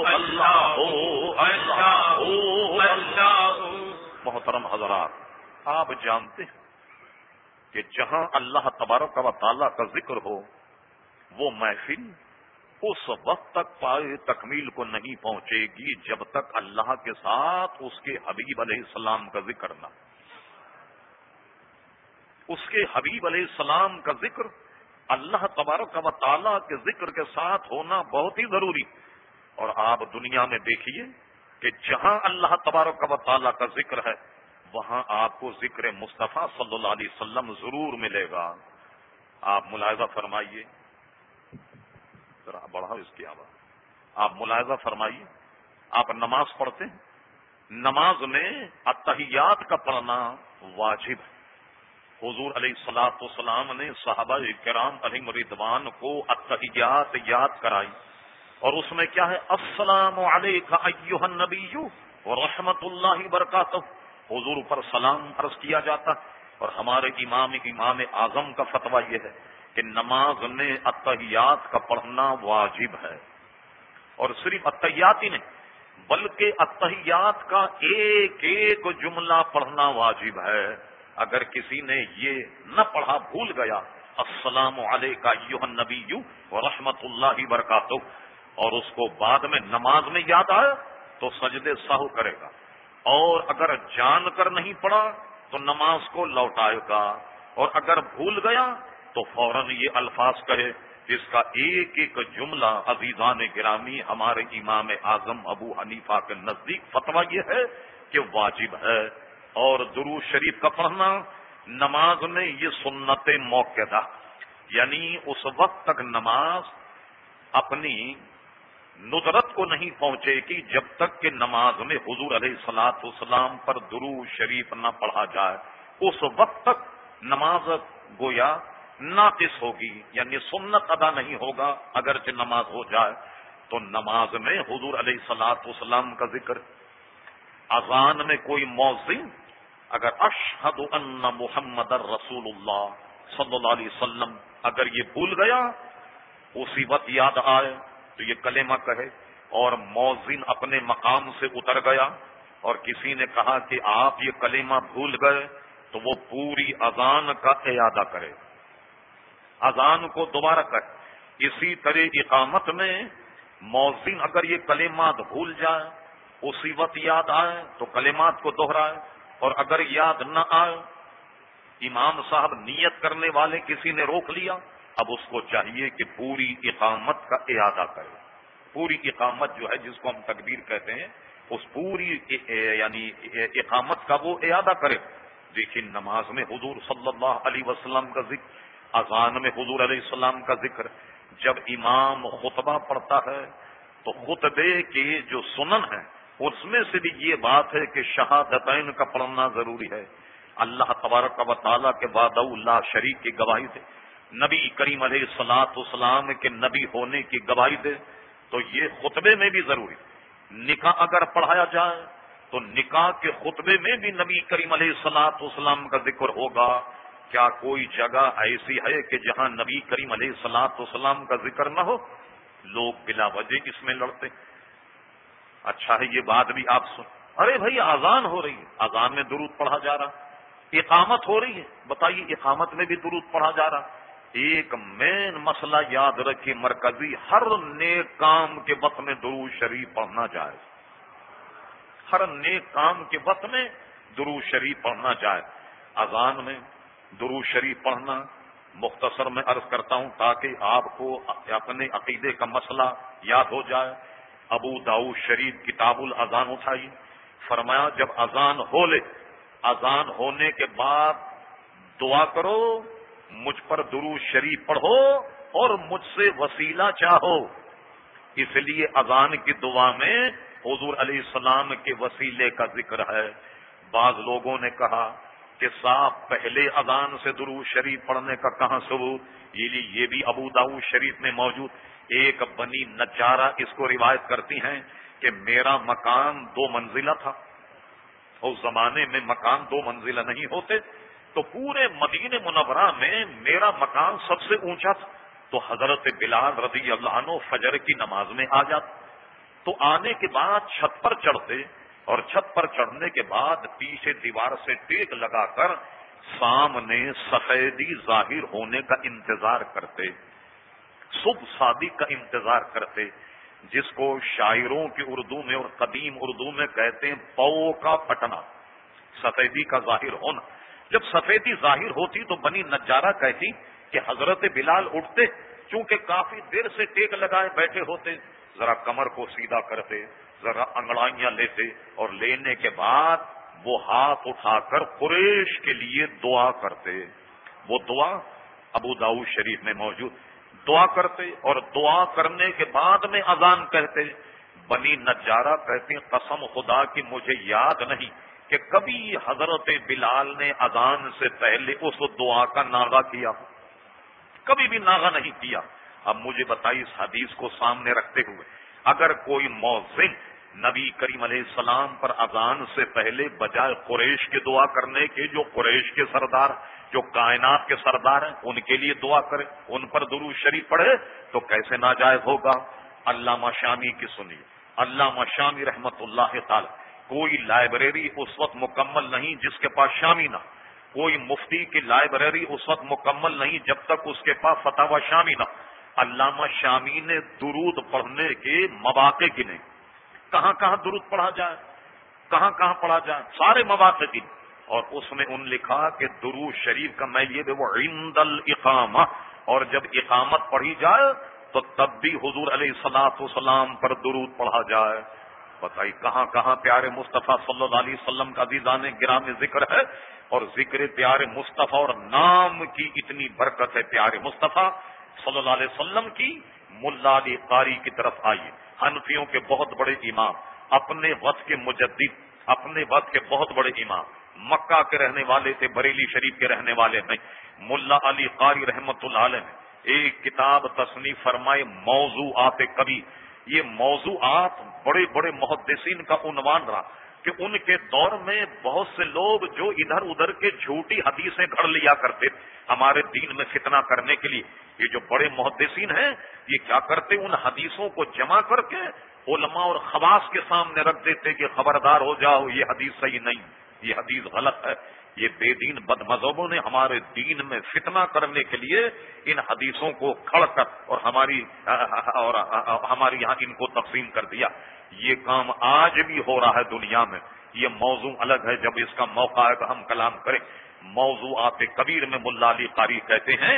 Speaker 1: اللہ ہو اللہ ہو اللہ ہو محترم حضرات آپ جانتے ہیں کہ جہاں اللہ تبارک و تعالیٰ کا ذکر ہو، وہ محفل اس وقت تک پائے تکمیل کو نہیں پہنچے گی جب تک اللہ کے ساتھ اس کے حبیب علیہ السلام کا ذکر نہ اس کے حبیب علیہ السلام کا ذکر اللہ تبارک و تعالیٰ کے ذکر کے ساتھ ہونا بہت ہی ضروری۔ اور آپ دنیا میں دیکھیے کہ جہاں اللہ تبارک و تعالیٰ کا ذکر ہے وہاں آپ کو ذکر مصطفیٰ صلی اللہ علیہ وسلم ضرور ملے گا۔ آپ ملاحظہ فرمائیے۔ ذرا بڑھا اس کی آواز۔ آپ ملاحظہ فرمائیے۔ آپ نماز پڑھتے ہیں۔ نماز میں اتحیات کا پڑھنا واجب ہے۔ حضور علیہ سلاط والسلام نے صحابہ کرام علی مریدوان کو اتحیات یاد کرائی۔ اور اس میں کیا ہے؟ السلام علیکم النبی و رحمت اللہ برکاتہ حضور پر سلام عرض کیا جاتا اور ہمارے امام امام اعظم کا فتویٰ یہ ہے کہ نماز میں اتحیات کا پڑھنا واجب ہے۔ اور صرف اتحیات ہی نہیں، بلکہ اتحیات کا ایک ایک جملہ پڑھنا واجب ہے۔ اگر کسی نے یہ نہ پڑھا بھول گیا، السلام علیکم نبی یو رحمت اللہ برکاتہ اور اس کو بعد میں نماز میں یاد آیا تو سجدے ساہو کرے گا۔ اور اگر جان کر نہیں پڑھا تو نماز کو لوٹائے گا۔ اور اگر بھول گیا تو فوراً یہ الفاظ کہے جس کا ایک ایک جملہ عزیزان گرامی ہمارے امام اعظم ابو حنیفہ کے نزدیک فتویٰ یہ ہے کہ واجب ہے۔ اور درو شریف کا پڑھنا نماز میں یہ سنت موقع یعنی اس وقت تک نماز اپنی ندرت کو نہیں پہنچے گی جب تک کہ نماز میں حضور علیہ سلاط اسلام پر درو شریف نہ پڑھا جائے، اس وقت تک نماز گویا ناقص ہوگی یعنی سنت ادا نہیں ہوگا، اگرچہ نماز ہو جائے۔ تو نماز میں حضور علیہ سلاط اسلام کا ذکر، اذان میں کوئی موزن اگر اشحد ان محمد رسول اللہ صلی اللہ علیہ وسلم اگر یہ بھول گیا، اسی وقت یاد آئے۔ تو یہ کلمہ کہے اور موزن اپنے مقام سے اتر گیا اور کسی نے کہا کہ آپ یہ کلمہ بھول گئے تو وہ پوری اذان کا اعادہ کرے۔ اذان کو دوبارہ کرے اسی طرح اقامت میں موزن اگر یہ کلمات بھول جائے، اسی وقت یاد آئے تو کلمات کو دوہرائے اور اگر یاد نہ آئے، امام صاحب نیت کرنے والے کسی نے روک لیا۔ اب اس کو چاہیے کہ پوری اقامت کا اعادہ کرے۔ پوری اقامت جو ہے، جس کو ہم تکبیر کہتے ہیں، اس پوری یعنی اقامت کا وہ اعادہ کرے۔ دیکھیے نماز میں حضور صلی اللہ علیہ وسلم کا ذکر، اذان میں حضور علیہ السلام کا ذکر، جب امام خطبہ پڑھتا ہے، تو خطبے کے جو سنن ہے اس میں سے بھی یہ بات ہے کہ شہادتین کا پڑھنا ضروری ہے۔ اللہ تبارک و تعالیٰ کے بعد اللہ شریف کی گواہی دے نبی کریم علیہ سلاط اسلام کے نبی ہونے کی گواہی دے، تو یہ خطبے میں بھی ضروری۔ نکاح اگر پڑھایا جائے، تو نکاح کے خطبے میں بھی نبی کریم علیہ سلاط اسلام کا ذکر ہوگا۔ کیا کوئی جگہ ایسی ہے کہ جہاں نبی کریم علیہ سلاط اسلام کا ذکر نہ ہو؟ لوگ بلا وجہ اس میں لڑتے۔ اچھا ہے، یہ بات بھی آپ سن۔ ارے بھائی آزان ہو رہی ہے۔ آزان میں درود پڑھا جا رہا۔ اقامت ہو رہی ہے۔ بتائیے، اقامت میں بھی درود پڑھا جا رہا۔ ایک مین مسئلہ یاد رکھے مرکزی، ہر نیک کام کے وقت میں درود شریف پڑھنا جائے ہر نیک کام کے وقت میں درود شریف پڑھنا جائے اذان میں درود شریف پڑھنا مختصر میں عرض کرتا ہوں تاکہ آپ کو اپنے عقیدے کا مسئلہ یاد ہو جائے۔ ابو داؤ شریف کتاب الازان اٹھائی فرمایا، جب اذان ہو لے، اذان ہونے کے بعد دعا کرو۔ مجھ پر درو شریف پڑھو اور مجھ سے وسیلہ چاہو۔ اس لیے اذان کی دعا میں حضور علیہ السلام کے وسیلے کا ذکر ہے۔ بعض لوگوں نے کہا کہ صاحب، پہلے اذان سے درو شریف پڑھنے کا کہاں ثبوت یہ بھی ابو داؤ شریف میں موجود۔ ایک بنی نچارا اس کو روایت کرتی ہیں کہ میرا مکان دو منزلہ تھا۔ اس زمانے میں مکان دو منزلہ نہیں ہوتے۔ تو پورے مدین منورہ میں میرا مکان سب سے اونچا تھا۔ تو حضرت بلال رضی اللہ عنہ فجر کی نماز میں آ جاتا تو آنے کے بعد چھت پر چڑھتے اور چھت پر چڑھنے کے بعد پیچھے دیوار سے ٹیک لگا کر سامنے سفیدی ظاہر ہونے کا انتظار کرتے۔ صبح شادی کا انتظار کرتے، جس کو شاعروں کی اردو میں اور قدیم اردو میں کہتے ہیں پو کا پٹنا۔ سفیدی کا ظاہر ہونا۔ جب سفیدی ظاہر ہوتی تو بنی نجارہ کہتی کہ حضرت بلال اٹھتے چونکہ کافی دیر سے ٹیک لگائے بیٹھے ہوتے، ذرا کمر کو سیدھا کرتے، ذرا انگڑائیاں لیتے اور لینے کے بعد وہ ہاتھ اٹھا کر قریش کے لیے دعا کرتے۔ وہ دعا ابو داؤ شریف میں موجود۔ دعا کرتے اور دعا کرنے کے بعد میں اذان کہتے۔ بنی نجارہ کہتے، قسم خدا کی مجھے یاد نہیں۔ کہ کبھی حضرت بلال نے اذان سے پہلے اس دعا کا ناغا کیا کبھی بھی ناغا نہیں کیا۔ اب مجھے بتائی اس حدیث کو سامنے رکھتے ہوئے، اگر کوئی موزن نبی کریم علیہ السلام پر اذان سے پہلے بجائے قریش کے دعا کرنے کے، جو قریش کے سردار، جو کائنات کے سردار ہیں، ان کے لیے دعا کرے، ان پر درو شریف پڑھے، تو کیسے ناجائز ہوگا؟ علامہ شامی کی سنیے۔ علامہ شامی رحمت اللہ تعالی۔ کوئی لائبریری اس وقت مکمل نہیں جس کے پاس شامی نہ کوئی مفتی کی لائبریری اس وقت مکمل نہیں جب تک اس کے پاس فتح شامی نہ علامہ شامی نے درود پڑھنے کے مواقع گنے۔ کہاں کہاں درود پڑھا جائے؟ کہاں کہاں پڑھا جائے؟ سارے مواقع گنے۔ اور اس میں ان لکھا کہ درو شریف کا میں یہ وہ عند القامہ اور جب اقامت پڑھی جائے تو تب بھی حضور علیہ سلاۃ وسلام پر درود پڑھا جائے۔ بتائی کہاں کہاں پیارے مصطفیٰ صلی اللہ علیہ وسلم کا دیدان گرام ذکر ہے اور ذکر پیارے مصطفیٰ اور نام کی اتنی برکت ہے پیارے مصطفیٰ صلی اللہ علیہ وسلم کی۔ ملا علی قاری کی طرف آئیے۔ حنفیوں کے بہت بڑے امام، اپنے وقت کے مجدد، اپنے وقت کے بہت بڑے امام۔ مکہ کے رہنے والے تھے، بریلی شریف کے رہنے والے نہیں۔ ملا علی قاری رحمت اللہ علیہ ایک کتاب تصنیف فرمائے موضوع آتے کبھی یہ موضوعات بڑے بڑے محدثین کا عنوان رہا کہ ان کے دور میں بہت سے لوگ جو ادھر ادھر کے جھوٹی حدیثیں گھڑ لیا کرتے ہمارے دین میں فتنہ کرنے کے لیے۔ یہ جو بڑے محدثین ہیں، یہ کیا کرتے؟ ان حدیثوں کو جمع کر کے علماء اور خواص کے سامنے رکھ دیتے کہ خبردار ہو جاؤ، یہ حدیث صحیح نہیں، یہ حدیث غلط ہے۔ یہ بے دین بد مذہبوں نے ہمارے دین میں فتنہ کرنے کے لیے ان حدیثوں کو کھڑ کر اور ہماری، اور ہمارے یہاں ان کو تقسیم کر دیا۔ یہ کام آج بھی ہو رہا ہے دنیا میں۔ یہ موضوع الگ ہے جب اس کا موقع ہے کہ ہم کلام کریں۔ موضوعات کبیر میں ملا علی قاری کہتے ہیں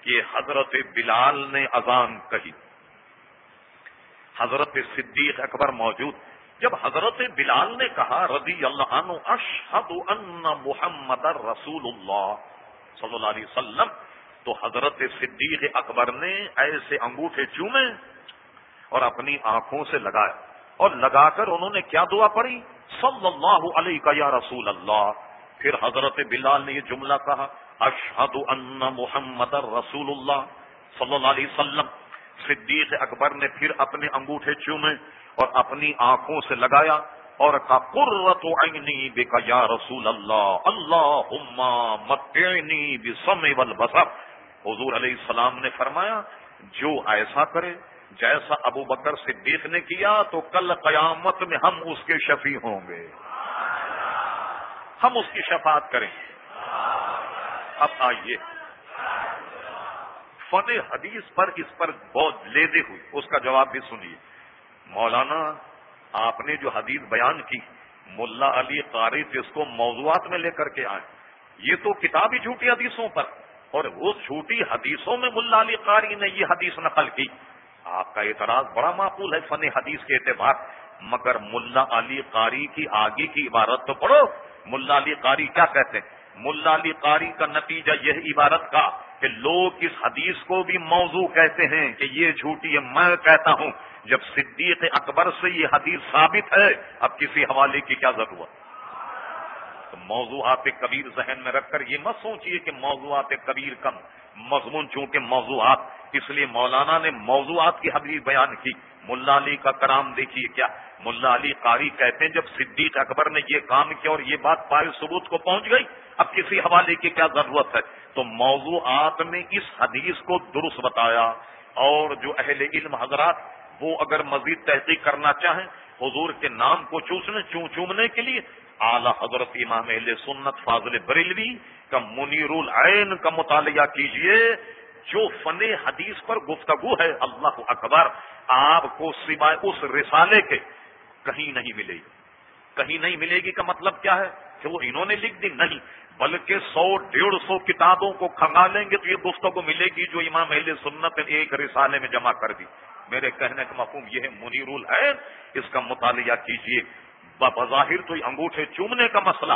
Speaker 1: کہ حضرت بلال نے اذان کہی۔ حضرت صدیق اکبر موجود جب حضرت بلال نے کہا رضی اللہ عنہ، اشہد ان محمد رسول اللہ صلی اللہ علیہ وسلم، تو حضرت صدیق اکبر نے ایسے انگوٹھے چومے اور اپنی آنکھوں سے لگائے اور لگا کر انہوں نے کیا دعا پڑی صلی اللہ علیہ کا یا رسول اللہ پھر حضرت بلال نے یہ جملہ کہا، اشہد ان محمد رسول اللہ صلی اللہ علیہ وسلم۔ صدیق اکبر نے پھر اپنے انگوٹھے چومے اور اپنی آنکھوں سے لگایا اور کا قرت عینی بے یا رسول اللہ اللہ متعنی بسم والبصر. حضور علیہ السلام نے فرمایا، جو ایسا کرے، جیسا ابو بکر صدیق نے کیا، تو کل قیامت میں ہم اس کے شفیع ہوں گے. ہم اس کی شفاعت کریں اب آئیے. فتح حدیث پر اس پر بہت لیدے ہوئی اس کا جواب بھی سنیے. مولانا، آپ نے جو حدیث بیان کی، ملا علی قاری اس کو موضوعات میں لے کر کے آئے۔ یہ تو کتابی جھوٹی حدیثوں پر، اور اس جھوٹی حدیثوں میں ملا علی قاری نے یہ حدیث نقل کی۔ آپ کا اعتراض بڑا معقول ہے فن حدیث کے اعتبار، مگر ملا علی قاری کی آگے کی عبارت تو پڑھو۔ ملا علی قاری کیا کہتے ہیں؟ ملا علی قاری کا نتیجہ یہ عبارت کا کہ لوگ اس حدیث کو بھی موضوع کہتے ہیں کہ یہ جھوٹی ہے، میں کہتا ہوں۔ جب صدیق اکبر سے یہ حدیث ثابت ہے، اب کسی حوالے کی کیا ضرورت؟ تو موضوعات کبیر ذہن میں رکھ کر یہ مت سوچیے کہ موضوعات کبیر کم، مضمون چونکہ موضوعات، اس لیے مولانا نے موضوعات کی حدیث بیان کی۔ ملا علی کا کرام دیکھیے کیا۔ ملا علی قاری کہتے ہیں، جب صدیق اکبر نے یہ کام کیا اور یہ بات پائے ثبوت کو پہنچ گئی، اب کسی حوالے کی کیا ضرورت ہے؟ تو موضوعات میں اس حدیث کو درست بتایا اور جو اہل علم حضرات وہ اگر مزید تحقیق کرنا چاہیں، حضور کے نام کو چوسنے چوں چومنے کے لیے، اعلی حضرت امام اہل سنت فاضل بریلوی کا منیر العین کا مطالعہ کیجیے، جو فن حدیث پر گفتگو ہے، اللہ اکبر، آپ کو سوائے اس رسالے کے کہیں نہیں ملے گی۔ کہیں نہیں ملے گی کا مطلب کیا ہے؟ کہ وہ انہوں نے لکھ دی، نہیں بلکہ سو ڈیڑھ سو کتابوں کو کھنگا لیں گے تو یہ گفتگو ملے گی جو امام اہل سنت نے ایک رسالے میں جمع کر دی۔ میرے کہنے کا مفہوم یہ ہے، منیر ہے اس کا مطالعہ کیجیے بظاہر تو انگوٹھے چومنے کا مسئلہ،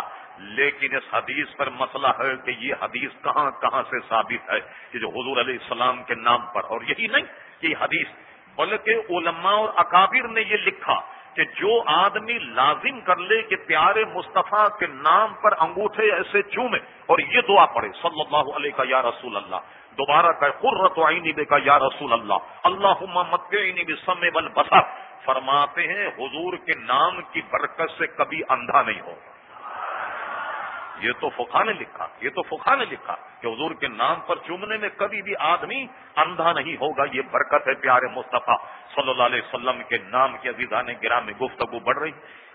Speaker 1: لیکن اس حدیث پر مسئلہ ہے کہ یہ حدیث کہاں کہاں سے ثابت ہے کہ جو حضور علیہ السلام کے نام پر، اور یہی نہیں کہ حدیث، بلکہ علماء اور اکابر نے یہ لکھا۔ کہ جو آدمی لازم کر لے کہ پیارے مصطفیٰ کے نام پر انگوٹھے ایسے چومے اور یہ دعا پڑے صلی اللہ علیہ کا یا رسول اللہ، دوبارہ کہ قرت آئینی بے کا یا رسول اللہ اللہ متعینی سمے بل بسر فرماتے ہیں حضور کے نام کی برکت سے کبھی اندھا نہیں ہوگا یہ تو فقہ نے لکھا، یہ تو فقہ نے لکھا کہ حضور کے نام پر چومنے میں کبھی بھی آدمی اندھا نہیں ہوگا، یہ برکت ہے پیارے مصطفیٰ۔ صلی اللہ علیہ وسلم کے نام کی عزیزان گرام میں گفتگو بڑھ رہی۔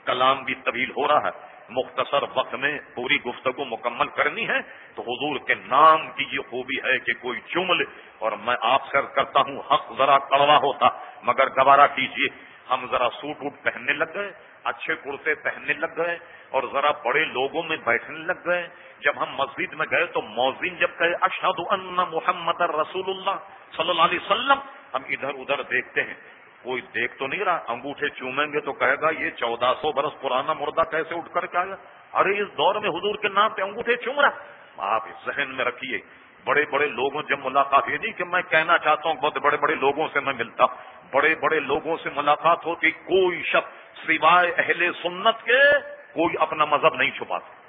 Speaker 1: کلام بھی طویل ہو رہا ہے۔ مختصر وقت میں پوری گفتگو مکمل کرنی ہے۔ تو حضور کے نام کی یہ خوبی ہے کہ کوئی چوم اور میں آپ سے کرتا ہوں، حق ذرا کڑوا ہوتا۔ مگر گوارا کیجیے ہم ذرا سوٹ ووٹ پہننے لگ گئے، اچھے کرتے پہننے لگ گئے، اور ذرا بڑے لوگوں میں بیٹھنے لگ گئے۔ جب ہم مسجد میں گئے تو موزین جب کہے، اشہد ان محمد رسول اللہ صلی اللہ علیہ وسلم ہم ادھر ادھر دیکھتے ہیں۔ کوئی دیکھ تو نہیں رہا، انگوٹھے چومیں گے تو کہے گا، یہ چودہ سو برس پرانا مردہ کیسے اٹھ کر کے آئے گا ارے، اس دور میں حضور کے نام پہ انگوٹھے چوم رہا۔ آپ ذہن میں رکھیے، بڑے بڑے لوگوں، جب ملاقات یہ نہیں کہ میں کہنا چاہتا ہوں، بہت بڑے بڑے لوگوں سے میں ملتا بڑے بڑے لوگوں سے ملاقات ہوتی، کوئی شخص سوائے اہل سنت کے کوئی اپنا مذہب نہیں چھپاتا۔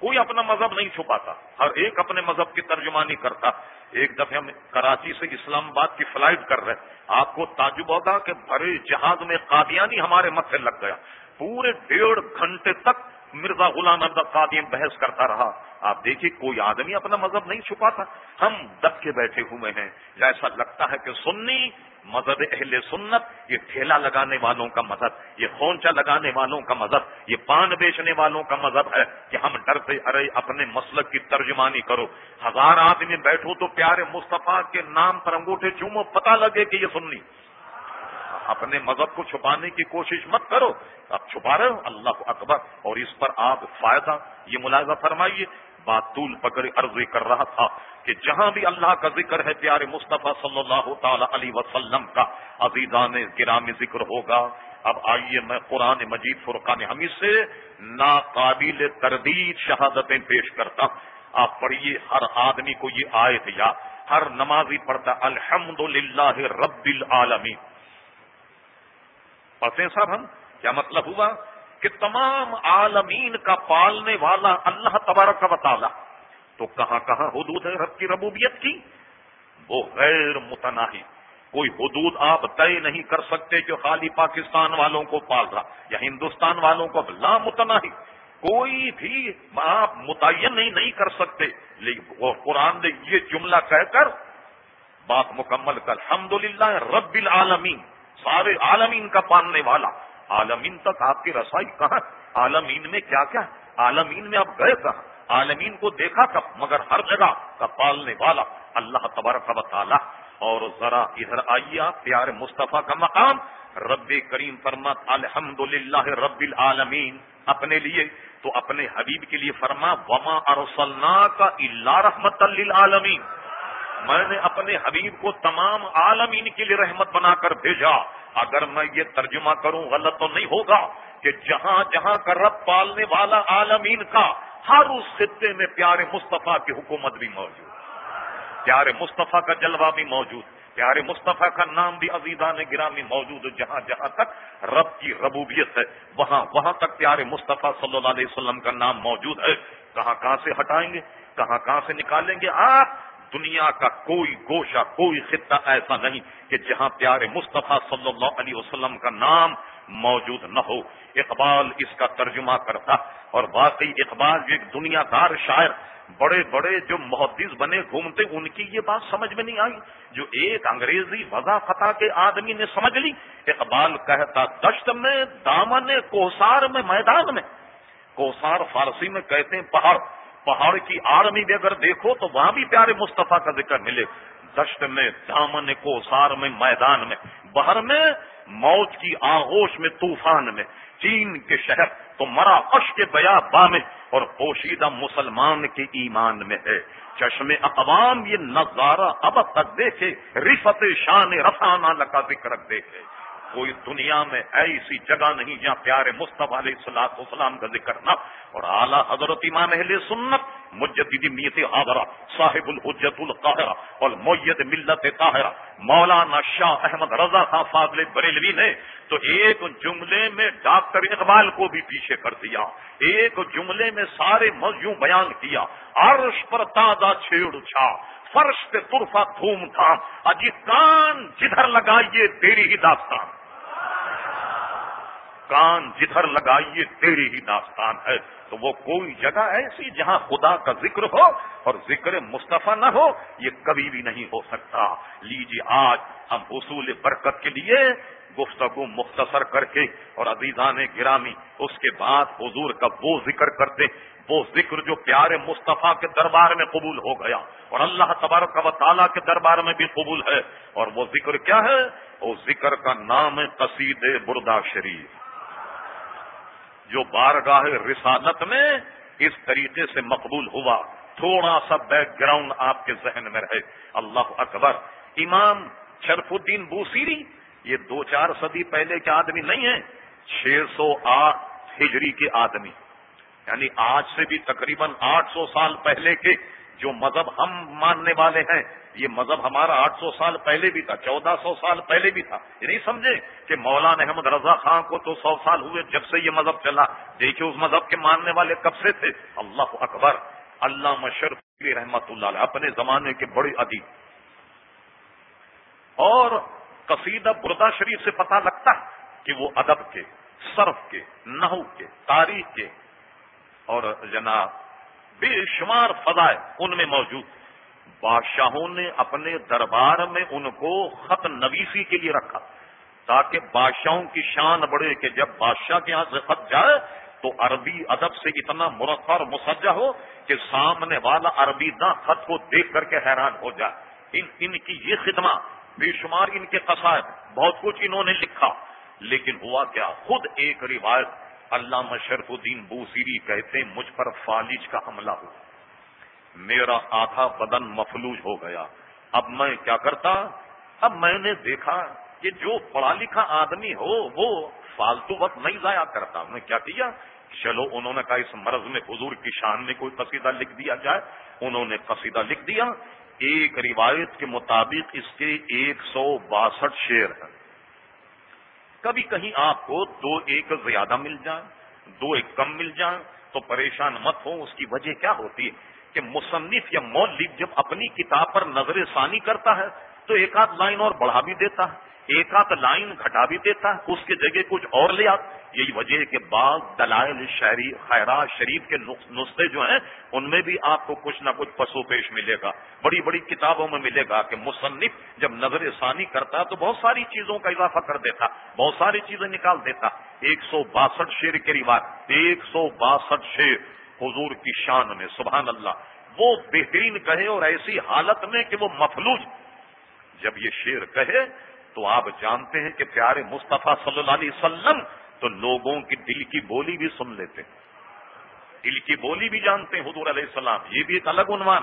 Speaker 1: کوئی اپنا مذہب نہیں چھپاتا، ہر ایک اپنے مذہب کی ترجمانی کرتا۔ ایک دفعہ ہم کراچی سے اسلام آباد کی فلائٹ کر رہے آپ کو تعجب ہوگا کہ بھرے جہاز میں قادیانی ہمارے متھے لگ گیا۔ پورے ڈیڑھ گھنٹے تک مرزا غلام احمد قادیم بحث کرتا رہا۔ آپ دیکھیے، کوئی آدمی اپنا مذہب نہیں چھپاتا۔ ہم دب کے بیٹھے ہوئے ہیں۔ ایسا لگتا ہے کہ سنی مذہب اہل سنت، یہ ٹھیلا لگانے والوں کا مذہب، یہ خونچا لگانے والوں کا مذہب، یہ پان بیچنے والوں کا مذہب ہے کہ ہم ڈرتے ارے اپنے مسلک کی ترجمانی کرو۔ ہزار آدمی بیٹھو تو پیارے مصطفیٰ کے نام پر انگوٹھے چومو، پتہ لگے کہ یہ سننی اپنے مذہب کو چھپانے کی کوشش مت کرو۔ اب چھپا رہے ہو، اللہ اکبر۔ اور اس پر آپ فائدہ، یہ ملاحظہ فرمائیے۔ بات طول پکڑ عرضی کر رہا تھا۔ کہ جہاں بھی اللہ کا ذکر ہے پیارے مصطفیٰ صلی اللہ تعالی علیہ وسلم کا، عزیزان گرامی ذکر ہوگا۔ اب آئیے میں قرآن مجید فرقان حمید سے ناقابل تردید شہادتیں پیش کرتا آپ پڑھیے، ہر آدمی کو یہ آئے یا ہر نمازی پڑھتا الحمد للہ رب العالمین۔ پڑھتے صاحب ہم، کیا مطلب ہوا؟ کہ تمام عالمین کا پالنے والا اللہ تبارک کا تعالی تو کہاں کہاں حدود ہے رب کی ربوبیت کی؟ وہ غیر متناہی۔ کوئی حدود آپ طے نہیں کر سکتے جو خالی پاکستان والوں کو پال رہا یا ہندوستان والوں کو لا متناہی کوئی بھی آپ متعین نہیں نہیں کر سکتے۔ لیکن قرآن نے یہ جملہ کہہ کر بات مکمل کر الحمد رب العالمین سارے عالمین کا پالنے والا۔ عالمین تک آپ کی رسائی کہاں عالمین میں کیا کیا عالمین میں آپ گئے کہاں؟ عالمین کو دیکھا کب مگر ہر جگہ کا پالنے والا اللہ تبارک و تعالی۔ اور ذرا ادھر آئیے آپ، پیارے مصطفیٰ کا مقام۔ رب کریم فرمت الحمد للہ رب العالمین۔ اپنے لیے تو اپنے حبیب کے لیے فرما، وما ارسلنا کا اللہ رحمت للعالمین۔ میں نے اپنے حبیب کو تمام عالمین کے لیے رحمت بنا کر بھیجا۔ اگر میں یہ ترجمہ کروں، غلط تو نہیں ہوگا کہ جہاں جہاں کا رب پالنے والا عالمین کا ہر اس خطے میں پیارے مصطفیٰ کی حکومت بھی موجود پیارے مصطفیٰ کا جلوہ بھی موجود پیارے مصطفیٰ کا نام بھی عزیزان گرامی موجود جہاں جہاں تک رب کی ربوبیت ہے، وہاں وہاں تک پیارے مصطفیٰ صلی اللہ علیہ وسلم کا نام موجود ہے۔ کہاں کہاں سے ہٹائیں گے؟ کہاں کہاں سے نکالیں گے؟ آپ دنیا کا کوئی گوشہ، کوئی خطہ ایسا نہیں کہ جہاں پیارے مصطفیٰ صلی اللہ علیہ وسلم کا نام موجود نہ ہو۔ اقبال اس کا ترجمہ کرتا اور واقعی اقبال جو ایک دنیا دار شاعر، بڑے بڑے جو محدث بنے گھومتے، ان کی یہ بات سمجھ میں نہیں آئی۔ جو ایک انگریزی وضا فتح کے آدمی نے سمجھ لی، اقبال کہتا، دشت میں، دامن کوسار میں، میدان میں۔ کوسار فارسی میں کہتے ہیں پہاڑ۔ پہاڑ کی آڑ میں بھی اگر دیکھو تو وہاں بھی پیارے مصطفیٰ کا ذکر ملے۔ دشت میں، دامن کوسار میں، میدان میں، بہر میں، موت کی آغوش میں، طوفان میں۔ چین کے شہر تو مرا اش کے بیا با میں اور پوشیدہ مسلمان کے ایمان میں ہے۔ چشم اقوام یہ نظارہ اب تک دیکھے، رفت شان رفانہ لکا ذکر دیکھے۔ کوئی دنیا میں ایسی جگہ نہیں جہاں پیارے مصطفیٰ علیہ السلاط وسلام کا ذکر نہ اور اعلیٰ حضرت امام اہل سنت مجددی میت حاضرہ، صاحب الحجت القاہرہ اور معیت ملت طاہرہ، مولانا شاہ احمد رضا خان فاضل بریلوی نے تو ایک جملے میں ڈاکٹر اقبال کو بھی پیچھے کر دیا، ایک جملے میں سارے مزیوں بیان کیا، عرش پر تازہ چھیڑ چھا، فرش پہ ترفا دھوم تھا، اجی کان جدھر لگائیے تیری ہی داستان کان جدھر لگائیے، تیری ہی داستان ہے۔ تو وہ کوئی جگہ ایسی جہاں خدا کا ذکر ہو اور ذکر مصطفیٰ نہ ہو، یہ کبھی بھی نہیں ہو سکتا۔ لیجیے آج ہم حصول برکت کے لیے گفتگو مختصر کر کے اور عزیزان گرامی، اس کے بعد حضور کا وہ ذکر کرتے، وہ ذکر جو پیارے مصطفیٰ کے دربار میں قبول ہو گیا اور اللہ تبارک و تعالیٰ کے دربار میں بھی قبول ہے۔ اور وہ ذکر کیا ہے؟ وہ ذکر کا نام ہے قصید بردا شریف۔ جو بارگاہ رسالت میں اس طریقے سے مقبول ہوا، تھوڑا سا بیک گراؤنڈ آپ کے ذہن میں رہے۔ اللہ اکبر۔ امام شرف الدین بوسیری، یہ دو چار صدی پہلے کے آدمی نہیں ہیں، چھ سو آٹھ ہجری کے آدمی۔ یعنی آج سے بھی تقریباً آٹھ سو سال پہلے کے جو مذہب ہم ماننے والے ہیں یہ مذہب ہمارا آٹھ سو سال پہلے بھی تھا، چودہ سو سال پہلے بھی تھا۔ یہ نہیں سمجھے کہ مولانا احمد رضا خان کو تو سو سال ہوئے جب سے یہ مذہب چلا۔ دیکھیے اس مذہب کے ماننے والے کب سے تھے؟ اللہ اکبر۔ اللہ مشرف رحمت اللہ علیہ، اپنے زمانے کے بڑے ادیب۔ اور قصیدہ بردا شریف سے پتہ لگتا کہ وہ ادب کے، صرف کے، نحو کے، تاریخ کے اور جناب بے شمار فضائے ان میں موجود بادشاہوں نے اپنے دربار میں ان کو خط نویسی کے لیے رکھا۔ تاکہ بادشاہوں کی شان بڑھے کہ جب بادشاہ کے یہاں سے خط جائے تو عربی ادب سے اتنا مرخر مسجہ ہو کہ سامنے والا عربی نہ خط کو دیکھ کر کے حیران ہو جائے۔ ان ان کی یہ خدمات بے شمار ان کے قصائد، بہت کچھ انہوں نے لکھا۔ لیکن ہوا کیا؟ خود ایک روایت، علامہ شرف الدین بوسیری کہتے مجھ پر فالج کا حملہ ہو میرا آدھا بدن مفلوج ہو گیا۔ اب میں کیا کرتا؟ اب میں نے دیکھا کہ جو پڑھا لکھا آدمی ہو، وہ فالتو وقت نہیں ضائع کرتا۔ انہوں نے کیا کیا؟ چلو، انہوں نے کہا اس مرض میں حضور کی شان میں کوئی قصیدہ لکھ دیا جائے۔ انہوں نے قصیدہ لکھ دیا۔ ایک روایت کے مطابق اس کے ایک سو باسٹھ شیر ہیں۔ کبھی کہیں آپ کو دو ایک زیادہ مل جائیں، دو ایک کم مل جائیں، تو پریشان مت ہو اس کی وجہ کیا ہوتی ہے؟ کہ مصنف یا مولب جب اپنی کتاب پر نظر ثانی کرتا ہے تو ایک آدھ لائن اور بڑھا بھی دیتا ہے، ایک آدھ لائن گھٹا بھی دیتا ہے، اس کے جگہ کچھ اور لے آتا یہی وجہ ہے کہ بعض دلائل شہری خیرات شریف کے نسخے جو ہیں، ان میں بھی آپ کو کچھ نہ کچھ پسو پیش ملے گا۔ بڑی بڑی کتابوں میں ملے گا کہ مصنف جب نظر ثانی کرتا تو بہت ساری چیزوں کا اضافہ کر دیتا بہت ساری چیزیں نکال دیتا ایک سو باسٹھ شیر کے رواج، ایک سو باسٹھ شیر حضور کی شان میں، سبحان اللہ۔ وہ بہترین کہے اور ایسی حالت میں کہ وہ مفلوج۔ جب یہ شیر کہے تو آپ جانتے ہیں کہ پیارے مصطفیٰ صلی اللہ علیہ وسلم تو لوگوں کی دل کی بولی بھی سن لیتے دل کی بولی بھی جانتے ہیں حضور علیہ السلام۔ یہ بھی ایک الگ عنوان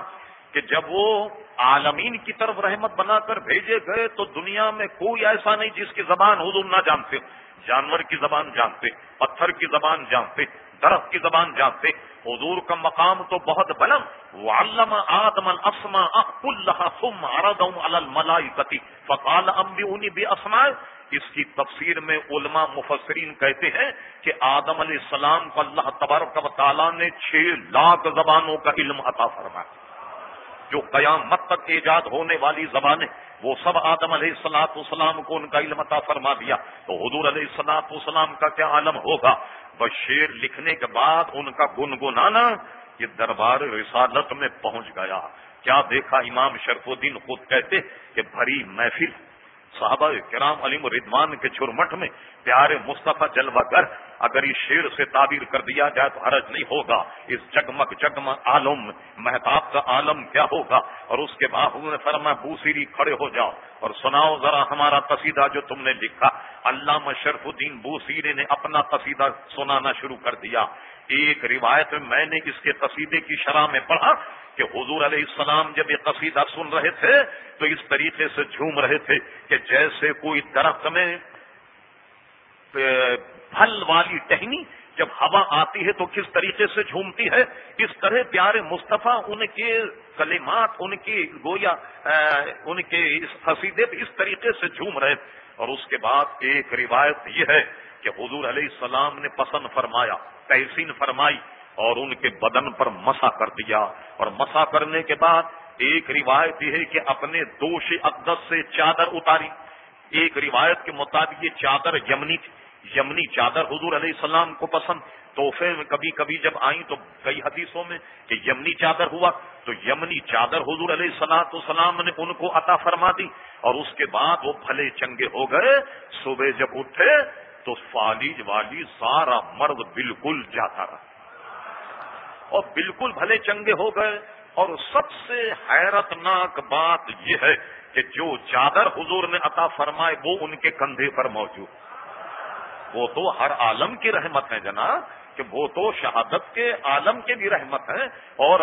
Speaker 1: کہ جب وہ عالمین کی طرف رحمت بنا کر بھیجے گئے تو دنیا میں کوئی ایسا نہیں جس کی زبان حضور نہ جانتے جانور کی زبان جانتے پتھر کی زبان جانتے درخت کی زبان جانتے حضور کا مقام تو بہت بلند۔ وہ علامہ آدم السما اخ اللہ سم الملائی فقال امبی بے اسماء اس کی تفسیر میں علماء مفسرین کہتے ہیں کہ آدم علیہ السلام کو اللہ تبارک و تعالیٰ نے چھ لاکھ زبانوں کا علم عطا فرمایا۔ جو قیامت تک ایجاد ہونے والی زبانیں وہ سب آدم علیہ السلاط والسلام کو ان کا علم عطا فرما دیا۔ تو حضور علیہ السلاط والسلام کا کیا عالم ہوگا؟ بس شیر لکھنے کے بعد ان کا گنگنانا یہ دربار رسالت میں پہنچ گیا۔ کیا دیکھا امام شرف الدین خود کہتے کہ بھری محفل۔ صحابہ کرام علیم ردوان کے چرمٹ میں پیارے مصطفیٰ جلوہ گر اگر اس شیر سے تعبیر کر دیا جائے تو حرج نہیں ہوگا۔ اس جگمگ جگمگ عالم، محتاب کا عالم کیا ہوگا؟ اور اس کے بعد نے فرما بوسیری کھڑے ہو جاؤ۔ اور سناؤ ذرا ہمارا قصیدہ جو تم نے لکھا۔ علامہ شرف الدین بوسیری نے اپنا قصیدہ سنانا شروع کر دیا۔ ایک روایت میں میں نے اس کے قصیدے کی شرح میں پڑھا کہ حضور علیہ السلام جب یہ قصیدہ سن رہے تھے تو اس طریقے سے جھوم رہے تھے کہ جیسے کوئی درخت میں پھل والی ٹہنی جب ہوا آتی ہے تو کس طریقے سے جھومتی ہے؟ اس طرح پیارے مصطفیٰ ان کے کلمات، ان کی گویا ان کے اس قصیدے اس طریقے سے جھوم رہے۔ اور اس کے بعد ایک روایت یہ ہے کہ حضور علیہ السلام نے پسند فرمایا، تحسین فرمائی اور ان کے بدن پر مسا کر دیا۔ اور مسا کرنے کے بعد ایک روایت یہ ہے کہ اپنے دوش اقدس سے چادر اتاری۔ ایک روایت کے مطابق یہ چادر یمنی تھی۔ یمنی چادر حضور علیہ السلام کو پسند تحفے میں کبھی کبھی جب آئیں تو کئی حدیثوں میں کہ یمنی چادر ہوا تو یمنی چادر حضور علیہ السلام السلام نے ان کو عطا فرما دی اور اس کے بعد وہ بھلے چنگے ہو گئے صبح جب اٹھے تو فالج والی سارا مرد بالکل جاتا رہا اور بالکل بھلے چنگے ہو گئے اور سب سے حیرت ناک بات یہ ہے کہ جو چادر حضور نے عطا فرمائے وہ ان کے کندھے پر موجود وہ تو ہر عالم کی رحمت ہے جناب کہ وہ تو شہادت کے عالم کے بھی رحمت ہے اور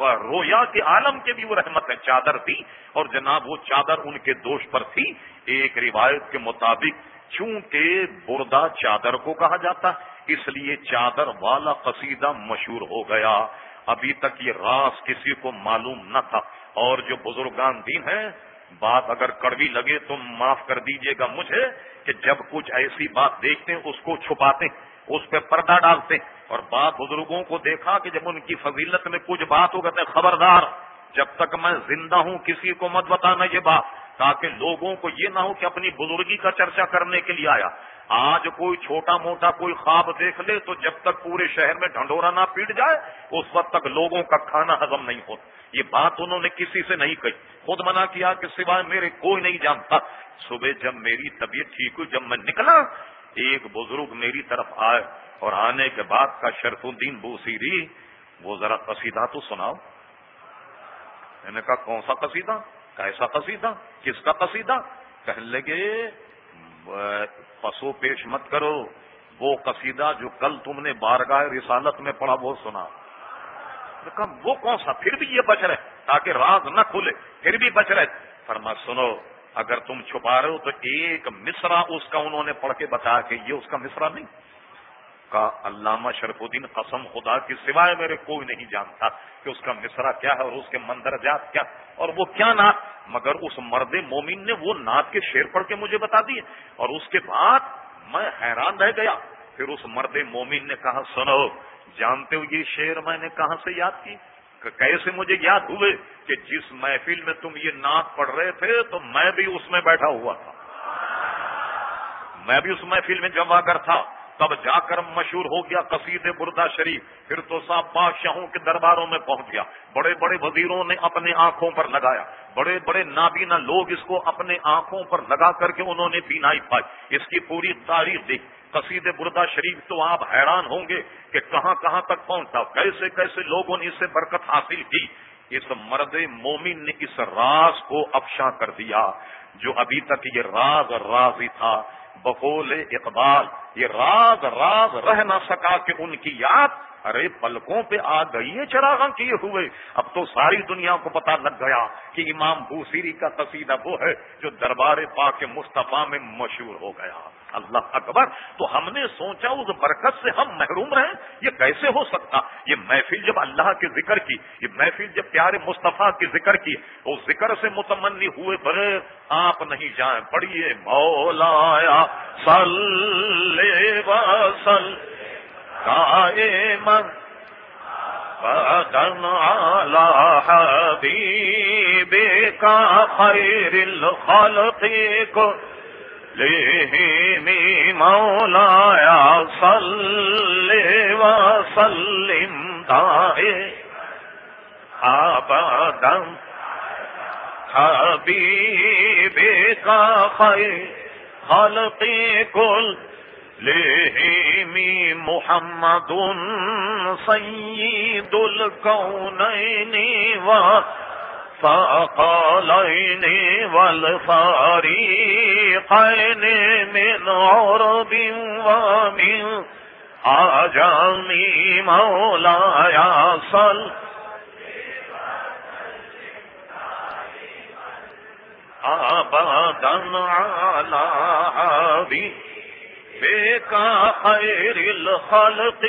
Speaker 1: رویا کے عالم کے بھی وہ رحمت ہے چادر تھی۔ اور جناب وہ چادر ان کے دوش پر تھی۔ ایک روایت کے مطابق چونکہ بردا چادر کو کہا جاتا، اس لیے چادر والا قصیدہ مشہور ہو گیا۔ ابھی تک یہ راز کسی کو معلوم نہ تھا۔ اور جو بزرگان دین ہیں، بات اگر کڑوی لگے تو معاف کر دیجیے گا مجھے کہ جب کچھ ایسی بات دیکھتے ہیں، اس کو چھپاتے اس پہ پردہ ڈالتے اور بات بزرگوں کو دیکھا کہ جب ان کی فضیلت میں کچھ بات ہو گئے خبردار، جب تک میں زندہ ہوں، کسی کو مت بتانا یہ بات، تاکہ لوگوں کو یہ نہ ہو کہ اپنی بزرگی کا چرچا کرنے کے لیے آیا۔ آج کوئی چھوٹا موٹا کوئی خواب دیکھ لے تو جب تک پورے شہر میں ڈھنڈورا نہ پیٹ جائے، اس وقت تک لوگوں کا کھانا ہزم نہیں ہوتا۔ یہ بات انہوں نے کسی سے نہیں کہی۔ خود منع کیا کہ سوائے میرے کوئی نہیں جانتا۔ صبح جب میری طبیعت ٹھیک ہوئی، جب میں نکلا ایک بزرگ میری طرف آئے اور آنے کے بعد کا شرف الدین بوسیری، وہ ذرا قصیدہ تو سناؤ۔ میں نے کہا، کون سا قصیدہ؟ کیسا قصیدہ؟ کس کا قصیدہ؟ کہنے لگے، پسو پیش مت کرو، وہ قصیدہ جو کل تم نے بارگاہ رسالت میں پڑھا وہ سنا کہا، وہ کون سا؟ پھر بھی یہ بچ رہے، تاکہ راز نہ کھلے، پھر بھی بچ رہے۔ فرما سنو اگر تم چھپا رہے ہو تو ایک مصرا اس کا انہوں نے پڑھ کے بتایا کہ یہ اس کا مصرا نہیں۔ کا علامہ شرف الدین قسم خدا کی سوائے میرے کوئی نہیں جانتا کہ اس کا مصرا کیا ہے اور اس کے مندرجات کیا۔ اور وہ کیا نعت؟ مگر اس مرد مومن نے وہ نعت کے شیر پڑھ کے مجھے بتا دیے۔ اور اس کے بعد میں حیران رہ گیا۔ پھر اس مرد مومن نے کہا، سنو، جانتے ہو یہ شعر میں نے کہاں سے یاد کی؟ کیسے مجھے یاد ہوئے کہ جس محفل میں تم یہ نعت پڑھ رہے تھے، تو میں بھی اس میں بیٹھا ہوا تھا۔ میں بھی اس محفل میں جمع کر تھا۔ تب جا کر مشہور ہو گیا قصید بردا شریف۔ پھر تو صاحب بادشاہوں کے درباروں میں پہنچ گیا۔ بڑے بڑے وزیروں نے اپنے آنکھوں پر لگایا۔ بڑے بڑے نابینا لوگ اس کو اپنے آنکھوں پر لگا کر کے انہوں نے بینائی پائی۔ اس کی پوری تاریخ دیکھ قصید بردا شریف تو آپ حیران ہوں گے کہ کہاں کہاں تک پہنچتا کیسے کیسے لوگوں نے اس سے برکت حاصل کی؟ اس مرد مومن نے اس راز کو افشاں کر دیا، جو ابھی تک یہ راز راز ہی تھا۔ بقول اقبال، یہ راز راز رہ نہ سکا کہ ان کی یاد ارے پلکوں پہ آ گئی ہے چراغاں کیے ہوئے۔ اب تو ساری دنیا کو پتا لگ گیا کہ امام بوسیری کا قصیدہ وہ ہے جو دربار پاک مصطفیٰ میں مشہور ہو گیا۔ اللہ اکبر، تو ہم نے سوچا اس برکت سے ہم محروم رہیں، یہ کیسے ہو سکتا؟ یہ محفل جب اللہ کے ذکر کی، یہ محفل جب پیارے مصطفیٰ کے ذکر کی، اس ذکر سے متمنی ہوئے بغیر آپ نہیں جائیں۔ پڑھیے، مولا سل قائما فدن على حبيبك خير الخلق كلهم مولاي صل وسلم دائما أبدا حبيبك خير خلق كل لهيم محمد سيد الكونين وثقلين والفريقين من عرب ومن عجم مولاي صل أبدا على حبيب بے کا الخلق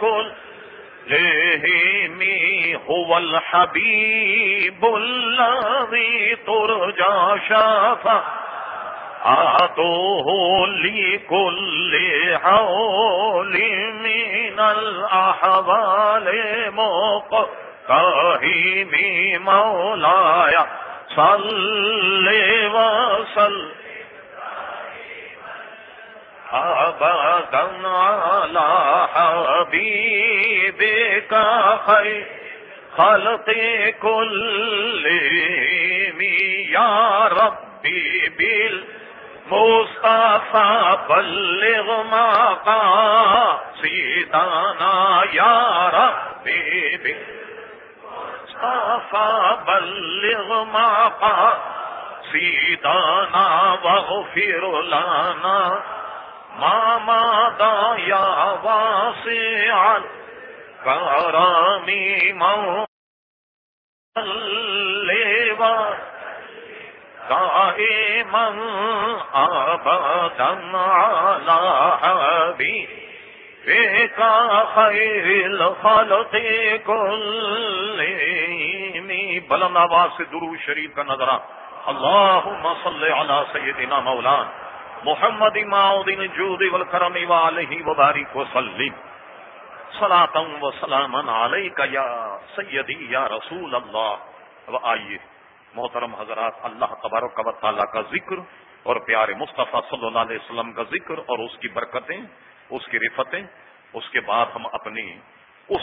Speaker 1: کل لہمی هو الحبیب الذي ترجى شفا. آتوه لكل حول من الأحوال مقتهم مولاي صل وسلم أبدا على حبيبك خير خلق كلهم يا ربي بالمصطفى بلغ مقاصدنا يا ربي بالمصطفى بلغ مقاصدنا واغفر لنا ماما دایا واسع کرامی مو لیوا دائما ابدا على حبيبك خير الخلق كلهم بلند آواز سے درو شریف کا نظرہ۔ اللهم صل على سيدنا مولانا محمد ماؤدین جود والکرم والہ وبارک وسلم. صلاة و سلام علیک یا سیدی یا رسول اللہ. و آئیے، محترم حضرات، اللہ تبارک و تعالیٰ کا ذکر اور پیارے مصطفیٰ صلی اللہ علیہ وسلم کا ذکر اور اس کی برکتیں، اس کی رفتیں، اس کے بعد ہم اپنی اس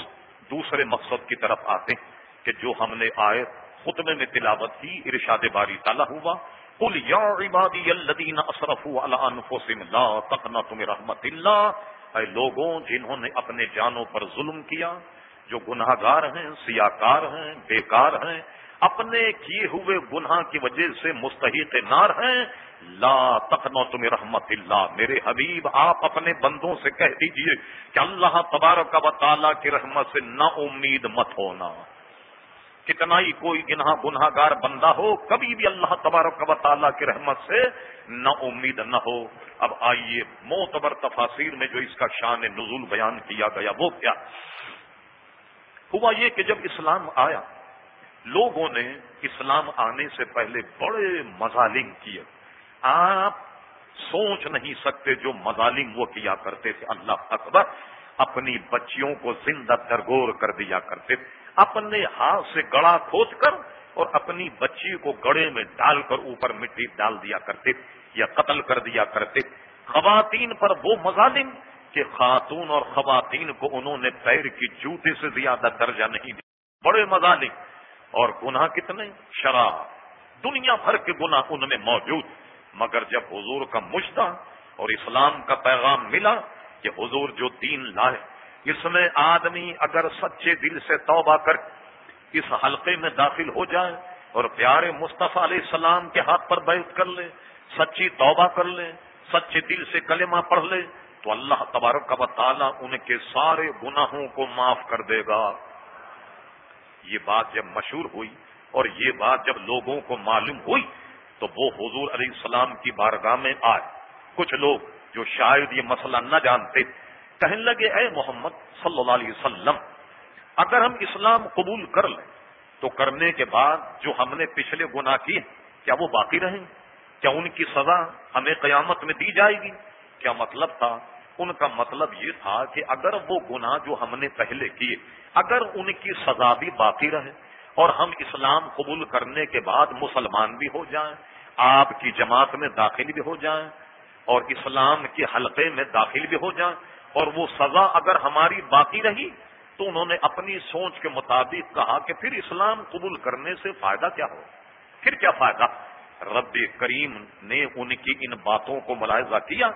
Speaker 1: دوسرے مقصد کی طرف آتے ہیں کہ جو ہم نے آئے خطبے میں تلاوت کی، ارشاد باری تعالیٰ ہوا قل یا عبادی الذین اسرفوا علی انفسهم لا تقنطوا من رحمت اللہ اے لوگوں جنہوں نے اپنے جانوں پر ظلم کیا، جو گناہ گار ہیں، سیاکار ہیں، بیکار ہیں، اپنے کیے ہوئے گناہ کی وجہ سے مستحق نار ہیں، لا تقنطوا من رحمت اللہ میرے حبیب، آپ اپنے بندوں سے کہہ دیجیے کہ اللہ تبارک و تعالی کی رحمت سے نہ امید مت ہونا۔ کتنا ہی کوئی گناہ گناہ گار بندہ ہو، کبھی بھی اللہ تبارک و تعالیٰ کی رحمت سے نہ امید نہ ہو۔ اب آئیے معتبر تفاصیر میں جو اس کا شان نزول بیان کیا گیا، وہ کیا؟ ہوا یہ کہ جب اسلام آیا، لوگوں نے اسلام آنے سے پہلے بڑے مظالم کیے۔ آپ سوچ نہیں سکتے جو مظالم وہ کیا کرتے تھے، اللہ اکبر، اپنی بچیوں کو زندہ درگور کر دیا کرتے تھے۔ اپنے ہاتھ سے گڑا کھود کر اور اپنی بچی کو گڑے میں ڈال کر اوپر مٹی ڈال دیا کرتے یا قتل کر دیا کرتے۔ خواتین پر وہ مظالم کہ خاتون اور خواتین کو انہوں نے پیر کی جوتے سے زیادہ درجہ نہیں دیا۔ بڑے مظالم اور گناہ کتنے؟ شراب۔ دنیا بھر کے گناہ ان میں موجود۔ مگر جب حضور کا مشتہ اور اسلام کا پیغام ملا کہ حضور جو دین لائے اس میں آدمی اگر سچے دل سے توبہ کر اس حلقے میں داخل ہو جائے اور پیارے مصطفیٰ علیہ السلام کے ہاتھ پر بیعت کر لے، سچی توبہ کر لے، سچے دل سے کلمہ پڑھ لے، تو اللہ تبارک کا تعالیٰ ان کے سارے گناہوں کو معاف کر دے گا۔ یہ بات جب مشہور ہوئی اور یہ بات جب لوگوں کو معلوم ہوئی، تو وہ حضور علیہ السلام کی بارگاہ میں آئے۔ کچھ لوگ جو شاید یہ مسئلہ نہ جانتے کہنے لگے، اے محمد صلی اللہ علیہ وسلم، اگر ہم اسلام قبول کر لیں، تو کرنے کے بعد جو ہم نے پچھلے گناہ کیے، کیا وہ باقی رہیں کیا ان کی سزا ہمیں قیامت میں دی جائے گی؟ کیا مطلب تھا؟ ان کا مطلب یہ تھا کہ اگر وہ گناہ جو ہم نے پہلے کیے، اگر ان کی سزا بھی باقی رہے اور ہم اسلام قبول کرنے کے بعد مسلمان بھی ہو جائیں، آپ کی جماعت میں داخل بھی ہو جائیں اور اسلام کے حلقے میں داخل بھی ہو جائیں اور وہ سزا اگر ہماری باقی رہی تو انہوں نے اپنی سوچ کے مطابق کہا کہ پھر اسلام قبول کرنے سے فائدہ کیا ہو؟ پھر کیا فائدہ؟ رب کریم نے ان کی ان باتوں کو ملاحظہ کیا۔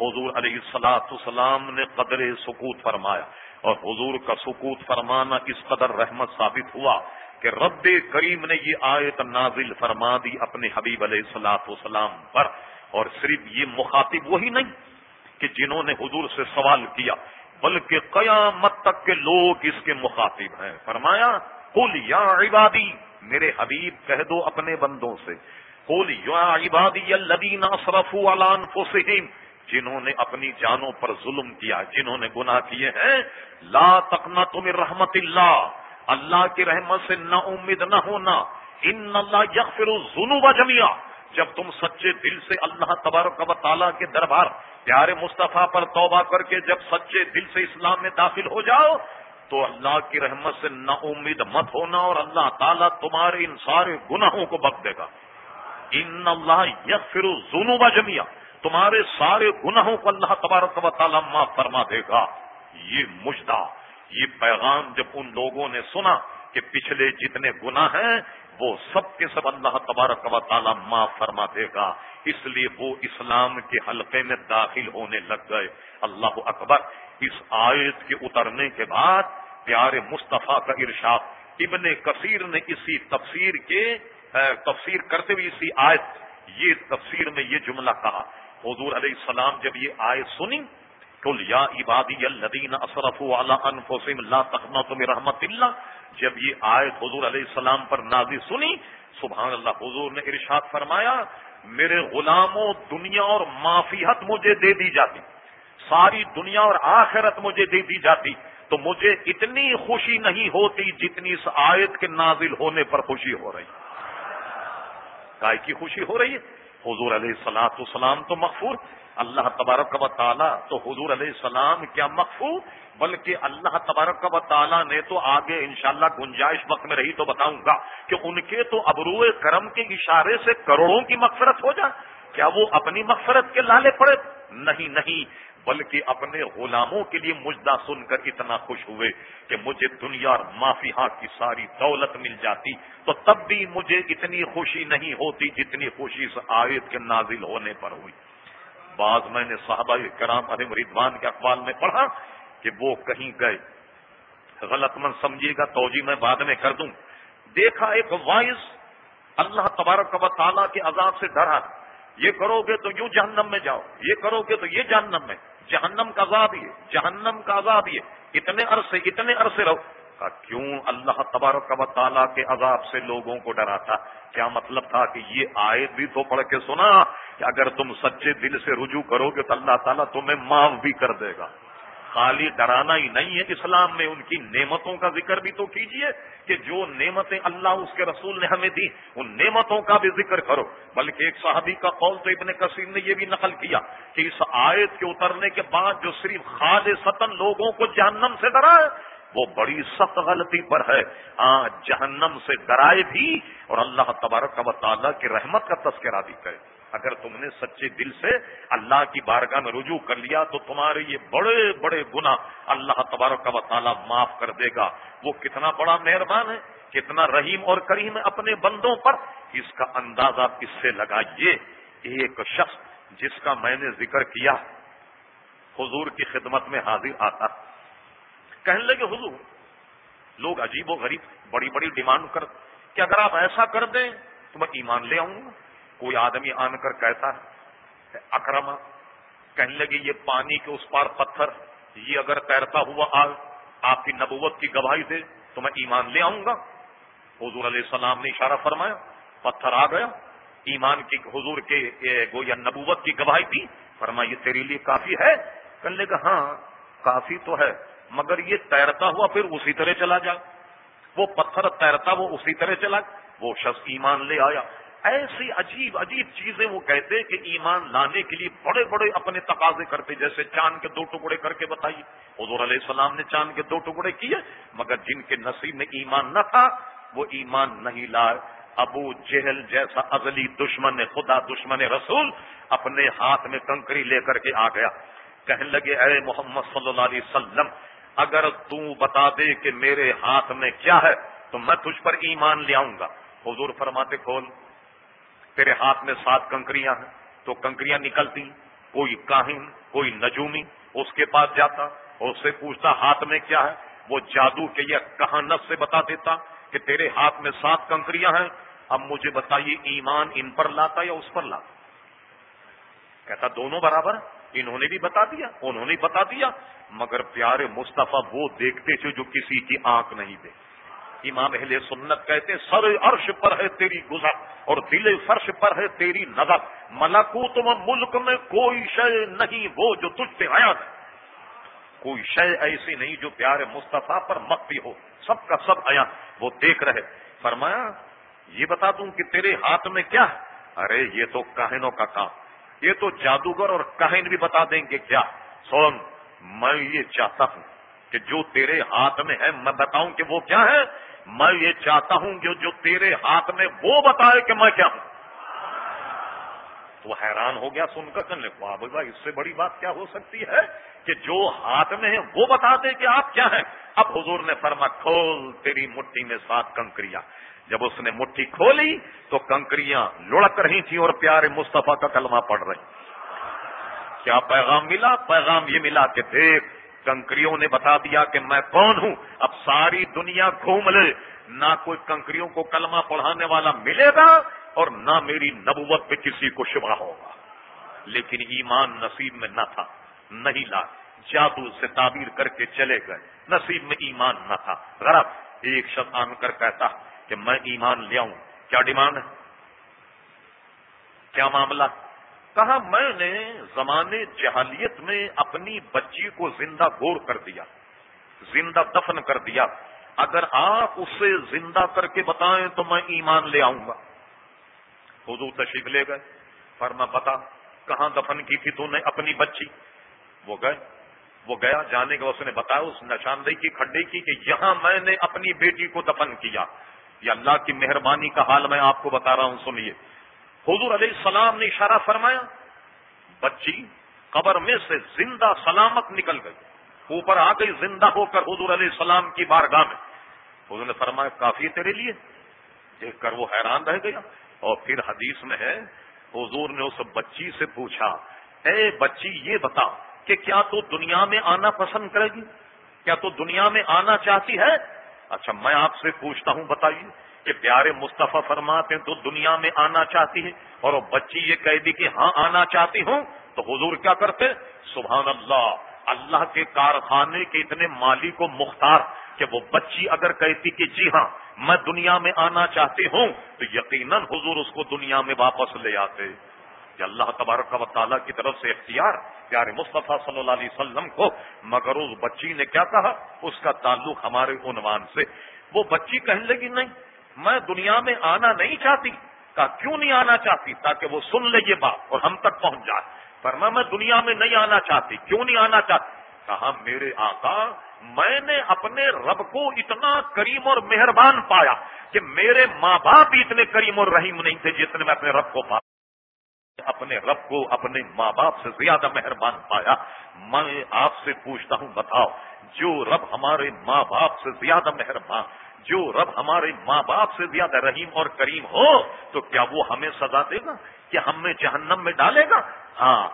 Speaker 1: حضور علیہ السلاۃ السلام نے قدر سکوت فرمایا اور حضور کا سکوت فرمانا اس قدر رحمت ثابت ہوا کہ رب کریم نے یہ آیت نازل فرما دی اپنے حبیب علیہ السلاۃ والسلام پر اور صرف یہ مخاطب وہی نہیں کہ جنہوں نے حضور سے سوال کیا، بلکہ قیامت تک کے لوگ اس کے مخاطب ہیں۔ فرمایا، قل یا عبادی، میرے حبیب کہہ دو اپنے بندوں سے۔ قل یا عبادی الذین اصرفوا علی انفسهم جنہوں نے اپنی جانوں پر ظلم کیا، جنہوں نے گناہ کیے ہیں، لا تکنا تم رحمت اللہ اللہ کی رحمت سے نہ امید نہ ہونا۔ ان اللہ یغفر الذنوب جميعا جب تم سچے دل سے اللہ تبارک و تعالیٰ کے دربار پیارے مصطفیٰ پر توبہ کر کے جب سچے دل سے اسلام میں داخل ہو جاؤ، تو اللہ کی رحمت سے نا امید مت ہونا اور اللہ تعالیٰ تمہارے ان سارے گناہوں کو بک دے گا۔ ان اللہ یغفر الذنوب جميعا تمہارے سارے گناہوں کو اللہ تبارک و تعالیٰ معاف فرما دے گا۔ یہ مجدہ، یہ پیغام جب ان لوگوں نے سنا کہ پچھلے جتنے گناہ ہیں وہ سب کے سب اللہ تبارک و تعالیٰ معاف فرما دے گا۔ اس لیے وہ اسلام کے حلقے میں داخل ہونے لگ گئے۔ اللہ اکبر۔ اس آیت کے اترنے کے بعد پیارے مصطفیٰ کا ارشاد۔ ابن کثیر نے اسی تفسیر کے تفسیر کرتے ہوئے اسی آیت، یہ تفسیر میں یہ جملہ کہا۔ حضور علیہ السلام جب یہ آیت سنی کل یا عبادی الدین اصرف انفسم لا تخمت میں رحمت اللہ۔ جب یہ آیت حضور علیہ السلام پر نازی سنی، سبحان اللہ، حضور نے ارشاد فرمایا، میرے غلاموں دنیا اور معافیت مجھے دے دی جاتی، ساری دنیا اور آخرت مجھے دے دی جاتی۔ تو مجھے اتنی خوشی نہیں ہوتی جتنی اس آیت کے نازل ہونے پر خوشی ہو رہی۔ کائے کی خوشی ہو رہی ہے؟ حضور علیہ السلاۃ السلام تو مغفور۔ اللہ تبارک و تعالیٰ تو حضور علیہ السلام کیا مغفور بلکہ اللہ تبارک و تعالیٰ نے تو آگے انشاءاللہ گنجائش وقت میں رہی تو بتاؤں گا کہ ان کے تو ابرو کرم کے اشارے سے کروڑوں کی مغفرت ہو جائے۔ کیا وہ اپنی مغفرت کے لالے پڑے؟ نہیں نہیں، بلکہ اپنے غلاموں کے لیے مجدہ سن کر اتنا خوش ہوئے کہ مجھے دنیا اور مافی ہاں کی ساری دولت مل جاتی۔ تو تب بھی مجھے اتنی خوشی نہیں ہوتی جتنی خوشی اس آیت کے نازل ہونے پر ہوئی۔ بعض میں نے صحابہ کرام علیہ ردوان کے اقبال میں پڑھا کہ وہ کہیں گئے۔ غلط من سمجھیے گا، توجہ میں بعد میں کر دوں۔ دیکھا ایک وائس اللہ تبارک و تعالیٰ کے عذاب سے ڈرا۔ یہ کرو گے تو یوں جہنم میں جاؤ، یہ کرو گے تو یہ جہنم میں۔ جہنم کا عذاب یہ، جہنم کا عذاب یہ۔ اتنے عرصے اتنے عرصے رہو۔ کیوں اللہ تبارک و تعالیٰ کے عذاب سے لوگوں کو ڈراتا؟ کیا مطلب تھا کہ یہ آئے بھی تو پڑھ کے سنا کہ اگر تم سچے دل سے رجوع کرو گے تو اللہ تعالیٰ تمہیں معاف بھی کر دے گا۔ خالی ڈرانا ہی نہیں ہے اسلام میں، ان کی نعمتوں کا ذکر بھی تو کیجیے کہ جو نعمتیں اللہ اس کے رسول نے ہمیں دی ان نعمتوں کا بھی ذکر کرو۔ بلکہ ایک صحابی کا قول تو ابن کثیر نے یہ بھی نقل کیا کہ اس آیت کے اترنے کے بعد جو صرف خال ستن لوگوں کو جہنم سے ڈرا ہے وہ بڑی سخت غلطی پر ہے۔ ہاں جہنم سے ڈرائے بھی اور اللہ تبارک و تعالیٰ کی رحمت کا تذکرہ بھی کرے۔ اگر تم نے سچے دل سے اللہ کی بارگاہ میں رجوع کر لیا تو تمہارے یہ بڑے بڑے گنا اللہ تبارک و تعالیٰ معاف کر دے گا۔ وہ کتنا بڑا مہربان ہے، کتنا رحیم اور کریم ہے اپنے بندوں پر۔ اس کا اندازہ کس سے لگائیے۔ ایک شخص جس کا میں نے ذکر کیا، حضور کی خدمت میں حاضر آتا۔ کہنے لگے، حضور، لوگ عجیب و غریب، بڑی بڑی ڈیمانڈ کر، کہ اگر آپ ایسا کر دیں، تو میں ایمان لے آؤں گا. کوئی آدمی آن کر کہتا ہے اکرما کہنے لگے، یہ پانی کے اس پار پتھر، یہ اگر تیرتا ہوا آگ آپ کی نبوت کی گواہی دے، تو میں ایمان لے آؤں گا. حضور علیہ السلام نے اشارہ فرمایا، پتھر آ گیا، ایمان کی حضور کے گو یا نبوت کی گواہی دی فرمایا، یہ تیرے لیے کافی ہے؟ کہنے لگا ہاں کافی تو ہے مگر یہ تیرتا ہوا پھر اسی طرح چلا جا۔ وہ پتھر تیرتا وہ اسی طرح چلا۔ وہ شخص ایمان لے آیا۔ ایسی عجیب عجیب چیزیں وہ کہتے کہ ایمان لانے کے لیے بڑے بڑے اپنے تقاضے کرتے، جیسے چاند کے دو ٹکڑے کر کے بتائیے۔ حضور علیہ السلام نے چاند کے دو ٹکڑے کیے، مگر جن کے نصیب میں ایمان نہ تھا، وہ ایمان نہیں لائے۔ ابو جہل جیسا ازلی دشمن خدا، دشمن رسول اپنے ہاتھ میں کنکری لے کر کے آ گیا۔ کہنے لگے، اے محمد صلی اللہ علیہ وسلم اگر تو بتا دے کہ میرے ہاتھ میں کیا ہے، تو میں تجھ پر ایمان لے آؤں گا۔ حضور فرماتے، کھول، تیرے ہاتھ میں سات کنکریاں ہیں، تو کنکریاں نکلتی، کوئی کاہن، کوئی نجومی اس کے پاس جاتا اور اس سے پوچھتا، ہاتھ میں کیا ہے؟ وہ جادو کے یہ کہانت سے بتا دیتا کہ تیرے ہاتھ میں سات کنکریاں ہیں، اب مجھے بتائیے، ایمان ان پر لاتا یا اس پر لاتا؟ کہتا، دونوں برابر۔ انہوں نے بھی بتا دیا، انہوں نے بتا دیا، مگر پیارے مصطفیٰ وہ دیکھتے تھے جو کسی کی آنکھ نہیں دے امام اہل سنت کہتے سر عرش پر ہے تیری گزر اور دل فرش پر ہے تیری نظر۔ ملکوت و ملک میں کوئی شے نہیں، وہ جو تجھ پہ آیا ہے۔ کوئی شے ایسی نہیں جو پیارے مصطفیٰ پر مکتی ہو۔ سب کا سب آیا، وہ دیکھ رہے۔ فرمایا، یہ بتا دوں کہ تیرے ہاتھ میں کیا ہے؟ ارے، یہ تو کہنوں کا کام۔ یہ تو جادوگر اور کہن بھی بتا دیں گے کیا؟ سون، میں یہ چاہتا ہوں کہ جو تیرے ہاتھ میں ہے، میں بتاؤں کہ وہ کیا ہے؟ میں یہ چاہتا ہوں کہ جو تیرے ہاتھ میں وہ بتائے کہ میں کیا ہوں۔ تو حیران ہو گیا سن کر۔ واہ بھائی اس سے بڑی بات کیا ہو سکتی ہے کہ جو ہاتھ میں ہے وہ بتا دے کہ آپ کیا ہیں؟ اب حضور نے فرما، کھول تیری مٹھی میں سات کنکریاں۔ جب اس نے مٹھی کھولی تو کنکریاں لڑک رہی تھیں اور پیارے مصطفیٰ کا کلمہ پڑ رہی کیا پیغام ملا؟ پیغام یہ ملا کہ دیکھ، کنکریوں نے بتا دیا کہ میں کون ہوں۔ اب ساری دنیا گھوم لے۔ نہ کوئی کنکریوں کو کلمہ پڑھانے والا ملے گا اور نہ میری نبوت پہ کسی کو شبہ ہوگا۔ لیکن ایمان نصیب میں نہ تھا، نہیں لا۔ جادو سے تعبیر کر کے چلے گئے۔ نصیب میں ایمان نہ تھا۔ غرب ایک شخص آن کر کہتا کہ میں ایمان لے آؤں۔ کیا ڈیمانڈ ہے؟ کیا معاملہ؟ کہا میں نے زمانے جہالیت میں اپنی بچی کو زندہ گور کر دیا، زندہ دفن کر دیا۔ اگر آپ اسے زندہ کر کے بتائیں تو میں ایمان لے آؤں گا۔ حضور تشریف لے گئے۔ فرما بتا، کہاں دفن کی تھی تو نے اپنی بچی؟ وہ گئے، وہ گیا، جانے کا اس نے بتایا، اس نشاندہی کی کھڈے کی کہ یہاں میں نے اپنی بیٹی کو دفن کیا۔ یہ اللہ کی مہربانی کا حال میں آپ کو بتا رہا ہوں، سنیے۔ حضور علیہ السلام نے اشارہ فرمایا، بچی، قبر میں سے زندہ سلامت نکل گئی۔ اوپر آ گئی زندہ ہو کر حضور علیہ السلام کی بارگاہ میں۔ حضور نے فرمایا، کافی تیرے لیے۔ دیکھ کر وہ حیران رہ گیا۔ اور پھر حدیث میں ہے، حضور نے اس بچی سے پوچھا، اے بچی، یہ بتا کہ کیا تو دنیا میں آنا پسند کرے گی؟ کیا تو دنیا میں آنا چاہتی ہے؟ اچھا میں آپ سے پوچھتا ہوں، بتائیے کہ پیارے مصطفیٰ فرماتے ہیں، تو دنیا میں آنا چاہتی ہے اور وہ بچی یہ کہہ دی کہ ہاں آنا چاہتی ہوں تو حضور کیا کرتے؟ سبحان اللہ اللہ کے کارخانے کے اتنے مالی کو مختار کہ وہ بچی اگر کہتی کہ جی ہاں میں دنیا میں آنا چاہتی ہوں تو یقیناً حضور اس کو دنیا میں واپس لے آتے۔ کہ اللہ تبارک و تعالیٰ کی طرف سے اختیار پیارے مصطفیٰ صلی اللہ علیہ وسلم کو، مگر اس بچی نے کیا کہا؟ اس کا تعلق ہمارے عنوان سے۔ وہ بچی کہنے لگی، نہیں، میں دنیا میں آنا نہیں چاہتی۔ کہا کیوں نہیں آنا چاہتی؟ تاکہ وہ سن لے یہ بات اور ہم تک پہنچ جائے۔ فرما، میں دنیا میں نہیں آنا چاہتی۔ کیوں نہیں آنا چاہتی؟ کہا، میرے آقا، میں نے اپنے رب کو اتنا کریم اور مہربان پایا کہ میرے ماں باپ بھی اتنے کریم اور رحیم نہیں تھے جتنے میں اپنے رب کو پایا۔ اپنے رب کو اپنے ماں باپ سے زیادہ مہربان پایا۔ میں آپ سے پوچھتا ہوں، بتاؤ، جو رب ہمارے ماں باپ سے زیادہ مہربان، جو رب ہمارے ماں باپ سے زیادہ رحیم اور کریم ہو، تو کیا وہ ہمیں سزا دے گا؟ کیا ہمیں جہنم میں ڈالے گا؟ ہاں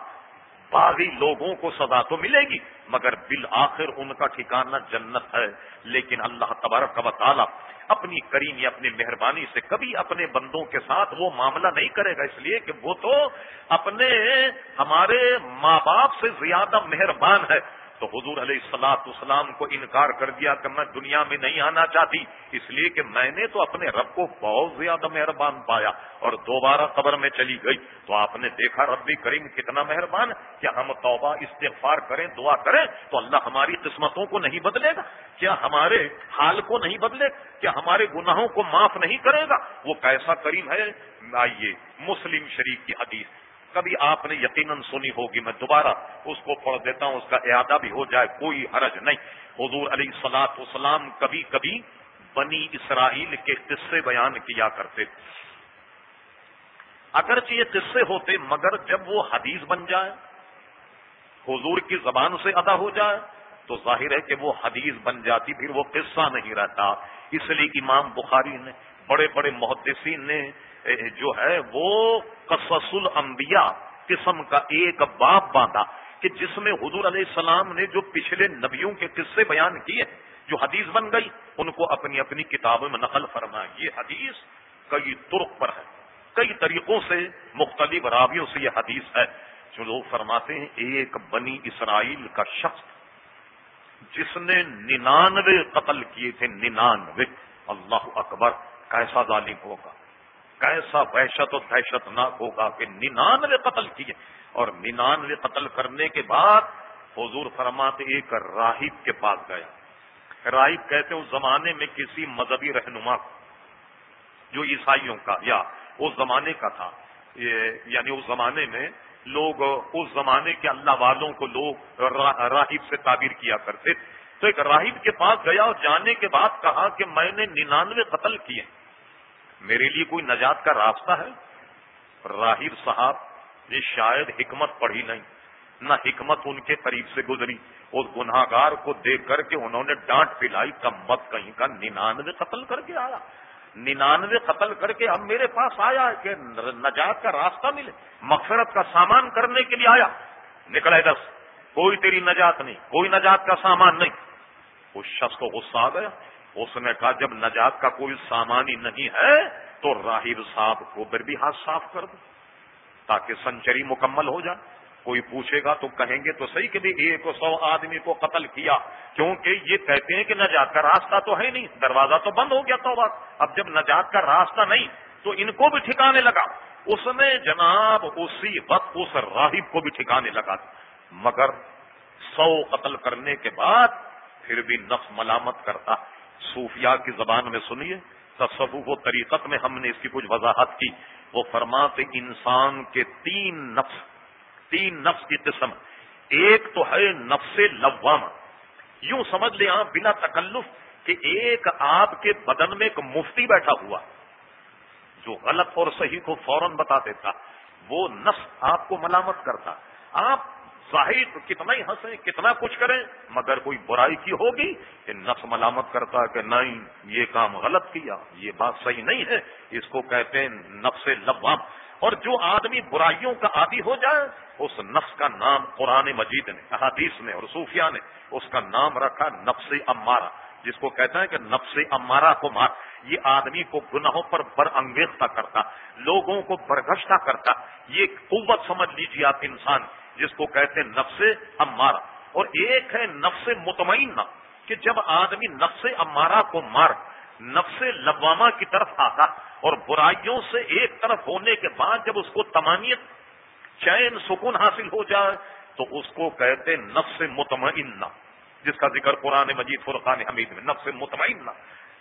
Speaker 1: باغی لوگوں کو سزا تو ملے گی، مگر بالآخر ان کا ٹھکانہ جنت ہے۔ لیکن اللہ تبارک و تعالی اپنی کریم یا اپنی مہربانی سے کبھی اپنے بندوں کے ساتھ وہ معاملہ نہیں کرے گا۔ اس لیے کہ وہ تو اپنے ہمارے ماں باپ سے زیادہ مہربان ہے۔ تو حضور علیہ السلاط اسلام کو انکار کر دیا کہ میں دنیا میں نہیں آنا چاہتی، اس لیے کہ میں نے تو اپنے رب کو بہت زیادہ مہربان پایا اور دوبارہ قبر میں چلی گئی۔ تو آپ نے دیکھا ربی کریم کتنا مہربان، کیا ہم توبہ، استغفار کریں، دعا کریں تو اللہ ہماری قسمتوں کو نہیں بدلے گا؟ کیا ہمارے حال کو نہیں بدلے کیا ہمارے گناہوں کو معاف نہیں کرے گا؟ وہ کیسا کریم ہے؟ آئیے، مسلم شریف کی حدیث۔ کبھی آپ نے یقیناً سنی ہوگی، میں دوبارہ اس کو پڑھ دیتا ہوں، اس کا اعادہ بھی ہو جائے، کوئی حرج نہیں۔ حضور علیہ سلاط اسلام کبھی کبھی بنی اسرائیل کے قصے بیان کیا کرتے اگرچہ یہ قصے ہوتے، مگر جب وہ حدیث بن جائے، حضور کی زبان سے ادا ہو جائے، تو ظاہر ہے کہ وہ حدیث بن جاتی، پھر وہ قصہ نہیں رہتا۔ اس لیے امام بخاری نے، بڑے بڑے محدثین نے جو ہے وہ قصص الانبیاء، قسم کا ایک باپ باندھا کہ جس میں حضور علیہ السلام نے جو پچھلے نبیوں کے قصے بیان کیے، جو حدیث بن گئی، ان کو اپنی اپنی کتابوں میں نقل فرما یہ حدیث کئی ترک پر ہے۔ کئی طریقوں سے مختلف راویوں سے یہ حدیث ہے۔ جو لوگ فرماتے ہیں، ایک بنی اسرائیل کا شخص جس نے ننانوے قتل کیے تھے، ننانوے۔ اللہ اکبر، کیسا ظالم ہوگا؟ کیسا وحشت و دہشت ناک ہوگا کہ ننانوے قتل کیے اور ننانوے قتل کرنے کے بعد حضور فرماتے ایک راہب کے پاس گیا۔ راہب کہتے اس زمانے میں کسی مذہبی رہنما جو عیسائیوں کا، یا اس زمانے کا تھا۔ یعنی اس زمانے میں لوگ، اس زمانے کے اللہ والوں کو لوگ راہب سے تعبیر کیا کرتے۔ تو ایک راہب کے پاس گیا اور جانے کے بعد کہا کہ میں نے ننانوے قتل کیے۔ میرے لیے کوئی نجات کا راستہ ہے؟ راہب صاحب، یہ شاید حکمت پڑھی نہیں۔ نہ حکمت ان کے قریب سے گزری۔ اس گناہ گار کو دیکھ کر کے انہوں نے ڈانٹ پلائی کم مت کہیں کا ننانوے قتل کر کے آیا۔ ننانوے قتل کر کے اب میرے پاس آیا کہ نجات کا راستہ ملے، مغفرت کا سامان کرنے کے لیے آیا۔ نکلے دس کوئی تیری نجات نہیں، کوئی نجات کا سامان نہیں۔ اس شخص کو غصہ آ گیا۔ اس نے کہا، جب نجات کا کوئی سامان ہی نہیں ہے تو راہب صاحب کو پھر بھی ہاتھ صاف کر دو تاکہ سنچری مکمل ہو جائے۔ کوئی پوچھے گا تو کہیں گے تو صحیح کہ بھی ایک سو آدمی کو قتل کیا، کیونکہ یہ کہتے ہیں کہ نجات کا راستہ تو ہے نہیں، دروازہ تو بند ہو گیا تو اب جب نجات کا راستہ نہیں تو ان کو بھی ٹھکانے لگا۔ اس نے جناب اسی وقت اس راہب کو بھی ٹھکانے لگا مگر سو قتل کرنے کے بعد پھر بھی نفس ملامت کرتا۔ صوفیاء کی زبان میں سنیے، تصوف و طریقت میں ہم نے اس کی کچھ وضاحت کی۔ وہ فرماتے، انسان کے تین نفس تین نفس کی قسم۔ ایک تو ہے نفس لوامہ۔ یوں سمجھ لیں آپ بنا تکلف کہ ایک آپ کے بدن میں ایک مفتی بیٹھا ہوا، جو غلط اور صحیح کو فوراً بتا دیتا۔ وہ نفس آپ کو ملامت کرتا۔ آپ ظاہر کتنا ہی ہنسیں، کتنا کچھ کریں، مگر کوئی برائی کی ہوگی کہ نفس ملامت کرتا کہ نہیں، یہ کام غلط کیا، یہ بات صحیح نہیں ہے۔ اس کو کہتے ہیں نفس لوام اور جو آدمی برائیوں کا عادی ہو جائے، اس نفس کا نام قرآن مجید نے، احادیث نے اور صوفیہ نے، اس کا نام رکھا نفس امارا جس کو کہتا ہے کہ نفس امارا کو مار۔ یہ آدمی کو گناہوں پر بر انگیزتا کرتا، لوگوں کو برگشتہ کرتا۔ یہ قوت سمجھ لیجیے آپ انسان۔ جس کو کہتے ہیں نفس امارا اور ایک ہے نفس مطمئنہ کہ جب آدمی نفس امارا کو مار، نفس لبامہ کی طرف آتا اور برائیوں سے ایک طرف ہونے کے بعد جب اس کو تمانیت چین، سکون حاصل ہو جائے، تو اس کو کہتے نفس مطمئنہ، جس کا ذکر قرآن مجید فرقان حمید میں، نفس مطمئنہ۔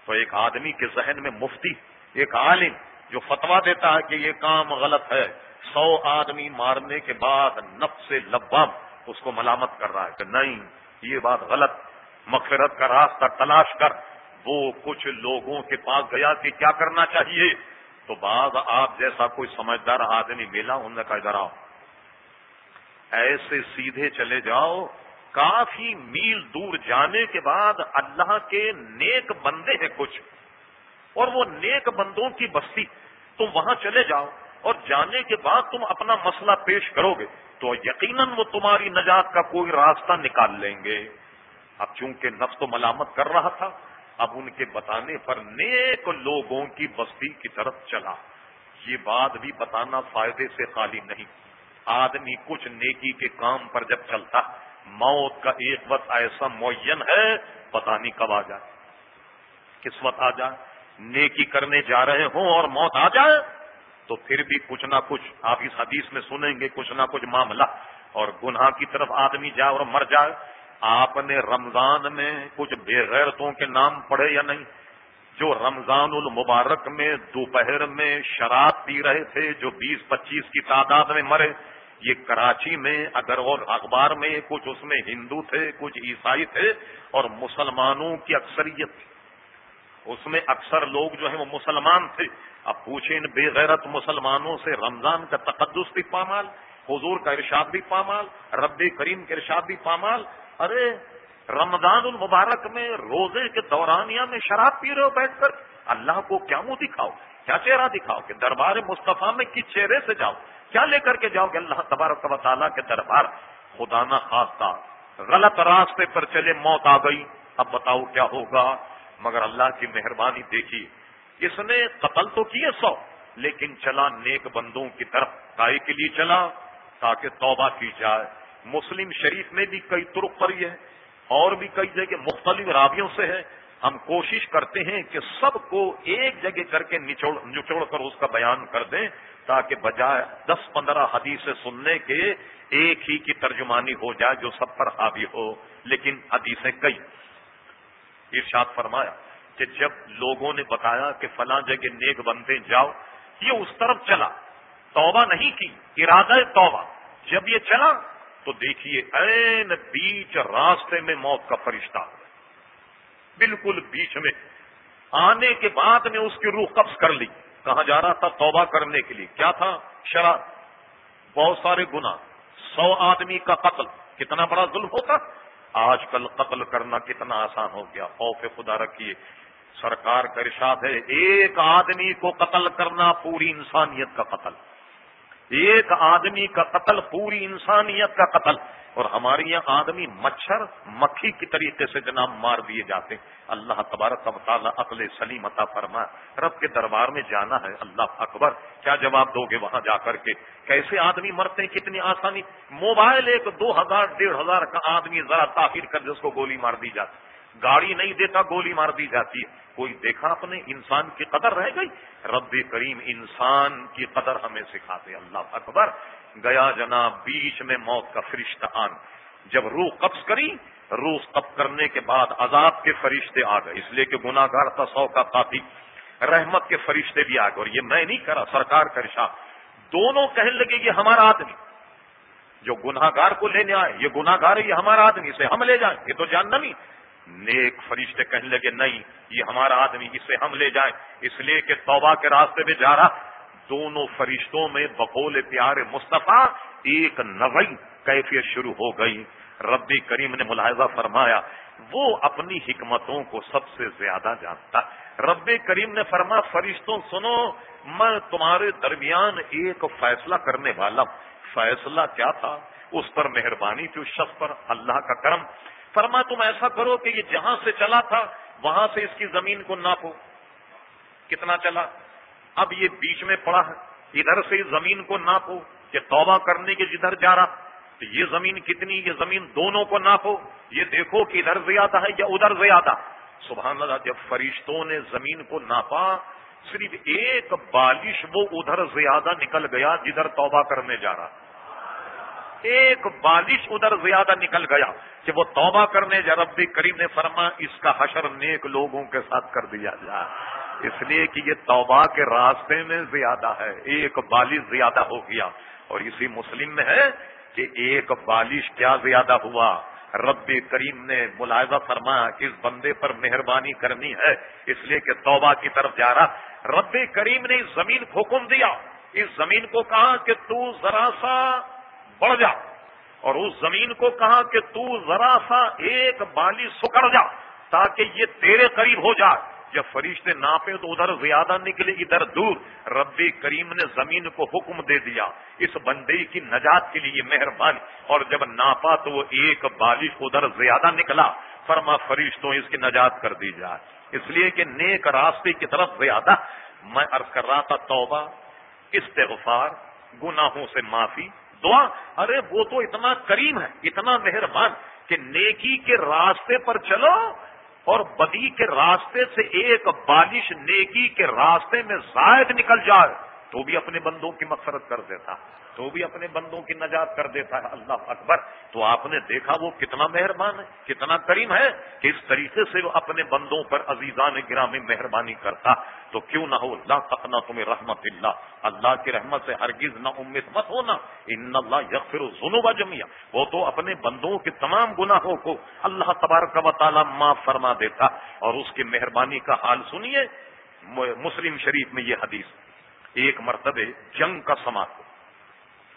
Speaker 1: تو ایک آدمی کے ذہن میں مفتی، ایک عالم جو فتوا دیتا ہے کہ یہ کام غلط ہے سو آدمی مارنے کے بعد نفس لبام اس کو ملامت کر رہا ہے کہ نہیں، یہ بات غلط، مغفرت کا راستہ تلاش کر، وہ کچھ لوگوں کے پاس گیا کہ کیا کرنا چاہیے؟ تو بعض آپ جیسا کوئی سمجھدار آدمی ملا، انہوں نے کہا، ادھر آؤ۔ ایسے سیدھے چلے جاؤ، کافی میل دور جانے کے بعد اللہ کے نیک بندے ہیں کچھ، اور وہ نیک بندوں کی بستی، تم وہاں چلے جاؤ۔ اور جانے کے بعد تم اپنا مسئلہ پیش کرو گے، تو یقیناً وہ تمہاری نجات کا کوئی راستہ نکال لیں گے۔ اب چونکہ نفس تو ملامت کر رہا تھا، اب ان کے بتانے پر نیک لوگوں کی بستی کی طرف چلا۔ یہ بات بھی بتانا فائدے سے خالی نہیں۔ آدمی کچھ نیکی کے کام پر جب چلتا، موت کا ایک وقت ایسا معین ہے پتا نہیں کب آ جائے۔ کس وقت آ جائے، نیکی کرنے جا رہے ہوں اور موت آ جائے تو پھر بھی کچھ نہ کچھ آپ اس حدیث میں سنیں گے، کچھ نہ کچھ معاملہ۔ اور گناہ کی طرف آدمی جائے اور مر جائے، آپ نے رمضان میں کچھ بے غیرتوں کے نام پڑھے یا نہیں؟ جو رمضان المبارک میں دوپہر میں شراب پی رہے تھے، جو بیس پچیس کی تعداد میں مرے، یہ کراچی میں اگر اور اخبار میں کچھ اس میں ہندو تھے، کچھ عیسائی تھے، اور مسلمانوں کی اکثریت۔ تھی اس میں اکثر لوگ جو ہیں وہ مسلمان تھے۔ اب پوچھیں ان بے غیرت مسلمانوں سے رمضان کا تقدس بھی پامال، حضور کا ارشاد بھی پامال، رب کریم کے ارشاد بھی پامال۔ ارے، رمضان المبارک میں روزے کے دورانیہ میں شراب پی رہے ہو بیٹھ کر۔ اللہ کو کیا منہ دکھاؤ، کیا چہرہ دکھاؤ کہ دربار مصطفیٰ میں کس چہرے سے جاؤ؟ کیا لے کر کے جاؤ کہ اللہ تبارک و تعالیٰ کے دربار؟ خدا نہ خاص غلط راستے پر چلے موت آ گئی۔ اب بتاؤ کیا ہوگا؟ مگر اللہ کی مہربانی دیکھی اس نے قتل تو کیے سو، لیکن چلا نیک بندوں کی طرف گائے کے لیے چلا تاکہ توبہ کی جائے۔ مسلم شریف میں بھی کئی ترک پری ہے، اور بھی کئی جگہ مختلف راویوں سے ہے۔ ہم کوشش کرتے ہیں کہ سب کو ایک جگہ کر کے نچوڑ نچوڑ کر اس کا بیان کر دیں، تاکہ بجائے دس پندرہ حدیث سننے کے ایک ہی کی ترجمانی ہو جائے جو سب پر حاوی ہو۔ لیکن حدیثیں کئی۔ ارشاد فرمایا کہ جب لوگوں نے بتایا کہ فلاں جگہ نیک بنتے جاؤ، یہ اس طرف چلا۔ توبہ نہیں کی، ارادہ توبہ۔ جب یہ چلا تو دیکھیے این بیچ راستے میں موت کا فرشتہ۔ بالکل بیچ میں۔ آنے کے بعد میں اس کی روح قبض کر لی۔ کہاں جا رہا تھا؟ توبہ کرنے کے لیے۔ کیا تھا؟ شراب بہت سارے گنا سو آدمی کا قتل۔ کتنا بڑا ظلم ہوتا؟ آج کل قتل کرنا کتنا آسان ہو گیا۔ خوف خدا رکھیے۔ سرکار کا ارشاد ہے، ایک آدمی کو قتل کرنا پوری انسانیت کا قتل۔ ایک آدمی کا قتل پوری انسانیت کا قتل۔ اور ہمارے یہاں آدمی مچھر، مکھی کی طریقے سے جناب مار دیے جاتے اللہ تبارک تعالیٰ عقل سلیم عطا فرما رب کے دربار میں جانا ہے۔ اللہ اکبر، کیا جواب دو گے وہاں جا کر کے؟ کیسے آدمی مرتے ہیں؟ کتنی آسانی۔ موبائل ایک دو ہزار، ڈیڑھ ہزار کا آدمی ذرا تاخیر کر جس کو گولی مار دی جاتی۔ گاڑی نہیں دیتا، گولی مار دی جاتی ہے۔ کوئی دیکھا اپنے انسان کی قدر رہ گئی؟ رب کریم انسان کی قدر ہمیں سکھاتے اللہ اکبر۔ گیا جناب، بیچ میں موت کا فرشتہ آن۔ جب روح قبض کری، روح قبض کرنے کے بعد عذاب کے فرشتے آ گئے۔ اس لیے کہ گناگار تھا، سو کا کافی۔ رحمت کے فرشتے بھی آ گئے۔ اور یہ میں نہیں کرا سرکار کا رشا دونوں کہنے لگے، یہ ہمارا آدمی۔ جو گناگار کو لینے آئے، یہ گناگار ہے، یہ ہمارا آدمی، اسے ہم لے جائیں۔ یہ تو جاننا نہیں نیک فرشتے کہنے لگے، نہیں، یہ ہمارا آدمی اسے ہم لے جائیں۔ اس لیے کہ توبہ کے راستے میں جا رہا۔ دونوں فرشتوں میں بقول پیار مصطفیٰ، ایک نوئی کیفیت شروع ہو گئی۔ ربی کریم نے ملاحظہ فرمایا، وہ اپنی حکمتوں کو سب سے زیادہ جانتا۔ رب کریم نے فرما، فرشتوں، سنو، میں تمہارے درمیان ایک فیصلہ کرنے والا فیصلہ کیا تھا؟ اس پر مہربانی تھی، اس شخص پر اللہ کا کرم۔ فرما تم ایسا کرو کہ یہ جہاں سے چلا تھا، وہاں سے اس کی زمین کو ناپو۔ کتنا چلا؟ اب یہ بیچ میں پڑا ہے۔ ادھر سے زمین کو ناپو کہ توبہ کرنے کے جدھر جا رہا۔ تو یہ زمین کتنی؟ یہ زمین دونوں کو ناپو۔ یہ دیکھو کہ ادھر زیادہ ہے یا ادھر زیادہ۔ سبحان اللہ، جب فرشتوں نے زمین کو ناپا، صرف ایک بالش وہ ادھر زیادہ نکل گیا جدھر توبہ کرنے جا رہا۔ ایک بالش ادھر زیادہ نکل گیا کہ وہ توبہ کرنے جا ربی کریم نے فرما اس کا حشر نیک لوگوں کے ساتھ کر دیا جائے اس لیے کہ یہ توبہ کے راستے میں زیادہ ہے۔ ایک بالش زیادہ ہو گیا۔ اور اسی مسلم میں ہے کہ ایک بالش کیا زیادہ ہوا۔ رب کریم نے ملاحظہ فرمایا اس بندے پر مہربانی کرنی ہے۔ اس لیے کہ توبہ کی طرف جا رہا۔ رب کریم نے اس زمین کو حکم دیا۔ اس زمین کو کہا کہ تو ذرا سا بڑھ جا اور اس زمین کو کہا کہ تو ذرا سا ایک بالی سکڑ جا تاکہ یہ تیرے قریب ہو جائے۔ جب فرشتے ناپے تو ادھر زیادہ نکلے، ادھر دور۔ ربی کریم نے زمین کو حکم دے دیا۔ اس بندے کی نجات کے لیے مہربانی۔ اور جب ناپا تو وہ ایک بالش ادھر زیادہ نکلا۔ فرما فرشتوں اس کی نجات کر دی جائے۔ اس لیے کہ نیک راستے کی طرف زیادہ۔ میں عرض کر رہا تھا توبہ، استغفار، گناہوں سے معافی دعا۔ ارے، وہ تو اتنا کریم ہے، اتنا مہربان کہ نیکی کے راستے پر چلو اور بدی کے راستے سے ایک بالش نیکی کے راستے میں زائد نکل جائے تو بھی اپنے بندوں کی مقصرت کر دیتا۔ تو بھی اپنے بندوں کی نجات کر دیتا ہے اللہ اکبر۔ تو آپ نے دیکھا وہ کتنا مہربان ہے، کتنا کریم ہے کہ اس طریقے سے وہ اپنے بندوں پر عزیزان گرامی مہربانی کرتا۔ تو کیوں نہ ہو اللہ تقنا تمہیں رحمت اللہ۔ اللہ کی رحمت سے ہرگز نہ امید مت ہونا۔ ان اللہ یغفر الذنوب جميعا وہ تو اپنے بندوں کے تمام گناہوں کو اللہ تبارک و تعالی معاف فرما دیتا۔ اور اس کی مہربانی کا حال سنیے مسلم شریف میں یہ حدیث۔ ایک مرتبہ جنگ کا سما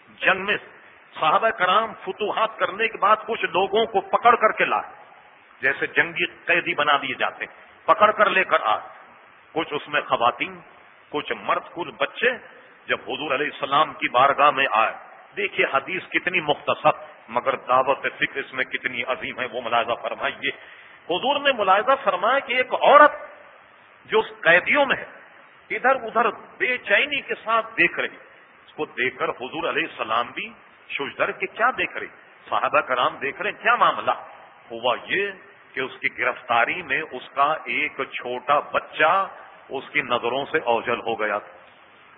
Speaker 1: جنگ میں صحابہ کرام فتوحات کرنے کے بعد کچھ لوگوں کو پکڑ کر کے لائے۔ جیسے جنگی قیدی بنا دیے جاتے ہیں۔ پکڑ کر لے کر آئے۔ کچھ اس میں خواتین، کچھ مرد، کچھ بچے جب حضور علیہ السلام کی بارگاہ میں آئے۔ دیکھیے حدیث کتنی مختصر، مگر دعوت فکر اس میں کتنی عظیم ہے، وہ ملاحظہ فرمائیے۔ حضور نے ملاحظہ فرمایا کہ ایک عورت جو قیدیوں میں ہے، ادھر ادھر بے چینی کے ساتھ دیکھ رہی کو دیکھ کر حضور علیہ السلام بھی شوشدر کے کیا دیکھ رہے صحابہ کرام دیکھ رہے کیا معاملہ؟ ہوا یہ کہ اس کی گرفتاری میں اس کا ایک چھوٹا بچہ اس کی نظروں سے اوجل ہو گیا تھا۔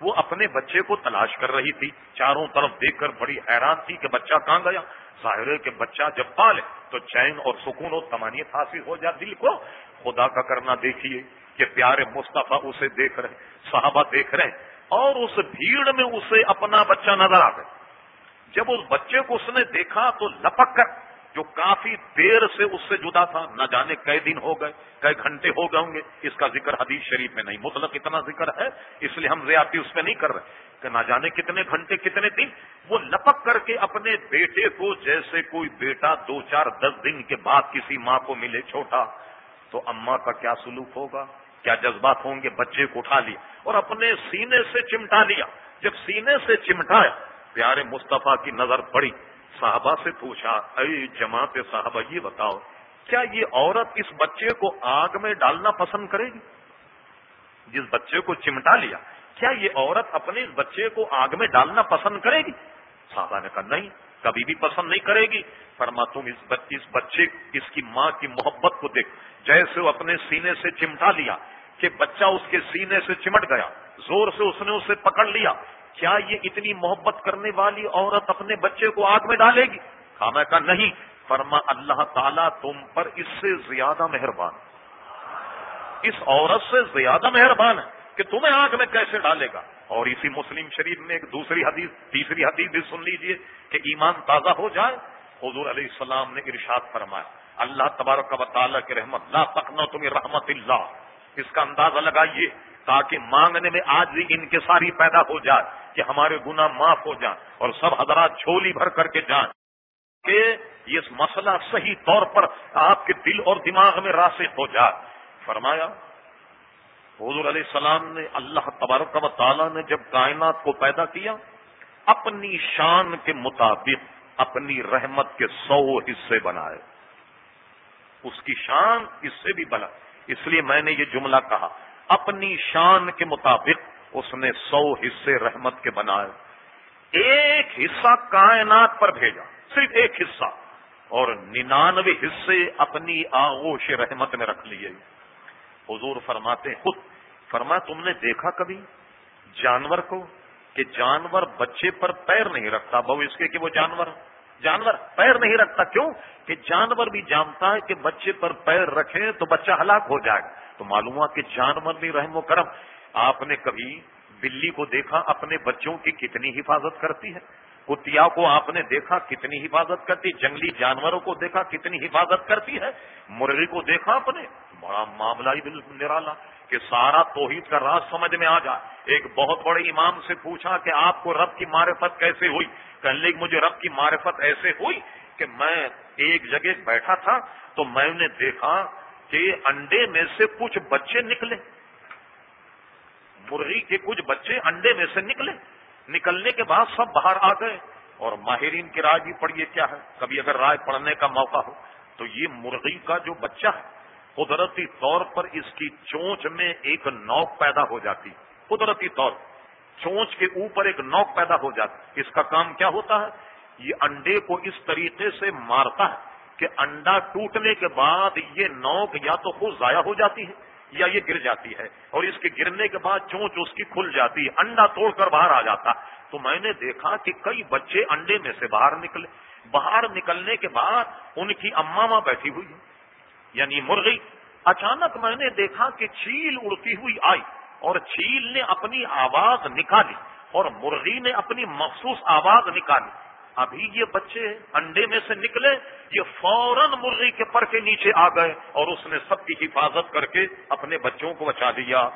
Speaker 1: وہ اپنے بچے کو تلاش کر رہی تھی۔ چاروں طرف دیکھ کر بڑی حیران تھی کہ بچہ کہاں گیا۔ ظاہر ہے کہ بچہ جب پالے تو چین اور سکون و تمانیت حاصل ہو جائے۔ دل کو خدا کا کرنا دیکھیے کہ پیارے مصطفیٰ اسے دیکھ رہے صحابہ دیکھ رہے اور اس بھیڑ میں اسے اپنا بچہ نظر آ گیا جب اس بچے کو اس نے دیکھا تو لپک کر جو کافی دیر سے اس سے جدا تھا، نہ جانے کئی دن ہو گئے کئی گھنٹے ہو گئے ہوں گے۔ اس کا ذکر حدیث شریف میں نہیں، مطلق اتنا ذکر ہے، اس لیے ہم زیادتی اس پہ نہیں کر رہے۔ کہ نہ جانے کتنے گھنٹے، کتنے دن۔ وہ لپک کر کے اپنے بیٹے کو، جیسے کوئی بیٹا دو چار دس دن کے بعد کسی ماں کو ملے چھوٹا، تو اماں کا کیا سلوک ہوگا؟ کیا جذبات ہوں گے؟ بچے کو اٹھا لیا اور اپنے سینے سے چمٹا لیا۔ جب سینے سے چمٹایا، پیارے مصطفیٰ کی نظر پڑی۔ صحابہ سے پوچھا، اے جماعت صاحبہ یہ بتاؤ، کیا یہ عورت اس بچے کو آگ میں ڈالنا پسند کرے گی؟ جس بچے کو چمٹا لیا، کیا یہ عورت اپنے اس بچے کو آگ میں ڈالنا پسند کرے گی؟ صحابہ نے کہا، نہیں، کبھی بھی پسند نہیں کرے گی۔ فرما، تم اس بچے، اس کی ماں کی محبت کو دیکھ۔ جیسے وہ اپنے سینے سے چمٹا لیا کہ بچہ اس کے سینے سے چمٹ گیا، زور سے اس نے اسے پکڑ لیا۔ کیا یہ اتنی محبت کرنے والی عورت اپنے بچے کو آگ میں ڈالے گی؟ میں کہا، نہیں۔ فرما، اللہ تعالیٰ تم پر اس سے زیادہ مہربان اس عورت سے زیادہ مہربان ہے کہ تمہیں آگ میں کیسے ڈالے گا۔ اور اسی مسلم شریف میں ایک دوسری حدیث، تیسری حدیث بھی سن لیجیے کہ ایمان تازہ ہو جائے۔ حضور علیہ السلام نے ارشاد فرمایا، اللہ تبارک و تعالیٰ کے رحمت، لا تقنا تمہیں رحمت اللہ۔ اس کا اندازہ لگائیے تاکہ مانگنے میں آج بھی انکساری پیدا ہو جائے کہ ہمارے گنا معاف ہو جائیں اور سب حضرات چھولی بھر کر کے جائیں۔ کہ یہ مسئلہ صحیح طور پر آپ کے دل اور دماغ میں راسخ ہو جائے۔ فرمایا، حضور علیہ السلام نے اللہ تبارک و تعالیٰ نے جب کائنات کو پیدا کیا، اپنی شان کے مطابق اپنی رحمت کے سو حصے بنائے۔ اس کی شان اس سے بھی بنا اس لیے میں نے یہ جملہ کہا، اپنی شان کے مطابق اس نے سو حصے رحمت کے بنائے۔ ایک حصہ کائنات پر بھیجا، صرف ایک حصہ، اور ننانوے حصے اپنی آغوش رحمت میں رکھ لیے۔ حضور فرماتے خود فرما، تم نے دیکھا کبھی جانور کو؟ کہ جانور بچے پر پیر نہیں رکھتا۔ بہو اس کے کہ وہ جانور جانور پیر نہیں رکھتا۔ کیوں؟ کہ جانور بھی جانتا ہے کہ بچے پر پیر رکھے تو بچہ ہلاک ہو جائے۔ گا تو معلوم ہوا کہ جانور بھی رحم و کرم۔ آپ نے کبھی بلی کو دیکھا؟ اپنے بچوں کی کتنی حفاظت کرتی ہے؟ کتیا کو آپ نے دیکھا؟ کتنی حفاظت کرتی؟ جنگلی جانوروں کو دیکھا؟ کتنی حفاظت کرتی ہے؟ مرغی کو دیکھا آپ نے؟ بڑا معاملہ ہی نرالا۔ کہ سارا توحید کا راز سمجھ میں آ جائے ایک بہت بڑے امام سے پوچھا کہ آپ کو رب کی معرفت کیسے ہوئی؟ کہنے مجھے رب کی معرفت ایسے ہوئی کہ میں ایک جگہ بیٹھا تھا تو میں نے دیکھا کہ انڈے میں سے کچھ بچے نکلے۔ مرغی کے کچھ بچے انڈے میں سے نکلے۔ نکلنے کے بعد سب باہر آ گئے۔ اور ماہرین کی رائے بھی پڑھیے کیا ہے؟ کبھی اگر رائے پڑھنے کا موقع ہو تو یہ مرغی کا جو بچہ ہے قدرتی طور پر اس کی چونچ میں ایک نوک پیدا ہو جاتی۔ قدرتی طور۔ چونچ کے اوپر ایک نوک پیدا ہو جاتی۔ اس کا کام کیا ہوتا ہے؟ یہ انڈے کو اس طریقے سے مارتا ہے کہ انڈا ٹوٹنے کے بعد یہ نوک یا تو خود ضائع ہو جاتی ہے یا یہ گر جاتی ہے اور اس کے گرنے کے بعد چونچ اس کی کھل جاتی ہے، انڈا توڑ کر باہر آ جاتا۔ تو میں نے دیکھا کہ کئی بچے انڈے میں سے باہر نکلے۔ باہر نکلنے کے بعد ان کی اما ماں بیٹھی ہوئی ہے۔ یعنی مرغی، اچانک میں نے دیکھا کہ چیل اڑتی ہوئی آئی اور چیل نے اپنی آواز نکالی اور مرغی نے اپنی مخصوص آواز نکالی۔ ابھی یہ بچے انڈے میں سے نکلے، یہ فوراً مرغی کے پر کے نیچے آ گئے اور اس نے سب کی حفاظت کر کے اپنے بچوں کو بچا دیا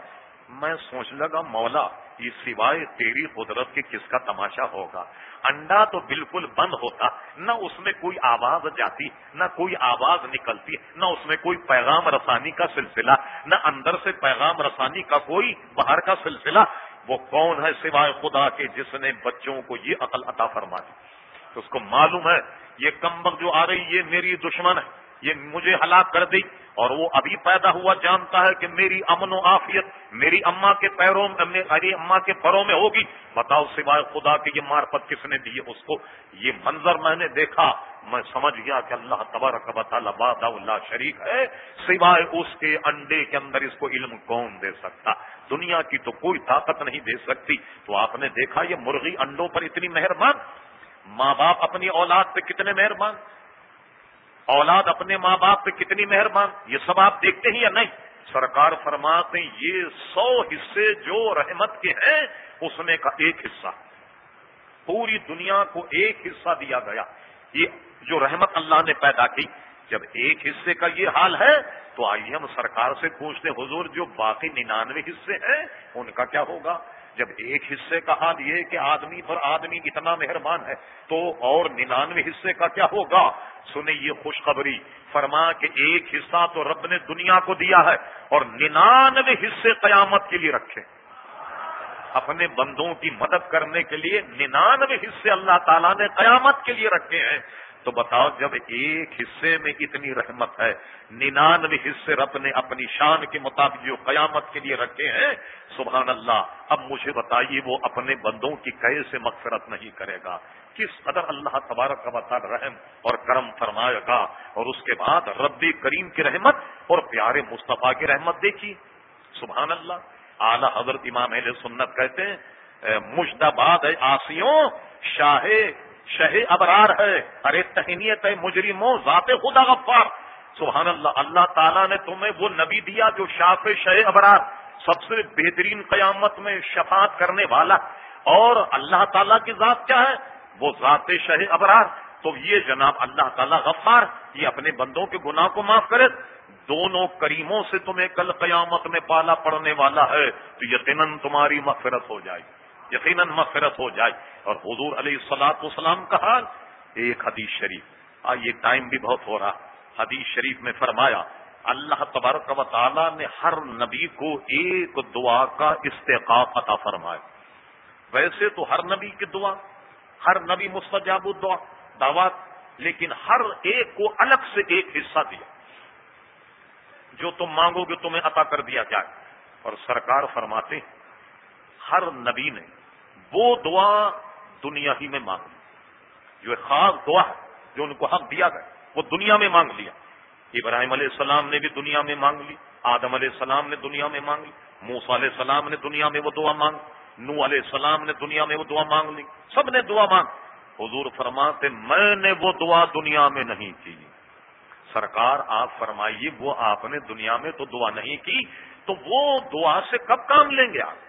Speaker 1: میں سوچ لگا، مولا، یہ سوائے تیری قدرت کے کس کا تماشا ہوگا؟ انڈا تو بالکل بند ہوتا، نہ اس میں کوئی آواز جاتی، نہ کوئی آواز نکلتی، نہ اس میں کوئی پیغام رسانی کا سلسلہ، نہ اندر سے پیغام رسانی کا کوئی، باہر کا سلسلہ۔ وہ کون ہے سوائے خدا کے جس نے بچوں کو یہ عقل عطا فرما دی تو اس کو معلوم ہے، یہ کمبک جو آ رہی، یہ میری دشمن ہے۔ یہ مجھے ہلاک کر دی اور وہ ابھی پیدا ہوا جانتا ہے کہ میری امن و آفیت میری اما کے پیروں میں میری اما کے پروں میں ہوگی۔ بتاؤ سوائے خدا کی یہ مارپت کس نے دی اس کو؟ یہ منظر میں نے دیکھا۔ میں سمجھ گیا کہ اللہ تبارک و باد اللہ شریک ہے۔ سوائے اس کے انڈے کے اندر اس کو علم کون دے سکتا؟ دنیا کی تو کوئی طاقت نہیں دے سکتی۔ تو آپ نے دیکھا یہ مرغی انڈوں پر اتنی مہربان؟ ماں باپ اپنی اولاد پہ کتنے مہربان؟ اولاد اپنے ماں باپ پہ کتنی مہربان، یہ سب آپ دیکھتے ہیں یا نہیں؟ سرکار فرماتے یہ سو حصے جو رحمت کے ہیں، اس میں کا ایک حصہ۔ پوری دنیا کو ایک حصہ دیا گیا۔ یہ جو رحمت اللہ نے پیدا کی، جب ایک حصے کا یہ حال ہے، تو آئیے ہم سرکار سے پوچھتے حضور جو باقی ننانوے حصے ہیں، ان کا کیا ہوگا؟ جب ایک حصے کا حال یہ کہ آدمی پر آدمی اتنا مہربان ہے تو اور ننانوے حصے کا کیا ہوگا؟ سنیں یہ خوشخبری، فرما کہ ایک حصہ تو رب نے دنیا کو دیا ہے اور ننانوے حصے قیامت کے لیے رکھے۔ اپنے بندوں کی مدد کرنے کے لیے ننانوے حصے اللہ تعالیٰ نے قیامت کے لیے رکھے ہیں۔ تو بتاؤ جب ایک حصے میں اتنی رحمت ہے، ننانوے حصے رب نے اپنی شان کے مطابق جو قیامت کے لیے رکھے ہیں، سبحان اللہ، اب مجھے بتائیے وہ اپنے بندوں کی کیسے مغفرت نہیں کرے گا؟ کس قدر اللہ تبارک کا بتا رحم اور کرم فرمائے گا؟ اور اس کے بعد ربی کریم کی رحمت اور پیارے مصطفیٰ کی رحمت دیکھی۔ سبحان اللہ، اعلی حضرت امام اہل سنت کہتے ہیں مشدباد آسیوں شاہ شہ ابرار ہے۔ ارے تہنیت ہے مجرموں، ذات خدا غفار۔ سبحان اللہ اللہ تعالیٰ نے تمہیں وہ نبی دیا جو شاف شہ ابرار، سب سے بہترین قیامت میں شفاعت کرنے والا۔ اور اللہ تعالیٰ کی ذات کیا ہے؟ وہ ذات شہ ابرار۔ تو یہ جناب اللہ تعالیٰ غفار، یہ اپنے بندوں کے گناہ کو معاف کرے۔ دونوں کریموں سے تمہیں کل قیامت میں پالا پڑنے والا ہے۔ تو یقیناً تمہاری مغفرت ہو جائے گی۔ یقیناً مغفرت ہو جائے۔ اور حضور علیہ السلاط وسلام کا حال، ایک حدیث شریف۔ آئیے، ٹائم بھی بہت ہو رہا۔ حدیث شریف میں فرمایا، اللہ تبارک و تعالیٰ نے ہر نبی کو ایک دعا کا استحقاق عطا فرمایا۔ ویسے تو ہر نبی کی دعا، ہر نبی مستجاب الدعا، دعوات، لیکن ہر ایک کو الگ سے ایک حصہ دیا۔ جو تم مانگو گے تمہیں عطا کر دیا جائے۔ اور سرکار فرماتے ہیں ہر نبی نے وہ دعا دنیا ہی میں مانگ لی۔ جو خاص دعا ہے، جو ان کو حق دیا گیا، وہ دنیا میں مانگ لیا۔ ابراہیم علیہ السلام نے بھی دنیا میں مانگ لی، آدم علیہ السلام نے دنیا میں مانگ لی موسا علیہ السلام نے دنیا میں وہ دعا مانگ نو علیہ السلام نے دنیا میں وہ دعا مانگ لی۔ سب نے دعا مانگ۔ حضور فرماتے، میں نے وہ دعا دنیا میں نہیں کی۔ سرکار، آپ فرمائیے، وہ آپ نے دنیا میں تو دعا نہیں کی، تو وہ دعا سے کب کام لیں گے آپ؟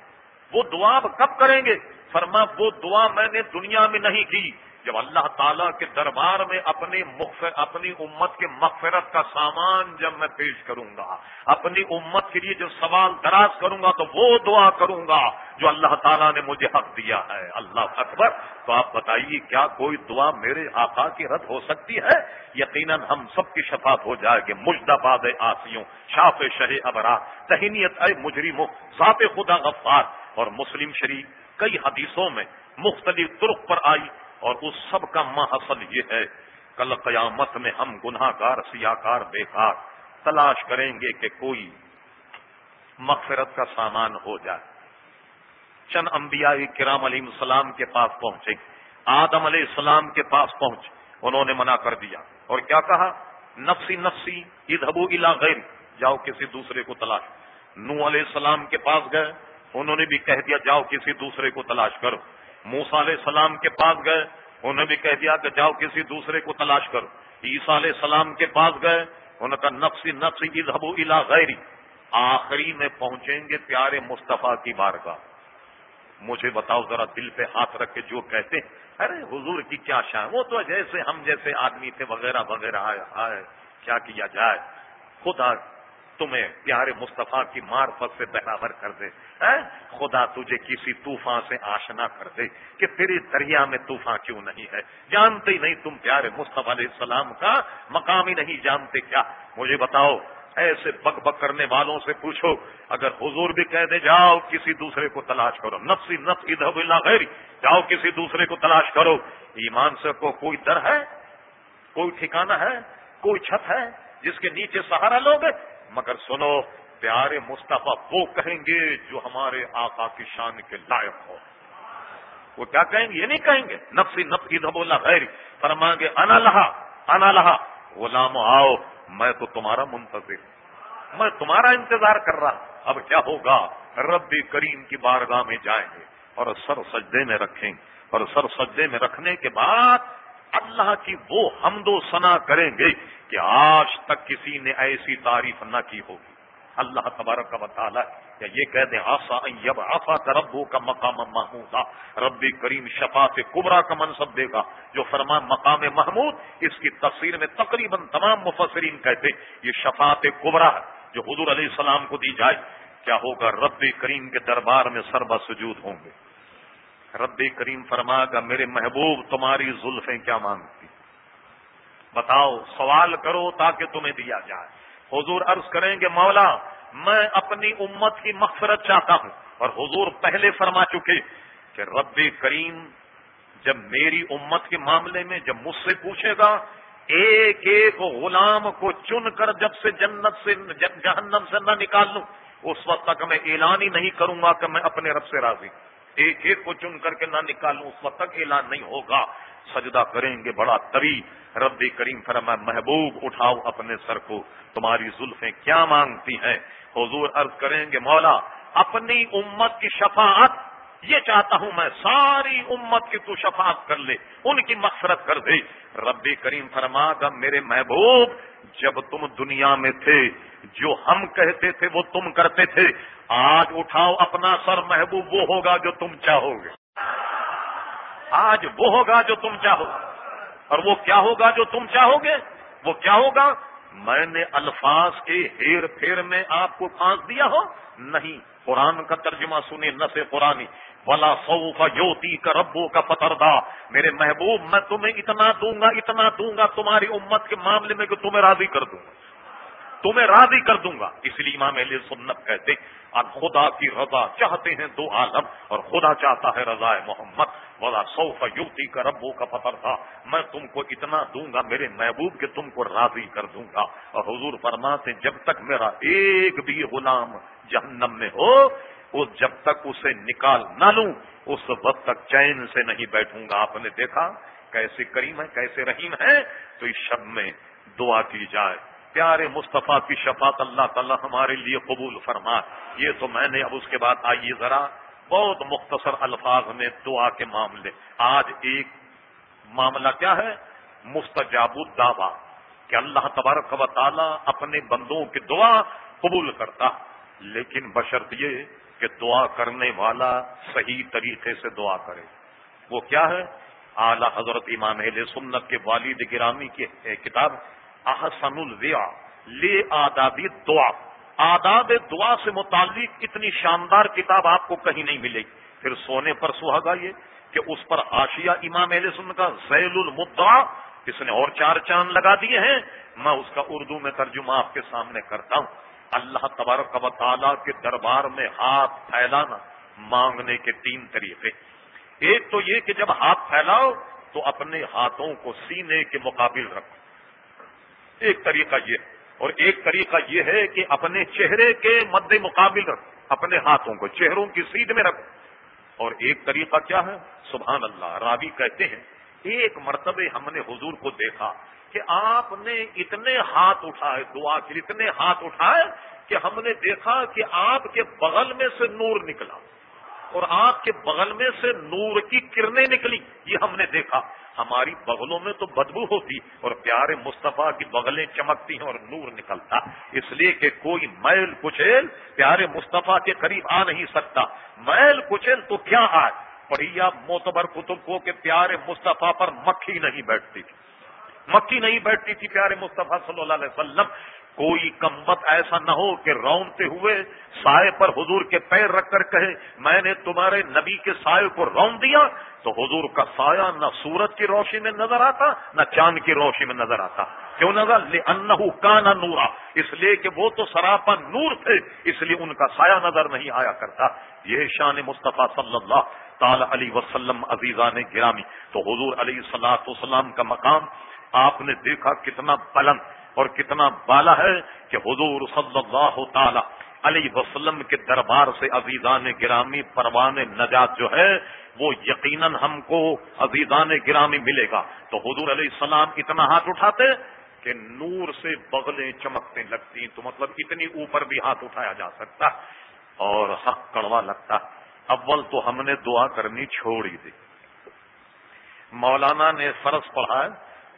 Speaker 1: وہ دعا کب کریں گے؟ فرما، وہ دعا میں نے دنیا میں نہیں کی۔ جب اللہ تعالیٰ کے دربار میں اپنی اپنی امت کے مغفرت کا سامان جب میں پیش کروں گا، اپنی امت کے لیے جو سوال دراز کروں گا، تو وہ دعا کروں گا جو اللہ تعالیٰ نے مجھے حق دیا ہے۔ اللہ اکبر، تو آپ بتائیے، کیا کوئی دعا میرے آقا کی رد ہو سکتی ہے؟ یقیناً ہم سب کی شفاعت ہو جائے گی۔ مجدہ آسیوں، شاف شہ ابرا، تہنیت اے مجرم ذات خدا غفار اور مسلم شریف کئی حدیثوں میں مختلف ترک پر آئی اور اس سب کا محصل یہ ہے، کل قیامت میں ہم گناہ گار سیاہ کار بےکار تلاش کریں گے کہ کوئی مغفرت کا سامان ہو جائے۔ چند انبیاء کرام علیہ السلام کے پاس پہنچے۔ آدم علیہ السلام کے پاس پہنچ انہوں نے منع کر دیا۔ اور کیا کہا؟ نفسی نفسی ادبو الا غیر جاؤ کسی دوسرے کو تلاش۔ نو علیہ السلام کے پاس گئے۔ انہوں نے بھی کہہ دیا، جاؤ کسی دوسرے کو تلاش کرو۔ موسا علیہ السلام کے پاس گئے، انہوں نے بھی کہہ دیا کہ جاؤ کسی دوسرے کو تلاش کرو۔ عیسیٰ علیہ السلام کے پاس گئے، انہوں نے کہا، نفسی نفسی اظہب الا غیری۔ آخری میں پہنچیں گے پیارے مصطفیٰ کی بار کا مجھے بتاؤ ذرا دل پہ ہاتھ رکھ کے جو کہتے ارے، حضور کی کیا شاہ وہ تو جیسے ہم جیسے آدمی تھے، وغیرہ وغیرہ آئے آئے کیا کیا جائے۔ خدا تمہیں پیارے مصطفیٰ کی معرفت سے برابر کر دے ہاں؟ خدا تجھے کسی طوفان سے آشنا کر دے کہ تیرے دریا میں طوفان کیوں نہیں ہے؟ جانتے ہی نہیں تم پیارے مصطفیٰ علیہ السلام کا مقام ہی نہیں جانتے کیا؟ مجھے بتاؤ، ایسے بک بک کرنے والوں سے پوچھو، اگر حضور بھی کہہ دے، جاؤ کسی دوسرے کو تلاش کرو۔ نفسی نفس ادب اللہ غیر جاؤ کسی دوسرے کو تلاش کرو۔ ایمان سے کو کوئی در ہے؟ کوئی ٹھکانہ ہے؟ کوئی چھت ہے؟ جس کے نیچے سہارا لوگ مگر سنو، پیارے مصطفیٰ، وہ کہیں گے جو ہمارے آقا کی شان کے لائق ہو۔ وہ کیا کہیں گے؟ یہ نہیں کہیں گے۔ نفسی نف کی دھبولا فرمائیں گے، انا لہا انا لہا۔ غلام آؤ، میں تو تمہارا منتظر میں تمہارا انتظار کر رہا اب کیا ہوگا؟ رب کریم کی بارگاہ میں جائیں گے اور سر سجدے میں رکھیں۔ گے اور سر سجدے میں رکھنے کے بعد اللہ کی وہ حمد و ثنا کریں گے کہ آج تک کسی نے ایسی تعریف نہ کی ہوگی۔ اللہ تبارک کا بطالہ یا یہ کہہ دیں آسا یب آفا ربو کا مقام محمود ربی کریم شفا سے کبرا کا منصب دے گا، جو فرمان مقام محمود، اس کی تفسیر میں تقریباً تمام مفسرین کہتے یہ شفاعت کبرا ہے، جو حضور علیہ السلام کو دی جائے۔ کیا ہوگا؟ رب کریم کے دربار میں سربا سجود ہوں گے۔ رب کریم فرما گا، میرے محبوب، تمہاری زلفیں کیا مانگتی بتاؤ، سوال کرو تاکہ تمہیں دیا جائے۔ حضور عرض کریں گے، مولا، میں اپنی امت کی مغفرت چاہتا ہوں۔ اور حضور پہلے فرما چکے کہ رب کریم جب میری امت کے معاملے میں جب مجھ سے پوچھے گا، ایک ایک غلام کو چن کر جب سے جنت سے، جہنم سے نہ نکال لوں، اس وقت تک میں اعلان ہی نہیں کروں گا کہ میں اپنے رب سے راضی۔ ایک ایک کو چن کر کے نہ نکالوں اس وقت تک اعلان نہیں ہوگا۔ سجدہ کریں گے، بڑا طوی رب کریم فرما محبوب، اٹھاؤ اپنے سر کو۔ تمہاری زلفیں کیا مانگتی ہیں؟ حضور عرض کریں گے، مولا، اپنی امت کی شفاعت، یہ چاہتا ہوں میں ساری امت کی تو شفاعت کر لے، ان کی مغفرت کر دے۔ رب کریم فرما گا میرے محبوب، جب تم دنیا میں تھے، جو ہم کہتے تھے وہ تم کرتے تھے۔ آج اٹھاؤ اپنا سر، محبوب، وہ ہوگا جو تم چاہو گے۔ آج وہ ہوگا جو تم چاہو اور وہ کیا ہوگا جو تم چاہو گے؟ وہ کیا ہوگا؟ میں نے الفاظ کے ہیر پھیر میں آپ کو پھانس دیا ہو؟ نہیں، قرآن کا ترجمہ سنے نس قرآن ولا سو کا یوتی کا ربو کا پتردا میرے محبوب، میں تمہیں اتنا دوں گا، اتنا دوں گا، تمہاری امت کے معاملے میں کہ تمہیں راضی کر دوں گا۔ تمہیں راضی کر دوں گا۔ اس لیے امام علیہ سنت کہتے اب خدا کی رضا چاہتے ہیں دو عالم، اور خدا چاہتا ہے رضا محمد۔ ولا سو کا یوتی کا ربو کا پتر تھا میں تم کو اتنا دوں گا، میرے محبوب کے تم کو راضی کر دوں گا۔ اور حضور فرماتے جب تک میرا ایک بھی غلام جہنم میں ہو وہ جب تک اسے نکال نہ لوں، اس وقت تک چین سے نہیں بیٹھوں گا۔ آپ نے دیکھا کیسے کریم ہے کیسے رحیم ہے تو اس شب میں دعا کی جائے۔ پیارے مصطفیٰ کی شفاعت اللہ تعالی ہمارے لیے قبول فرما۔ یہ تو میں نے، اب اس کے بعد آئیے ذرا بہت مختصر الفاظ میں دعا کے معاملے۔ آج ایک معاملہ کیا ہے؟ مستجاب الدعوا کہ اللہ تبارک و تعالی اپنے بندوں کی دعا قبول کرتا۔ لیکن بشرط یہ کہ دعا کرنے والا صحیح طریقے سے دعا کرے۔ وہ کیا ہے؟ اعلی حضرت امام علیہ سنت کے والد گرامی کی کتاب احسن الویا لے آدابی دعا۔ آداب دعا سے متعلق اتنی شاندار کتاب آپ کو کہیں نہیں ملے گی۔ پھر سونے پر سہاگا یہ کہ اس پر آشیا امام علیہ سنت کا ذیل المدعا، اس نے اور چار چاند لگا دیے ہیں۔ میں اس کا اردو میں ترجمہ آپ کے سامنے کرتا ہوں۔ اللہ تبارک و تعالیٰ کے دربار میں ہاتھ پھیلانا مانگنے کے تین طریقے۔ ایک تو یہ کہ جب ہاتھ پھیلاؤ تو اپنے ہاتھوں کو سینے کے مقابل رکھو۔ ایک طریقہ یہ اور ایک طریقہ یہ ہے کہ اپنے چہرے کے مد مقابل رکھو اپنے ہاتھوں کو چہروں کی سیدھ میں رکھو اور ایک طریقہ کیا ہے؟ سبحان اللہ، راوی کہتے ہیں، ایک مرتبہ ہم نے حضور کو دیکھا کہ آپ نے اتنے ہاتھ اٹھائے، دعا کے اتنے ہاتھ اٹھائے کہ ہم نے دیکھا کہ آپ کے بغل میں سے نور نکلا۔ اور آپ کے بغل میں سے نور کی کرنیں نکلی، یہ ہم نے دیکھا۔ ہماری بغلوں میں تو بدبو ہوتی اور پیارے مصطفیٰ کی بغلیں چمکتی ہیں اور نور نکلتا۔ اس لیے کہ کوئی میل کچیل پیارے مصطفیٰ کے قریب آ نہیں سکتا۔ میل کچیل تو کیا آئے؟ پڑھی آپ موتبر کتب کو کہ پیارے مصطفیٰ پر مکھی نہیں بیٹھتی تھی۔ مکھی نہیں بیٹھتی تھی پیارے مصطفیٰ صلی اللہ علیہ وسلم۔ کوئی کمبت ایسا نہ ہو کہ رونتے ہوئے سائے پر حضور کے پیر رکھ کر کہے، میں نے تمہارے نبی کے سائے کو رون دیا تو حضور کا سایہ نہ سورج کی روشنی میں نظر آتا، نہ چاند کی روشنی میں نظر آتا۔ کیوں نظر انہ کا نورا۔ اس لیے کہ وہ تو سراپا نور تھے، اس لیے ان کا سایہ نظر نہیں آیا کرتا۔ یہ شان مصطفیٰ صلی اللہ تعالی علیہ وسلم عزیزان گرامی۔ تو حضور علیہ صلاح وسلام کا مقام آپ نے دیکھا کتنا بلند۔ اور کتنا بالا ہے کہ حضور صلی اللہ تعالی علیہ وسلم کے دربار سے عزیزان گرامی پروان نجات جو ہے، وہ یقیناً ہم کو عزیزان گرامی ملے گا۔ تو حضور علیہ السلام اتنا ہاتھ اٹھاتے کہ نور سے بغلیں چمکنے لگتی تو مطلب اتنی اوپر بھی ہاتھ اٹھایا جا سکتا اور حق کڑوا لگتا۔ اول تو ہم نے دعا کرنی چھوڑی دی۔ مولانا نے فرض پڑھا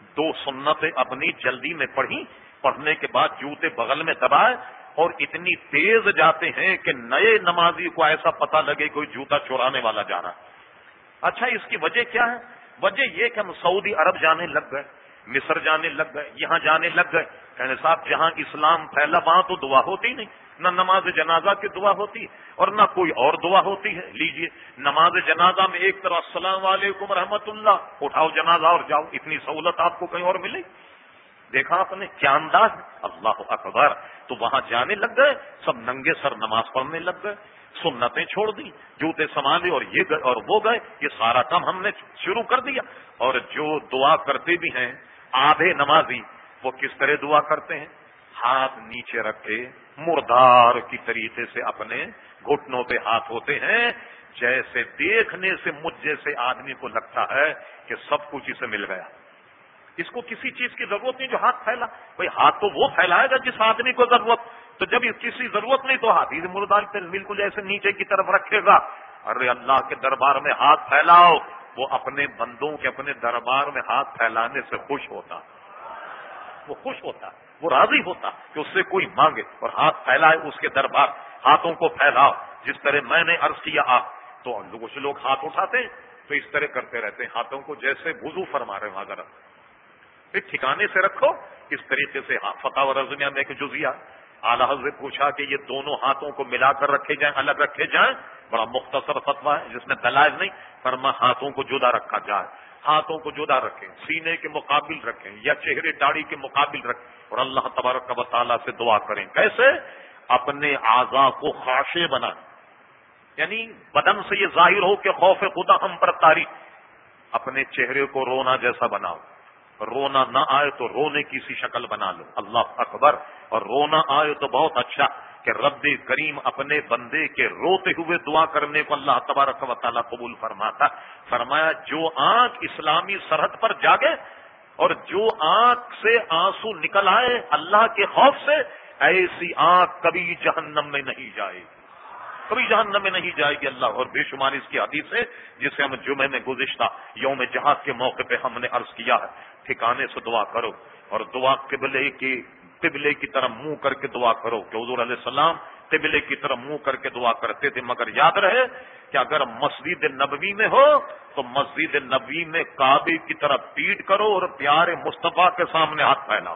Speaker 1: دو سنتیں اپنی جلدی میں پڑھی پڑھنے کے بعد جوتے بغل میں دبائے اور اتنی تیز جاتے ہیں کہ نئے نمازی کو ایسا پتا لگے کوئی جوتا چورانے والا جانا اچھا اس کی وجہ کیا ہے؟ وجہ یہ کہ ہم سعودی عرب جانے لگ گئے، مصر جانے لگ گئے، یہاں جانے لگ گئے۔ کہنے صاحب، جہاں اسلام پھیلا، وہاں تو دعا ہوتی نہیں۔ نہ نماز جنازہ کی دعا ہوتی اور نہ کوئی اور دعا ہوتی ہے۔ لیجیے، نماز جنازہ میں ایک طرح السلام علیکم رحمت اللہ۔ اٹھاؤ جنازہ اور جاؤ، اتنی سہولت آپ کو کہیں اور ملے دیکھا آپ نے، کیا انداز اللہ اکبر، تو وہاں جانے لگ گئے، سب ننگے سر نماز پڑھنے لگ گئے، سنتیں چھوڑ دی جوتے سنبھالے اور یہ گئے اور وہ گئے۔ یہ سارا کام ہم نے شروع کر دیا۔ اور جو دعا کرتے بھی ہیں، آدھے نمازی، وہ کس طرح دعا کرتے ہیں؟ ہاتھ نیچے رکھے مردار کی طریقے سے اپنے گھٹنوں پہ ہاتھ ہوتے ہیں۔ جیسے دیکھنے سے مجھ جیسے آدمی کو لگتا ہے کہ سب کچھ اسے مل گیا۔ اس کو کسی چیز کی ضرورت نہیں جو ہاتھ پھیلا۔ بھائی ہاتھ تو وہ پھیلائے گا جس آدمی کو ضرورت۔ تو جب کسی ضرورت نہیں تو ہاتھ ہی مردار بالکل ایسے نیچے کی طرف رکھے گا۔ ارے اللہ کے دربار میں ہاتھ پھیلاؤ۔ وہ اپنے بندوں کے اپنے دربار میں ہاتھ پھیلانے سے خوش ہوتا۔ وہ خوش ہوتا۔ وہ راضی ہوتا کہ اس سے کوئی مانگے اور ہاتھ پھیلائے اس کے دربار ہاتھوں کو پھیلاؤ، جس طرح میں نے عرض کیا آپ۔ تو کچھ لوگ ہاتھ اٹھاتے ہیں، تو اس طرح کرتے رہتے ہیں، ہاتھوں کو جیسے وضو فرما رہے ہیں پھر ٹھکانے سے رکھو، اس طریقے سے ہاں، فتح و رضمیہ میں ایک جزیا اعلی حضرت پوچھا کہ یہ دونوں ہاتھوں کو ملا کر رکھے جائیں، الگ رکھے جائیں؟ بڑا مختصر فتوا ہے، جس میں دلائل نہیں، فرما ہاتھوں کو جدا رکھا جائے، ہاتھوں کو جدا رکھیں، سینے کے مقابل رکھیں یا چہرے داڑھی کے مقابل رکھیں۔ اور اللہ تبارک و تعالیٰ سے دعا کریں۔ کیسے؟ اپنے اعضا کو خاشے بنائیں یعنی بدن سے یہ ظاہر ہو کہ خوف خدا ہم پر تاریخ اپنے چہرے کو رونا جیسا بناؤ۔ رونا نہ آئے تو رونے کی سی شکل بنا لو۔ اللہ اکبر۔ اور رونا آئے تو بہت اچھا کہ رب کریم اپنے بندے کے روتے ہوئے دعا کرنے کو اللہ تبارک و تعالیٰ قبول فرماتا۔ فرمایا، جو آنکھ اسلامی سرحد پر جاگے اور جو آنکھ سے آنسو نکل آئے اللہ کے خوف سے، ایسی آنکھ کبھی جہنم میں نہیں جائے کبھی جہنم میں نہیں جائے گی اللہ، اور بے شمار اس کی حدیث ہے، جسے ہم جمعے میں گزشتہ یوم جہاد کے موقع پہ ہم نے عرض کیا ہے۔ ٹھکانے سے دعا کرو، اور دعا قبلے کی قبلے کی طرح منہ کر کے دعا کرو کہ حضور علیہ السلام قبلے کی طرح منہ کر کے دعا کرتے تھے، مگر یاد رہے کہ اگر مسجد نبوی میں ہو تو مسجد نبوی میں کعبے کی طرح پیٹ کرو اور پیارے مصطفیٰ کے سامنے ہاتھ پھیلاؤ۔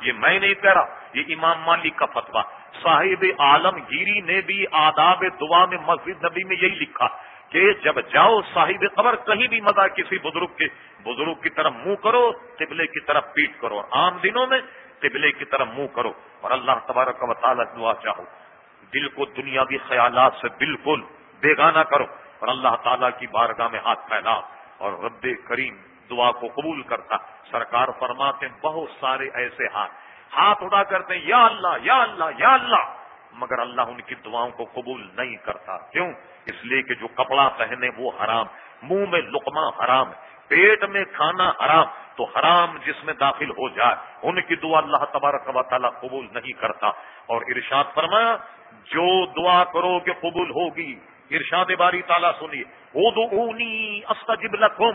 Speaker 1: یہ میں نہیں کہہ رہا، یہ امام مالک کا فتوا صاحب عالم گیری نے بھی آداب دعا میں مسجد نبی میں یہی لکھا کہ جب جاؤ صاحب قبر، کہیں بھی مزہ کسی بزرگ کے، بزرگ کی طرف منہ کرو، قبلے کی طرف پیٹ کرو۔ عام دنوں میں قبلے کی طرف منہ کرو۔ اور اللہ تبارک و تعالیٰ دعا چاہو۔ دل کو دنیاوی خیالات سے بالکل بیگانہ کرو اور اللہ تعالیٰ کی بارگاہ میں ہاتھ پھیلا اور رب کریم دعا کو قبول کرتا سرکار فرماتے بہت سارے ایسے ہاتھ۔ ہاتھ اڑا کرتے ہیں، یا اللہ یا اللہ یا اللہ۔ مگر اللہ ان کی دعاؤں کو قبول نہیں کرتا۔ کیوں؟ اس لیے کہ جو کپڑا پہنے وہ حرام، منہ میں لقمہ حرام، پیٹ میں کھانا حرام، تو حرام جس میں داخل ہو جائے، ان کی دعا اللہ تبارک و تعالیٰ قبول نہیں کرتا۔ اور ارشاد فرمایا جو دعا کرو کہ قبول ہوگی۔ ارشاد باری تعالیٰ سنیے۔ اونی استجب لکھم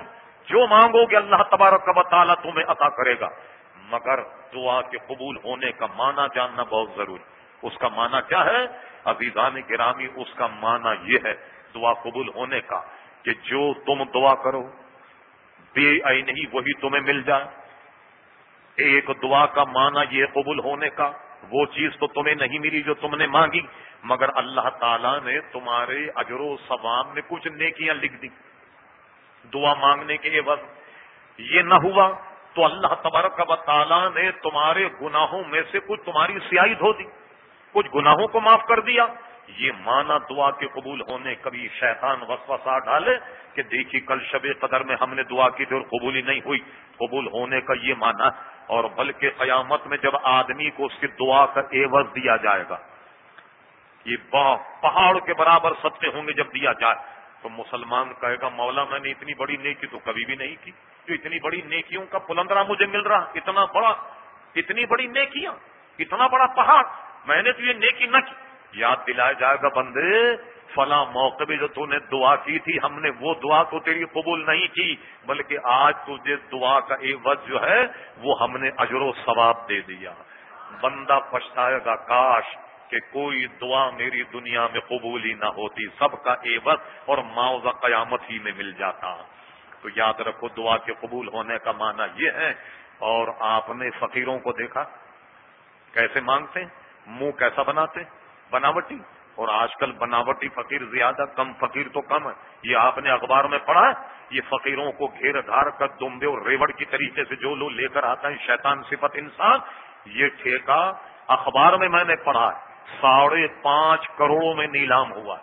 Speaker 1: جو مانگو گے اللہ تبارک و تعالیٰ تمہیں عطا کرے گا۔ مگر دعا کے قبول ہونے کا معنی جاننا بہت ضروری۔ اس کا معنی کیا ہے؟ عزیزان گرامی، اس کا معنی یہ ہے دعا قبول ہونے کا کہ جو تم دعا کرو، بے آئی نہیں، وہی تمہیں مل جائے۔ ایک دعا کا معنی یہ قبول ہونے کا۔ وہ چیز تو تمہیں نہیں ملی جو تم نے مانگی، مگر اللہ تعالیٰ نے تمہارے اجر و ثواب میں کچھ نیکیاں لکھ دی دعا مانگنے کے وقت یہ نہ ہوا تو اللہ تبارک و تعالیٰ نے تمہارے گناہوں میں سے کچھ تمہاری سیاہی دھو دی۔ کچھ گناہوں کو معاف کر دیا۔ یہ مانا دعا کے قبول ہونے کبھی شیطان وسوسہ ڈالے کہ دیکھی کل شب قدر میں ہم نے دعا کی تھی اور قبولی نہیں ہوئی۔ قبول ہونے کا یہ مانا اور بلکہ قیامت میں جب آدمی کو اس کی دعا کا ایوز دیا جائے گا، یہ پہاڑ کے برابر ستے ہوں گے جب دیا جائے۔ تو مسلمان کہے گا، مولا میں نے اتنی بڑی نیکی تو کبھی بھی نہیں کی۔ جو اتنی بڑی نیکیوں کا پلندرا مجھے مل رہا، اتنا بڑا، اتنی بڑی نیکیاں، اتنا بڑا پہاڑ، میں نے تو یہ نیکی نہ کی۔ یاد دلایا جائے گا بندے فلاں موقع بھی جو تو نے دعا کی تھی، ہم نے وہ دعا تو تیری قبول نہیں کی، بلکہ آج تجھے دعا کا ایک وقت جو ہے، وہ ہم نے اجر و ثواب دے دیا۔ بندہ پچھتائے گا، کاش کہ کوئی دعا میری دنیا میں قبول ہی نہ ہوتی، سب کا ایوت اور معاوضہ قیامت ہی میں مل جاتا۔ تو یاد رکھو، دعا کے قبول ہونے کا معنی یہ ہے، اور آپ نے فقیروں کو دیکھا، کیسے مانگتے، منہ کیسا بناتے؟ بناوٹی؟ اور آج کل بناوٹی فقیر زیادہ کم، فقیر تو کم ہے۔ یہ آپ نے اخبار میں پڑھا ہے؟ یہ فقیروں کو گھیر گھار کر دمبے اور ریوڑ کی طریقے سے جو لوگ لے کر آتا ہے شیطان صفت انسان۔ یہ ٹھیکہ اخبار میں میں نے پڑھا ہے۔ ساڑھے پانچ کروڑوں میں نیلام ہوا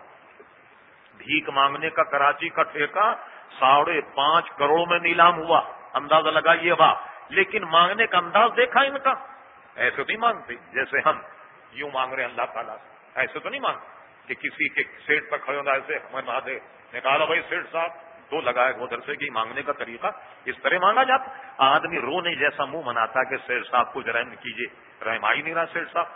Speaker 1: بھیک مانگنے کا کراچی کا ٹھیکہ ساڑھے پانچ کروڑوں میں نیلام ہوا۔ اندازہ لگائیے وا لیکن مانگنے کا انداز دیکھا ان کا۔ ایسے نہیں مانگتے جیسے ہم۔ یوں مانگ رہے ہیں اللہ تعالیٰ سے۔ ایسے تو نہیں مانگتے کہ کسی کے سیٹ پر کھڑے ہوگا ایسے ہمیں نہ دے۔ نکالا بھائی سیٹ صاحب، دو لگائے ادھر سے کہ مانگنے کا طریقہ۔ اس طرح مانگا جاتا۔ آدمی رونے جیسا منہ مناتا کہ سیٹ صاحب کچھ رحم کیجیے۔ رحم آ ہی نہیں رہا سیٹ صاحب۔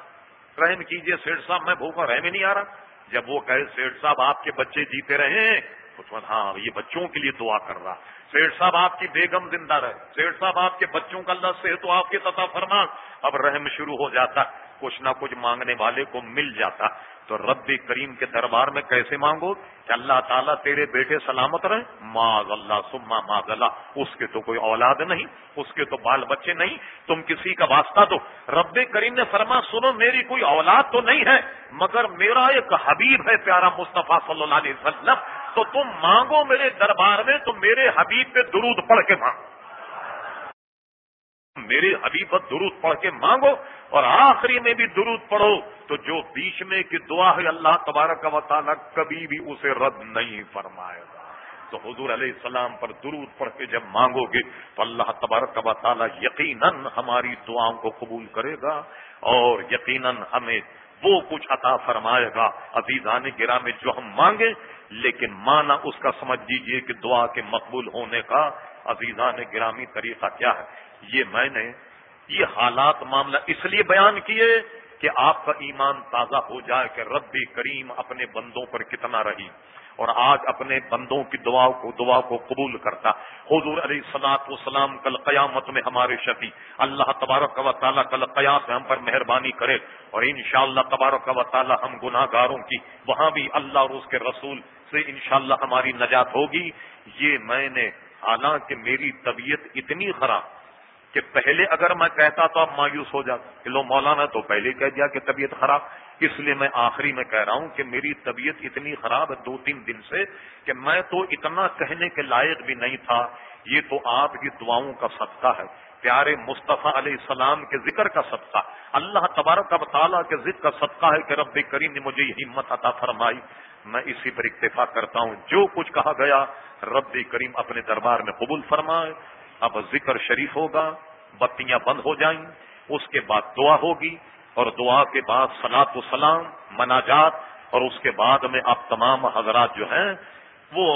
Speaker 1: رحم کیجیے سیٹ صاحب، میں بھوکا رحم ہی نہیں آ رہا۔ جب وہ کہے سیٹ صاحب، آپ کے بچے جیتے رہے ہاں یہ بچوں کے لیے دعا کر رہا۔ سیٹ صاحب، آپ کی بیگم زندہ رہے۔ سیٹ صاحب، آپ کے بچوں کا اللہ سے تو آپ کے تتا فرمان اب رحم شروع ہو جاتا۔ کچھ نہ کچھ مانگنے والے کو مل جاتا تو رب کریم کے دربار میں کیسے مانگو کہ اللہ تعالیٰ تیرے بیٹے سلامت رہے؟ ماض اللہ سما ماض اللہ اس کے تو کوئی اولاد نہیں، اس کے تو بال بچے نہیں، تم کسی کا واسطہ دو۔ رب کریم نے فرما سنو، میری کوئی اولاد تو نہیں ہے، مگر میرا ایک حبیب ہے پیارا مصطفیٰ صلی اللہ علیہ وسلم۔ تو تم مانگو میرے دربار میں، تو میرے حبیب پہ درود پڑھ کے مانگو۔ میرے حبیب پر درود پڑھ کے مانگو اور آخری میں بھی درود پڑھو تو جو بیچ میں کی دعا ہے اللہ تبارک و تعالیٰ کبھی بھی اسے رد نہیں فرمائے گا۔ تو حضور علیہ السلام پر درود پڑھ کے جب مانگو گے تو اللہ تبارک و تعالیٰ یقیناً ہماری دعاؤں کو قبول کرے گا اور یقیناً ہمیں وہ کچھ عطا فرمائے گا عزیزان گرا میں جو ہم مانگے، لیکن مانا اس کا سمجھ دیجیے کہ دعا کے مقبول ہونے کا عزیزان گرامی طریقہ کیا ہے۔ یہ میں نے یہ حالات معاملہ اس لیے بیان کیے کہ آپ کا ایمان تازہ ہو جائے کہ رب کریم اپنے بندوں پر کتنا رہی اور آج اپنے بندوں کی دعا کو دعا کو قبول کرتا۔ حضور علیہ سلاط وسلام کل قیامت میں ہمارے شفیع۔ اللہ تبارک و تعالیٰ کل قیام ہم پر مہربانی کرے اور انشاءاللہ اللہ تبارک و تعالیٰ ہم گناہ گاروں کی وہاں بھی اللہ اور اس کے رسول سے انشاءاللہ ہماری نجات ہوگی۔ یہ میں نے حالانکہ میری طبیعت اتنی خراب کہ پہلے اگر میں کہتا تو اب مایوس ہو جاتا کہ لو مولانا تو پہلے کہہ دیا کہ طبیعت خراب، اس لیے میں آخری میں کہہ رہا ہوں کہ میری طبیعت اتنی خراب ہے دو تین دن سے کہ میں تو اتنا کہنے کے لائق بھی نہیں تھا۔ یہ تو آپ کی دعاؤں کا صدقہ ہے۔ پیارے مصطفیٰ علیہ السلام کے ذکر کا صدقہ۔ اللہ تبارک و تعالیٰ کے ذکر کا صدقہ ہے کہ رب کریم نے مجھے یہ ہمت عطا فرمائی۔ میں اسی پر اکتفا کرتا ہوں۔ جو کچھ کہا گیا رب کریم اپنے دربار میں قبول فرمائے۔ اب ذکر شریف ہوگا، بتیاں بند ہو جائیں، اس کے بعد دعا ہوگی، اور دعا کے بعد سلاط و سلام، مناجات، اور اس کے بعد میں اب تمام حضرات جو ہیں، وہ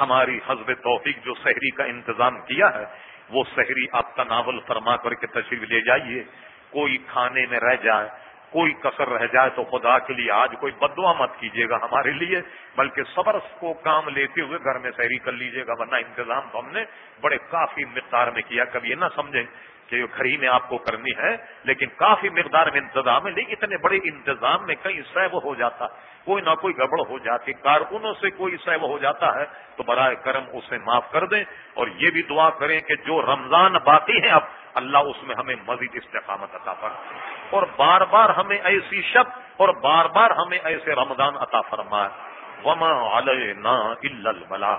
Speaker 1: ہماری حزب توفیق جو شہری کا انتظام کیا ہے، وہ شہری آپ کا ناول فرما کر کے تشریف لے جائیے، کوئی کھانے میں رہ جائے کوئی کثر رہ جائے تو خدا کے لیے آج کوئی بدوا مت کیجیے گا ہمارے لیے، بلکہ صبر کو کام لیتے ہوئے گھر میں سحری کر لیجیے گا، ورنہ انتظام تو ہم نے بڑے کافی مقدار میں کیا۔ کبھی یہ نہ سمجھیں کہ گھر میں آپ کو کرنی ہے، لیکن کافی مقدار میں انتظام ہے، لیکن اتنے بڑے انتظام میں کئی سیب ہو جاتا۔ کوئی نہ کوئی گڑبڑ ہو جاتی، کارکنوں سے کوئی سیب ہو جاتا ہے، تو برائے کرم اسے معاف کر دیں۔ اور یہ بھی دعا کریں کہ جو رمضان باقی ہیں اب، اللہ اس میں ہمیں مزید استقامت عطا فرمائے۔ اور بار بار ہمیں ایسی شب، اور بار بار ہمیں ایسے رمضان عطا فرمائے۔ وما علینا الا البلاغ